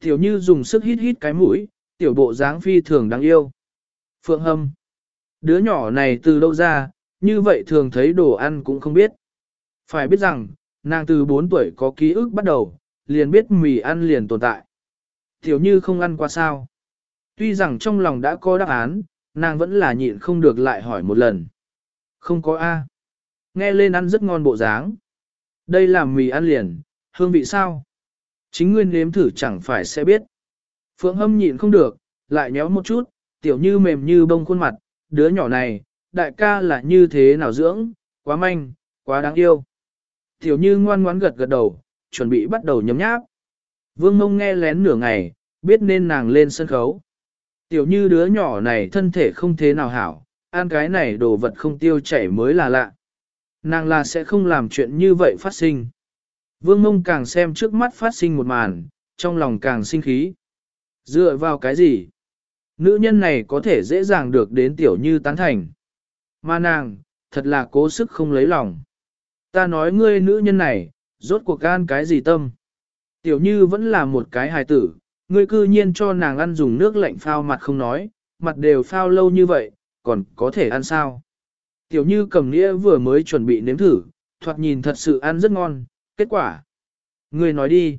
Tiểu như dùng sức hít hít cái mũi, tiểu bộ dáng phi thường đáng yêu. Phượng hâm. Đứa nhỏ này từ đâu ra, như vậy thường thấy đồ ăn cũng không biết. Phải biết rằng, nàng từ 4 tuổi có ký ức bắt đầu, liền biết mì ăn liền tồn tại. Tiểu như không ăn qua sao. Tuy rằng trong lòng đã có đáp án, nàng vẫn là nhịn không được lại hỏi một lần. Không có A. Nghe lên ăn rất ngon bộ dáng. Đây là mì ăn liền, hương vị sao? Chính nguyên nếm thử chẳng phải sẽ biết. Phượng hâm nhịn không được, lại nhéo một chút, tiểu như mềm như bông khuôn mặt, đứa nhỏ này, đại ca là như thế nào dưỡng, quá manh, quá đáng yêu. Tiểu như ngoan ngoãn gật gật đầu, chuẩn bị bắt đầu nhấm nháp. Vương mông nghe lén nửa ngày, biết nên nàng lên sân khấu. Tiểu như đứa nhỏ này thân thể không thế nào hảo, ăn cái này đồ vật không tiêu chảy mới là lạ. Nàng là sẽ không làm chuyện như vậy phát sinh. Vương mông càng xem trước mắt phát sinh một màn, trong lòng càng sinh khí. Dựa vào cái gì? Nữ nhân này có thể dễ dàng được đến tiểu như tán thành. Mà nàng, thật là cố sức không lấy lòng. Ta nói ngươi nữ nhân này, rốt cuộc gan cái gì tâm? Tiểu như vẫn là một cái hài tử, ngươi cư nhiên cho nàng ăn dùng nước lạnh phao mặt không nói, mặt đều phao lâu như vậy, còn có thể ăn sao? Tiểu như cầm nghĩa vừa mới chuẩn bị nếm thử, thoạt nhìn thật sự ăn rất ngon, kết quả. Ngươi nói đi.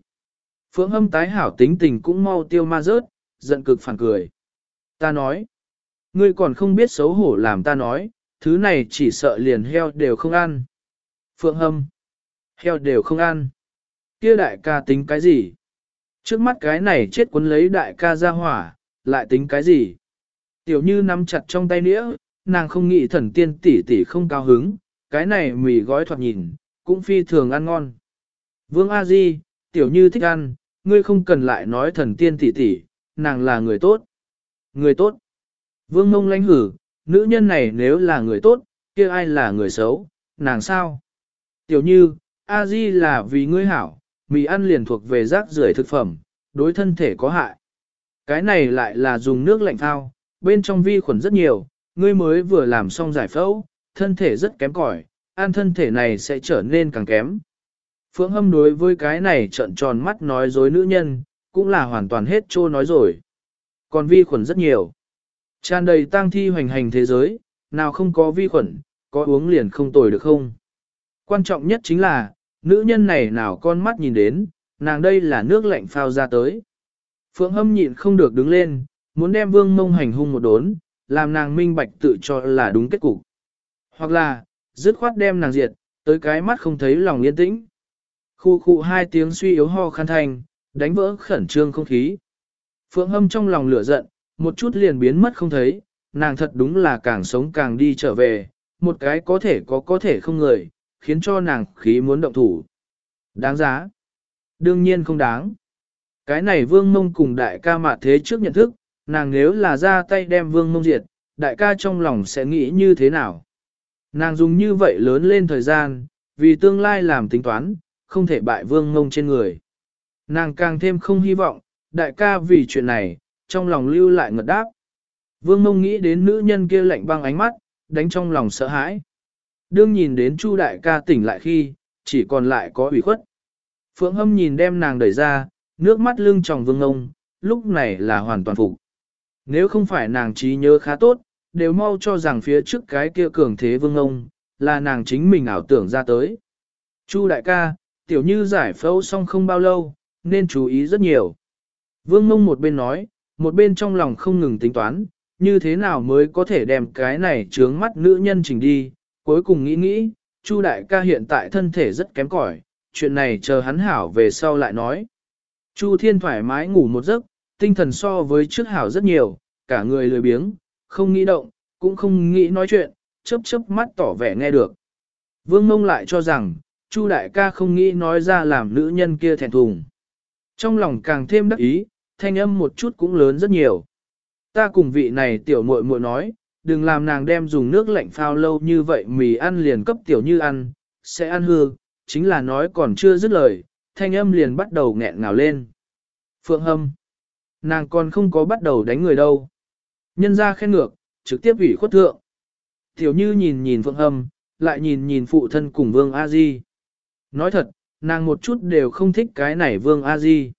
Phượng hâm tái hảo tính tình cũng mau tiêu ma rớt, giận cực phản cười. Ta nói. Ngươi còn không biết xấu hổ làm ta nói, thứ này chỉ sợ liền heo đều không ăn. Phượng hâm. Heo đều không ăn. Kia đại ca tính cái gì? Trước mắt cái này chết quấn lấy đại ca ra hỏa, lại tính cái gì? Tiểu như nắm chặt trong tay nĩa, nàng không nghĩ thần tiên tỷ tỷ không cao hứng, cái này mì gói thoạt nhìn, cũng phi thường ăn ngon. Vương A Di, tiểu như thích ăn, ngươi không cần lại nói thần tiên tỷ tỷ, nàng là người tốt. Người tốt. Vương mông lãnh hử, nữ nhân này nếu là người tốt, kia ai là người xấu, nàng sao? Tiểu như, A Di là vì ngươi hảo, mì ăn liền thuộc về rác rưởi thực phẩm, đối thân thể có hại. Cái này lại là dùng nước lạnh thao, bên trong vi khuẩn rất nhiều, ngươi mới vừa làm xong giải phẫu, thân thể rất kém cỏi, ăn thân thể này sẽ trở nên càng kém. Phượng hâm đối với cái này trợn tròn mắt nói dối nữ nhân, cũng là hoàn toàn hết trô nói rồi. Còn vi khuẩn rất nhiều. Tràn đầy tang thi hoành hành thế giới, nào không có vi khuẩn, có uống liền không tồi được không? Quan trọng nhất chính là, nữ nhân này nào con mắt nhìn đến, nàng đây là nước lạnh phao ra tới. Phượng hâm nhịn không được đứng lên, muốn đem vương mông hành hung một đốn, làm nàng minh bạch tự cho là đúng kết cục. Hoặc là, dứt khoát đem nàng diệt, tới cái mắt không thấy lòng yên tĩnh. Khu khu hai tiếng suy yếu ho khăn thành, đánh vỡ khẩn trương không khí. Phượng hâm trong lòng lửa giận, một chút liền biến mất không thấy, nàng thật đúng là càng sống càng đi trở về, một cái có thể có có thể không người, khiến cho nàng khí muốn động thủ. Đáng giá. Đương nhiên không đáng. Cái này vương mông cùng đại ca mạ thế trước nhận thức, nàng nếu là ra tay đem vương mông diệt, đại ca trong lòng sẽ nghĩ như thế nào. Nàng dùng như vậy lớn lên thời gian, vì tương lai làm tính toán, không thể bại vương mông trên người. Nàng càng thêm không hy vọng, đại ca vì chuyện này, trong lòng lưu lại ngật đáp. Vương mông nghĩ đến nữ nhân kia lạnh băng ánh mắt, đánh trong lòng sợ hãi. Đương nhìn đến Chu đại ca tỉnh lại khi, chỉ còn lại có ủy khuất. Phượng hâm nhìn đem nàng đẩy ra, nước mắt lưng tròng vương mông, lúc này là hoàn toàn phục. Nếu không phải nàng trí nhớ khá tốt, đều mau cho rằng phía trước cái kia cường thế vương ông, là nàng chính mình ảo tưởng ra tới. Chu đại ca, tiểu như giải phẫu xong không bao lâu, nên chú ý rất nhiều. Vương mông một bên nói, một bên trong lòng không ngừng tính toán, như thế nào mới có thể đem cái này trướng mắt nữ nhân chỉnh đi, cuối cùng nghĩ nghĩ, Chu đại ca hiện tại thân thể rất kém cỏi, chuyện này chờ hắn hảo về sau lại nói. Chu thiên thoải mái ngủ một giấc, tinh thần so với trước hảo rất nhiều, cả người lười biếng, không nghĩ động, cũng không nghĩ nói chuyện, chớp chớp mắt tỏ vẻ nghe được. Vương mông lại cho rằng, Chu đại ca không nghĩ nói ra làm nữ nhân kia thẹn thùng. Trong lòng càng thêm đắc ý, thanh âm một chút cũng lớn rất nhiều. Ta cùng vị này tiểu muội muội nói, đừng làm nàng đem dùng nước lạnh phao lâu như vậy mì ăn liền cấp tiểu như ăn, sẽ ăn hư, chính là nói còn chưa dứt lời, thanh âm liền bắt đầu nghẹn ngào lên. Phượng Hâm, nàng còn không có bắt đầu đánh người đâu. Nhân ra khen ngược, trực tiếp ủy khuất thượng. Tiểu như nhìn nhìn Phượng Hâm, lại nhìn nhìn phụ thân cùng Vương A Di. Nói thật, nàng một chút đều không thích cái này Vương A Di.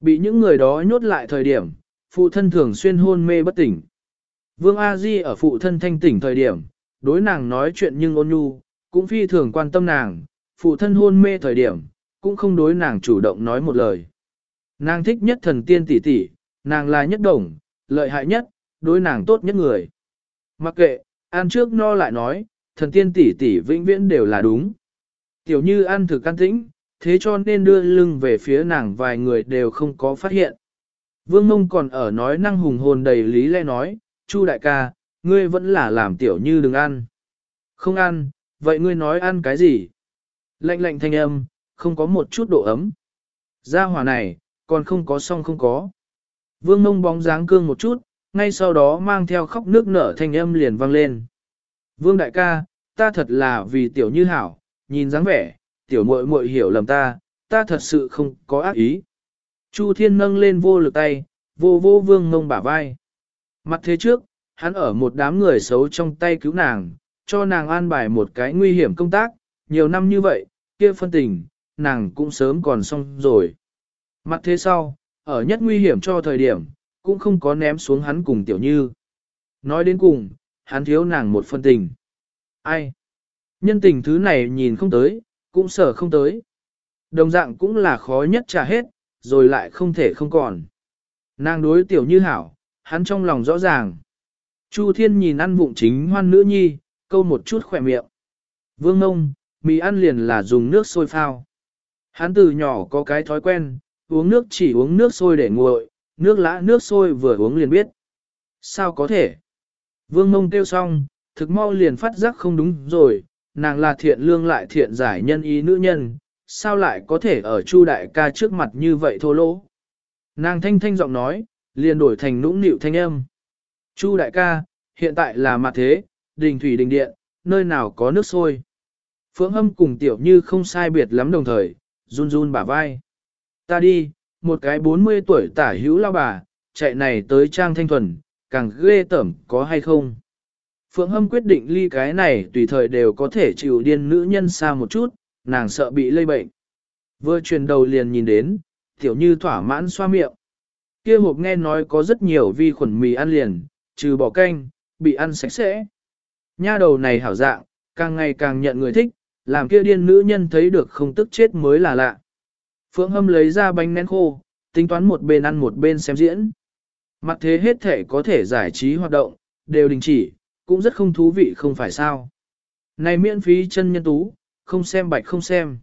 Bị những người đó nhốt lại thời điểm, phụ thân thường xuyên hôn mê bất tỉnh. Vương A Di ở phụ thân thanh tỉnh thời điểm, đối nàng nói chuyện nhưng ôn nhu, cũng phi thường quan tâm nàng, phụ thân hôn mê thời điểm, cũng không đối nàng chủ động nói một lời. Nàng thích nhất thần tiên tỷ tỷ, nàng là nhất đồng, lợi hại nhất, đối nàng tốt nhất người. Mặc kệ, ăn trước no lại nói, thần tiên tỷ tỷ vĩnh viễn đều là đúng. Tiểu như ăn thực can tĩnh, thế cho nên đưa lưng về phía nàng vài người đều không có phát hiện. Vương mông còn ở nói năng hùng hồn đầy lý lẽ nói, Chu đại ca, ngươi vẫn là làm tiểu như đừng ăn. Không ăn, vậy ngươi nói ăn cái gì? Lạnh lạnh thanh âm, không có một chút độ ấm. Gia hỏa này, còn không có xong không có. Vương mông bóng dáng cương một chút, ngay sau đó mang theo khóc nước nở thanh âm liền vang lên. Vương đại ca, ta thật là vì tiểu như hảo, nhìn dáng vẻ, tiểu muội muội hiểu lầm ta, ta thật sự không có ác ý. Chu thiên nâng lên vô lực tay, vô vô vương ngông bả vai. Mặt thế trước, hắn ở một đám người xấu trong tay cứu nàng, cho nàng an bài một cái nguy hiểm công tác, nhiều năm như vậy, kia phân tình, nàng cũng sớm còn xong rồi. Mặt thế sau, ở nhất nguy hiểm cho thời điểm, cũng không có ném xuống hắn cùng tiểu như. Nói đến cùng, hắn thiếu nàng một phân tình. Ai? Nhân tình thứ này nhìn không tới, cũng sở không tới. Đồng dạng cũng là khó nhất trả hết, rồi lại không thể không còn. Nàng đối tiểu như hảo, hắn trong lòng rõ ràng. Chu Thiên nhìn ăn vụng chính hoan nữ nhi, câu một chút khỏe miệng. Vương ngông, mì ăn liền là dùng nước sôi phao. Hắn từ nhỏ có cái thói quen, uống nước chỉ uống nước sôi để nguội, nước lã nước sôi vừa uống liền biết. Sao có thể? Vương mông kêu xong, thực mau liền phát giác không đúng rồi, nàng là thiện lương lại thiện giải nhân ý nữ nhân, sao lại có thể ở Chu đại ca trước mặt như vậy thô lỗ? Nàng thanh thanh giọng nói, liền đổi thành nũng nịu thanh âm. Chu đại ca, hiện tại là mặt thế, đình thủy đình điện, nơi nào có nước sôi. Phượng hâm cùng tiểu như không sai biệt lắm đồng thời, run run bả vai. Ta đi, một cái 40 tuổi tả hữu lao bà, chạy này tới trang thanh thuần, càng ghê tởm có hay không. Phượng Hâm quyết định ly cái này tùy thời đều có thể chịu điên nữ nhân xa một chút, nàng sợ bị lây bệnh. Vừa truyền đầu liền nhìn đến, tiểu như thỏa mãn xoa miệng. Kia hộp nghe nói có rất nhiều vi khuẩn mì ăn liền, trừ bỏ canh, bị ăn sạch sẽ. Nha đầu này hảo dạng, càng ngày càng nhận người thích, làm kia điên nữ nhân thấy được không tức chết mới là lạ. Phượng Hâm lấy ra bánh nén khô, tính toán một bên ăn một bên xem diễn. Mặt thế hết thể có thể giải trí hoạt động, đều đình chỉ, cũng rất không thú vị không phải sao. Này miễn phí chân nhân tú, không xem bạch không xem.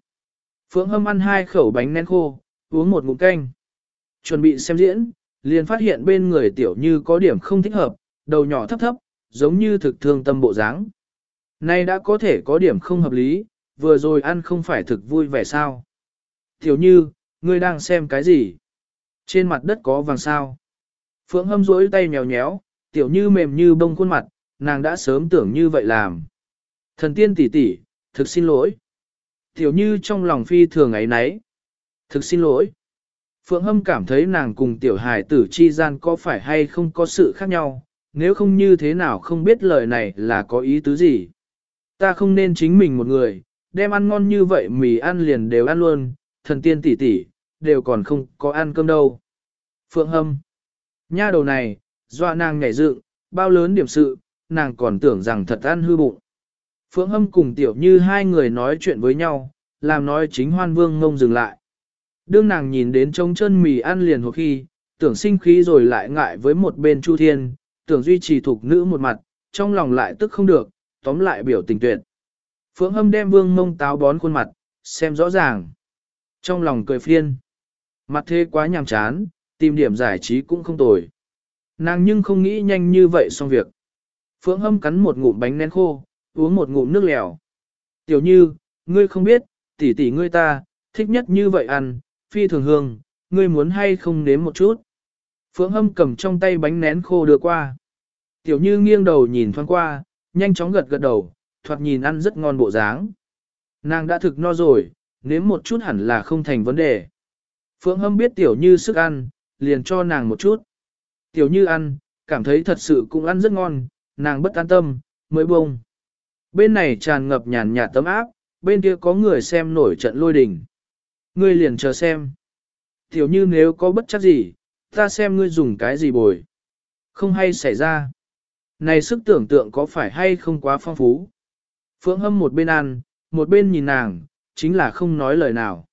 Phượng Hâm ăn hai khẩu bánh nén khô, uống một ngụm canh. Chuẩn bị xem diễn, liền phát hiện bên người tiểu như có điểm không thích hợp, đầu nhỏ thấp thấp, giống như thực thương tâm bộ dáng. Nay đã có thể có điểm không hợp lý, vừa rồi ăn không phải thực vui vẻ sao. Tiểu như, ngươi đang xem cái gì? Trên mặt đất có vàng sao. Phượng hâm rỗi tay nhéo nhéo, tiểu như mềm như bông khuôn mặt, nàng đã sớm tưởng như vậy làm. Thần tiên tỷ tỷ, thực xin lỗi. Tiểu như trong lòng phi thường ấy nấy. Thực xin lỗi. Phượng hâm cảm thấy nàng cùng tiểu hài tử chi gian có phải hay không có sự khác nhau, nếu không như thế nào không biết lời này là có ý tứ gì. Ta không nên chính mình một người, đem ăn ngon như vậy mì ăn liền đều ăn luôn, thần tiên tỷ tỷ, đều còn không có ăn cơm đâu. Phượng hâm, nha đầu này, dọa nàng nhảy dựng, bao lớn điểm sự, nàng còn tưởng rằng thật ăn hư bụng. Phượng hâm cùng tiểu như hai người nói chuyện với nhau, làm nói chính hoan vương ngông dừng lại. Đương nàng nhìn đến trống chân mì ăn liền hoặc khi, tưởng sinh khí rồi lại ngại với một bên Chu Thiên, tưởng duy trì thuộc nữ một mặt, trong lòng lại tức không được, tóm lại biểu tình tuyệt. Phượng hâm đem vương ngông táo bón khuôn mặt, xem rõ ràng. Trong lòng cười phiên. Mặt thế quá nhàm chán, tìm điểm giải trí cũng không tồi. Nàng nhưng không nghĩ nhanh như vậy xong việc. Phượng hâm cắn một ngụm bánh nén khô, uống một ngụm nước lèo. Tiểu như, ngươi không biết, tỷ tỷ ngươi ta, thích nhất như vậy ăn, phi thường hương, ngươi muốn hay không nếm một chút. Phượng hâm cầm trong tay bánh nén khô đưa qua. Tiểu như nghiêng đầu nhìn thoáng qua, nhanh chóng gật gật đầu, thoạt nhìn ăn rất ngon bộ dáng. Nàng đã thực no rồi, nếm một chút hẳn là không thành vấn đề. Phượng hâm biết tiểu như sức ăn, liền cho nàng một chút. Tiểu như ăn, cảm thấy thật sự cũng ăn rất ngon, nàng bất an tâm, mới bông. Bên này tràn ngập nhàn nhạt tấm áp, bên kia có người xem nổi trận lôi đình. Ngươi liền chờ xem. Tiểu như nếu có bất chắc gì, ta xem ngươi dùng cái gì bồi. Không hay xảy ra. Này sức tưởng tượng có phải hay không quá phong phú. Phượng hâm một bên ăn, một bên nhìn nàng, chính là không nói lời nào.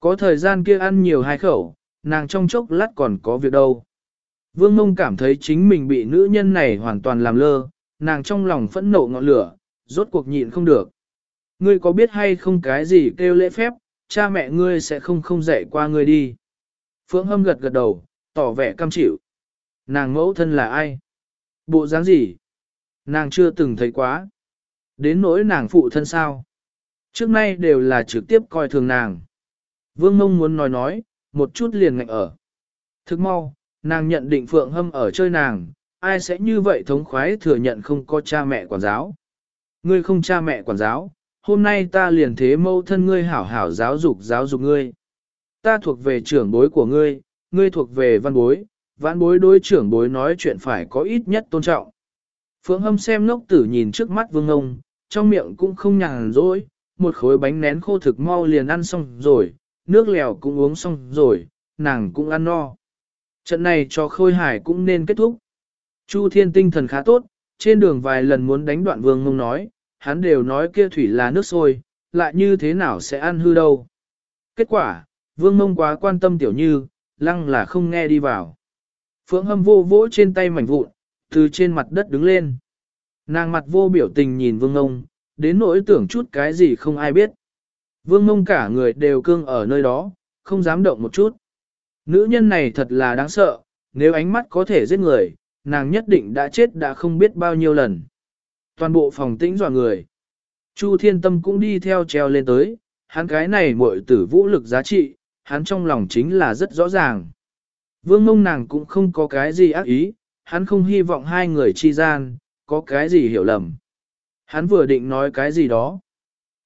Có thời gian kia ăn nhiều hai khẩu, nàng trong chốc lát còn có việc đâu. Vương Mông cảm thấy chính mình bị nữ nhân này hoàn toàn làm lơ, nàng trong lòng phẫn nộ ngọn lửa, rốt cuộc nhịn không được. Ngươi có biết hay không cái gì kêu lễ phép, cha mẹ ngươi sẽ không không dạy qua ngươi đi. Phượng Hâm gật gật đầu, tỏ vẻ cam chịu. Nàng mẫu thân là ai? Bộ dáng gì? Nàng chưa từng thấy quá. Đến nỗi nàng phụ thân sao? Trước nay đều là trực tiếp coi thường nàng. Vương Mông muốn nói nói, một chút liền ngạnh ở. Thức mau, nàng nhận định Phượng Hâm ở chơi nàng, ai sẽ như vậy thống khoái thừa nhận không có cha mẹ quản giáo. Ngươi không cha mẹ quản giáo, hôm nay ta liền thế mâu thân ngươi hảo hảo giáo dục giáo dục ngươi. Ta thuộc về trưởng bối của ngươi, ngươi thuộc về văn bối, văn bối đối trưởng bối nói chuyện phải có ít nhất tôn trọng. Phượng hâm xem ngốc tử nhìn trước mắt vương ông, trong miệng cũng không nhàn rỗi, một khối bánh nén khô thực mau liền ăn xong rồi, nước lèo cũng uống xong rồi, nàng cũng ăn no. Trận này cho khôi hải cũng nên kết thúc. Chu thiên tinh thần khá tốt, trên đường vài lần muốn đánh đoạn vương mông nói, hắn đều nói kia thủy là nước sôi, lại như thế nào sẽ ăn hư đâu. Kết quả, vương mông quá quan tâm tiểu như, lăng là không nghe đi vào. Phượng hâm vô vỗ trên tay mảnh vụn, từ trên mặt đất đứng lên. Nàng mặt vô biểu tình nhìn vương mông, đến nỗi tưởng chút cái gì không ai biết. Vương mông cả người đều cương ở nơi đó, không dám động một chút. Nữ nhân này thật là đáng sợ, nếu ánh mắt có thể giết người, nàng nhất định đã chết đã không biết bao nhiêu lần. Toàn bộ phòng tĩnh dọa người. Chu thiên tâm cũng đi theo treo lên tới, hắn cái này muội tử vũ lực giá trị, hắn trong lòng chính là rất rõ ràng. Vương mông nàng cũng không có cái gì ác ý, hắn không hy vọng hai người chi gian, có cái gì hiểu lầm. Hắn vừa định nói cái gì đó.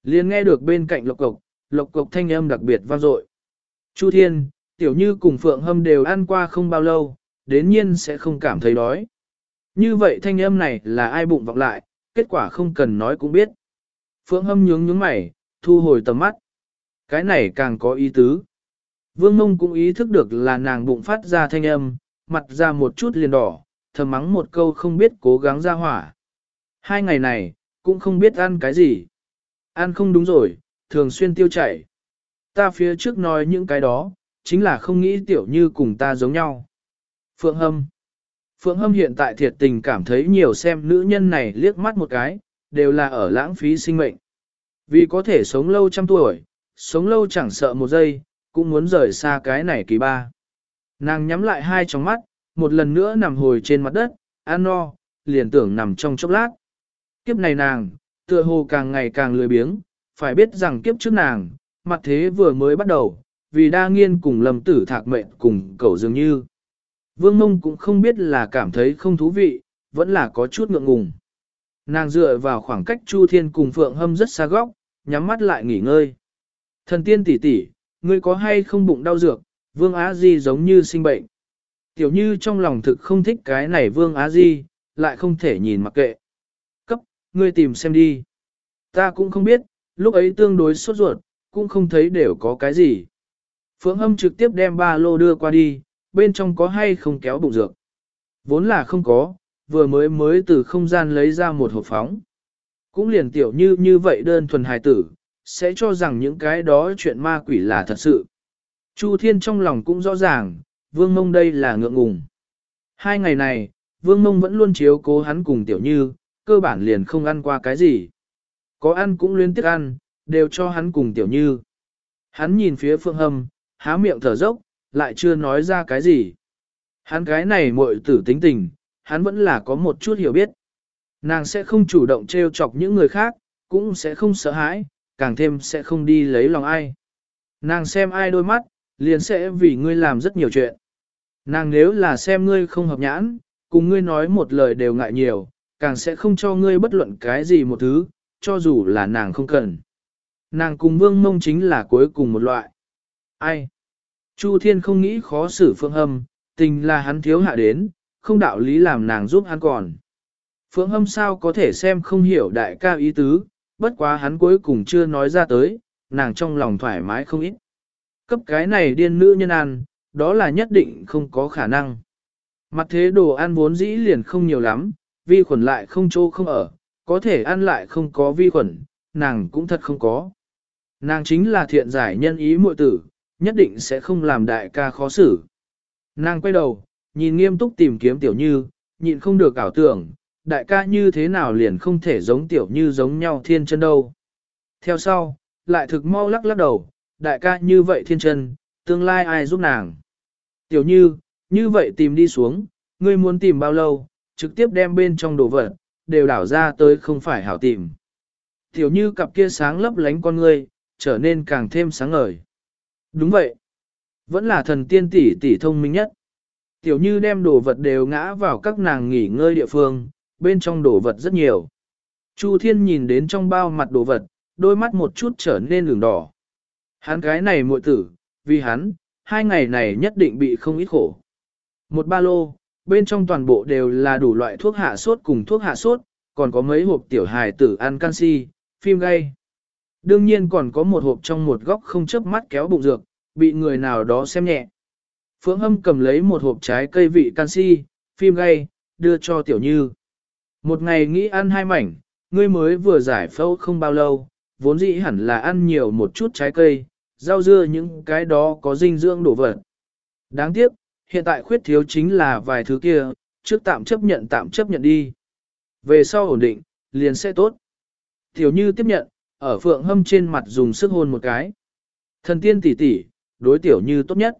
liền nghe được bên cạnh lộc cộc, lộc cộc thanh âm đặc biệt vang dội. Chu Thiên, Tiểu Như cùng Phượng Hâm đều ăn qua không bao lâu, đến nhiên sẽ không cảm thấy đói. Như vậy thanh âm này là ai bụng vọng lại, kết quả không cần nói cũng biết. Phượng Hâm nhướng nhướng mày, thu hồi tầm mắt. Cái này càng có ý tứ. Vương mông cũng ý thức được là nàng bụng phát ra thanh âm, mặt ra một chút liền đỏ, thầm mắng một câu không biết cố gắng ra hỏa. Hai ngày này, cũng không biết ăn cái gì. Ăn không đúng rồi, thường xuyên tiêu chảy. Ta phía trước nói những cái đó, chính là không nghĩ tiểu như cùng ta giống nhau. Phượng Hâm Phượng Hâm hiện tại thiệt tình cảm thấy nhiều xem nữ nhân này liếc mắt một cái, đều là ở lãng phí sinh mệnh. Vì có thể sống lâu trăm tuổi, sống lâu chẳng sợ một giây, cũng muốn rời xa cái này kỳ ba. Nàng nhắm lại hai tròng mắt, một lần nữa nằm hồi trên mặt đất, ăn no, liền tưởng nằm trong chốc lát. Kiếp này nàng, tựa hồ càng ngày càng lười biếng, phải biết rằng kiếp trước nàng, mặt thế vừa mới bắt đầu, vì đa nghiên cùng lầm tử thạc mệnh cùng cậu dường như. Vương mông cũng không biết là cảm thấy không thú vị, vẫn là có chút ngượng ngùng. Nàng dựa vào khoảng cách Chu Thiên cùng Phượng Hâm rất xa góc, nhắm mắt lại nghỉ ngơi. Thần tiên tỷ tỷ, ngươi có hay không bụng đau dược, Vương Á Di giống như sinh bệnh. Tiểu như trong lòng thực không thích cái này Vương Á Di, lại không thể nhìn mặc kệ. Cấp, ngươi tìm xem đi. Ta cũng không biết, lúc ấy tương đối sốt ruột, cũng không thấy đều có cái gì. Phượng Hâm trực tiếp đem ba lô đưa qua đi, bên trong có hay không kéo bụng dược. Vốn là không có, vừa mới mới từ không gian lấy ra một hộp phóng. Cũng liền tiểu như như vậy đơn thuần hài tử, sẽ cho rằng những cái đó chuyện ma quỷ là thật sự. Chu Thiên trong lòng cũng rõ ràng, Vương Mông đây là ngượng ngùng. Hai ngày này, Vương Mông vẫn luôn chiếu cố hắn cùng tiểu như, cơ bản liền không ăn qua cái gì. Có ăn cũng liên tiếp ăn, đều cho hắn cùng tiểu như. Hắn nhìn phía Phương Hâm, há miệng thở dốc, lại chưa nói ra cái gì. Hắn cái này muội tử tính tình, hắn vẫn là có một chút hiểu biết. Nàng sẽ không chủ động trêu chọc những người khác, cũng sẽ không sợ hãi, càng thêm sẽ không đi lấy lòng ai. Nàng xem ai đôi mắt, liền sẽ vì ngươi làm rất nhiều chuyện. Nàng nếu là xem ngươi không hợp nhãn, cùng ngươi nói một lời đều ngại nhiều, càng sẽ không cho ngươi bất luận cái gì một thứ, cho dù là nàng không cần. Nàng cùng vương mông chính là cuối cùng một loại. Ai? Chu Thiên không nghĩ khó xử Phượng Hâm, tình là hắn thiếu hạ đến, không đạo lý làm nàng giúp hắn còn. Phượng Hâm sao có thể xem không hiểu đại ca ý tứ, bất quá hắn cuối cùng chưa nói ra tới, nàng trong lòng thoải mái không ít. Cấp cái này điên nữ nhân ăn, đó là nhất định không có khả năng. Mặt thế đồ ăn vốn dĩ liền không nhiều lắm, vi khuẩn lại không chỗ không ở, có thể ăn lại không có vi khuẩn, nàng cũng thật không có. Nàng chính là thiện giải nhân ý muội tử, nhất định sẽ không làm đại ca khó xử. Nàng quay đầu, nhìn nghiêm túc tìm kiếm tiểu như, nhịn không được ảo tưởng, đại ca như thế nào liền không thể giống tiểu như giống nhau thiên chân đâu. Theo sau, lại thực mau lắc lắc đầu, đại ca như vậy thiên chân, tương lai ai giúp nàng. Tiểu như, như vậy tìm đi xuống, ngươi muốn tìm bao lâu, trực tiếp đem bên trong đồ vật, đều đảo ra tới không phải hảo tìm. Tiểu như cặp kia sáng lấp lánh con ngươi, trở nên càng thêm sáng ngời. Đúng vậy. Vẫn là thần tiên tỷ tỷ thông minh nhất. Tiểu như đem đồ vật đều ngã vào các nàng nghỉ ngơi địa phương, bên trong đồ vật rất nhiều. Chu Thiên nhìn đến trong bao mặt đồ vật, đôi mắt một chút trở nên lửng đỏ. Hắn cái này muội tử, vì hắn, hai ngày này nhất định bị không ít khổ. Một ba lô, bên trong toàn bộ đều là đủ loại thuốc hạ sốt cùng thuốc hạ sốt, còn có mấy hộp tiểu hài tử ăn canxi, phim gay. Đương nhiên còn có một hộp trong một góc không chớp mắt kéo bụng dược, bị người nào đó xem nhẹ. Phượng Hâm cầm lấy một hộp trái cây vị canxi, phim gay, đưa cho Tiểu Như. Một ngày nghĩ ăn hai mảnh, ngươi mới vừa giải phẫu không bao lâu, vốn dĩ hẳn là ăn nhiều một chút trái cây, rau dưa những cái đó có dinh dưỡng đổ vật. Đáng tiếc, hiện tại khuyết thiếu chính là vài thứ kia, trước tạm chấp nhận tạm chấp nhận đi. Về sau ổn định, liền sẽ tốt. Tiểu Như tiếp nhận, ở Phượng Hâm trên mặt dùng sức hôn một cái. Thần tiên tỷ tỷ, đối Tiểu Như tốt nhất.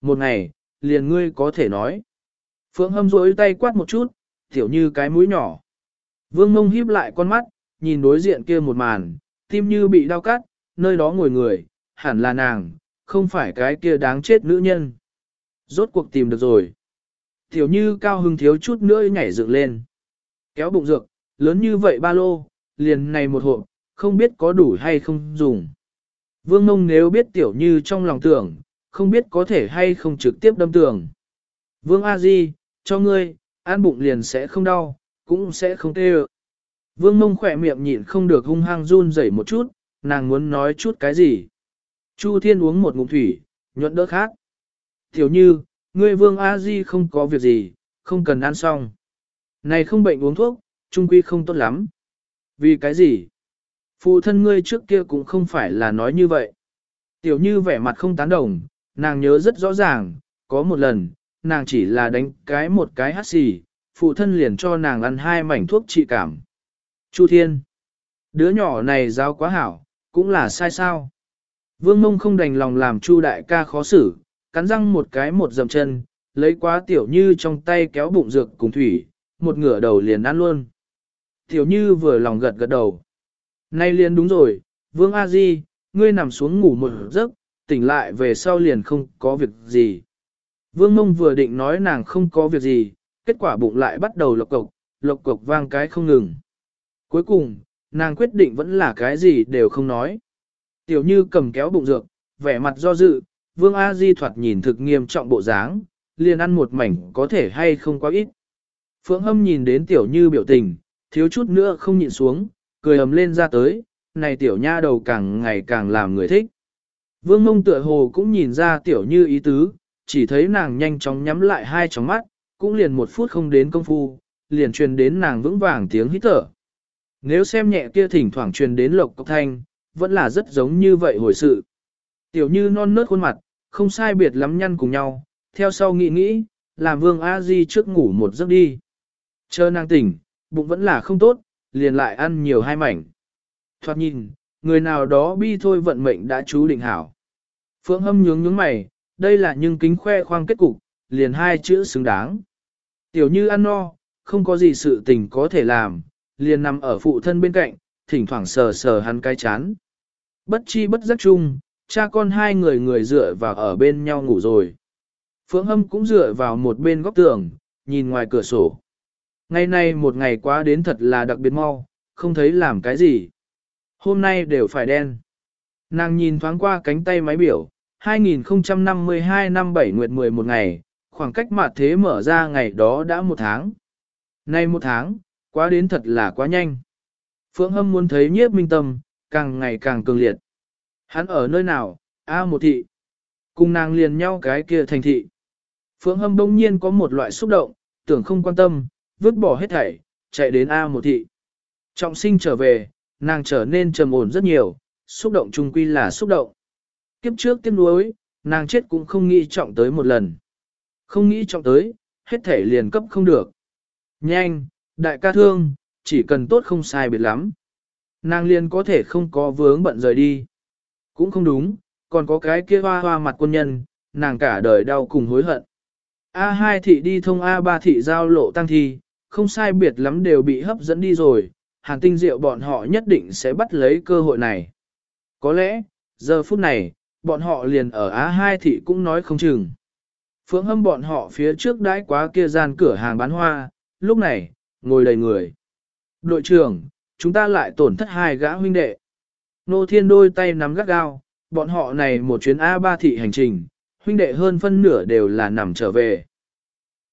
Một ngày, liền ngươi có thể nói. Phượng Hâm rỗi tay quát một chút, Tiểu Như cái mũi nhỏ. Vương Mông híp lại con mắt, nhìn đối diện kia một màn, tim như bị đau cắt, nơi đó ngồi người, hẳn là nàng, không phải cái kia đáng chết nữ nhân. Rốt cuộc tìm được rồi. Tiểu Như cao hưng thiếu chút nữa nhảy dựng lên. Kéo bụng dược, lớn như vậy ba lô, liền này một hộp, không biết có đủ hay không dùng. Vương Nông nếu biết tiểu như trong lòng tưởng, không biết có thể hay không trực tiếp đâm tưởng. Vương A Di, cho ngươi, ăn bụng liền sẽ không đau, cũng sẽ không tê ợ. Vương Nông khỏe miệng nhịn không được hung hăng run rẩy một chút, nàng muốn nói chút cái gì. Chu Thiên uống một ngụm thủy, nhuận đỡ khác. Tiểu như, ngươi vương a di không có việc gì, không cần ăn xong. Này không bệnh uống thuốc, trung quy không tốt lắm. Vì cái gì? Phụ thân ngươi trước kia cũng không phải là nói như vậy. Tiểu như vẻ mặt không tán đồng, nàng nhớ rất rõ ràng, có một lần, nàng chỉ là đánh cái một cái hát xì, phụ thân liền cho nàng ăn hai mảnh thuốc trị cảm. Chu Thiên, đứa nhỏ này giáo quá hảo, cũng là sai sao. Vương mông không đành lòng làm Chu đại ca khó xử, cắn răng một cái một dầm chân, lấy quá tiểu như trong tay kéo bụng dược cùng thủy, một ngửa đầu liền ăn luôn. Tiểu như vừa lòng gật gật đầu. Nay liền đúng rồi, Vương A Di, ngươi nằm xuống ngủ một giấc, tỉnh lại về sau liền không có việc gì. Vương mông vừa định nói nàng không có việc gì, kết quả bụng lại bắt đầu lộc cộc, lộc cộc vang cái không ngừng. Cuối cùng, nàng quyết định vẫn là cái gì đều không nói. Tiểu như cầm kéo bụng dược, vẻ mặt do dự, vương A Di thoạt nhìn thực nghiêm trọng bộ dáng, liền ăn một mảnh có thể hay không quá ít. Phượng hâm nhìn đến tiểu như biểu tình, thiếu chút nữa không nhịn xuống, cười ầm lên ra tới, này tiểu nha đầu càng ngày càng làm người thích. Vương mông tựa hồ cũng nhìn ra tiểu như ý tứ, chỉ thấy nàng nhanh chóng nhắm lại hai tròng mắt, cũng liền một phút không đến công phu, liền truyền đến nàng vững vàng tiếng hít thở. Nếu xem nhẹ kia thỉnh thoảng truyền đến lộc cốc thanh, vẫn là rất giống như vậy hồi sự. Tiểu như non nớt khuôn mặt, không sai biệt lắm nhăn cùng nhau, theo sau nghĩ nghĩ, làm vương a di trước ngủ một giấc đi. Chờ nàng tỉnh, bụng vẫn là không tốt, liền lại ăn nhiều hai mảnh. Thoát nhìn, người nào đó bi thôi vận mệnh đã chú định hảo. Phượng hâm nhướng nhướng mày, đây là những kính khoe khoang kết cục, liền hai chữ xứng đáng. Tiểu như ăn no, không có gì sự tình có thể làm, liền nằm ở phụ thân bên cạnh, thỉnh thoảng sờ sờ hắn cái chán. Bất chi bất giác chung, cha con hai người người dựa vào ở bên nhau ngủ rồi. Phượng Hâm cũng dựa vào một bên góc tường, nhìn ngoài cửa sổ. Ngày nay một ngày quá đến thật là đặc biệt mau, không thấy làm cái gì. Hôm nay đều phải đen. Nàng nhìn thoáng qua cánh tay máy biểu, 2052 năm 7 nguyệt 11 ngày, khoảng cách mà thế mở ra ngày đó đã một tháng. Nay một tháng, quá đến thật là quá nhanh. Phượng Hâm muốn thấy nhiếp minh tâm, càng ngày càng cường liệt. Hắn ở nơi nào, A một thị. Cùng nàng liền nhau cái kia thành thị. Phượng Hâm đông nhiên có một loại xúc động, tưởng không quan tâm, vứt bỏ hết thảy, chạy đến A một thị. Trọng sinh trở về, nàng trở nên trầm ổn rất nhiều, xúc động chung quy là xúc động. Kiếp trước tiếc nuối, nàng chết cũng không nghĩ trọng tới một lần. Không nghĩ trọng tới, hết thể liền cấp không được. Nhanh, đại ca thương, chỉ cần tốt không sai biệt lắm. Nàng liền có thể không có vướng bận rời đi. Cũng không đúng, còn có cái kia hoa hoa mặt quân nhân, nàng cả đời đau cùng hối hận. A2 thị đi thông A3 thị giao lộ tăng thi, không sai biệt lắm đều bị hấp dẫn đi rồi, hàn tinh diệu bọn họ nhất định sẽ bắt lấy cơ hội này. Có lẽ, giờ phút này, bọn họ liền ở Á hai thị cũng nói không chừng. Phượng hâm bọn họ phía trước đãi quá kia gian cửa hàng bán hoa, lúc này, ngồi đầy người. Đội trưởng, chúng ta lại tổn thất hai gã huynh đệ. Nô thiên đôi tay nắm gắt gao, bọn họ này một chuyến A3 thị hành trình, huynh đệ hơn phân nửa đều là nằm trở về.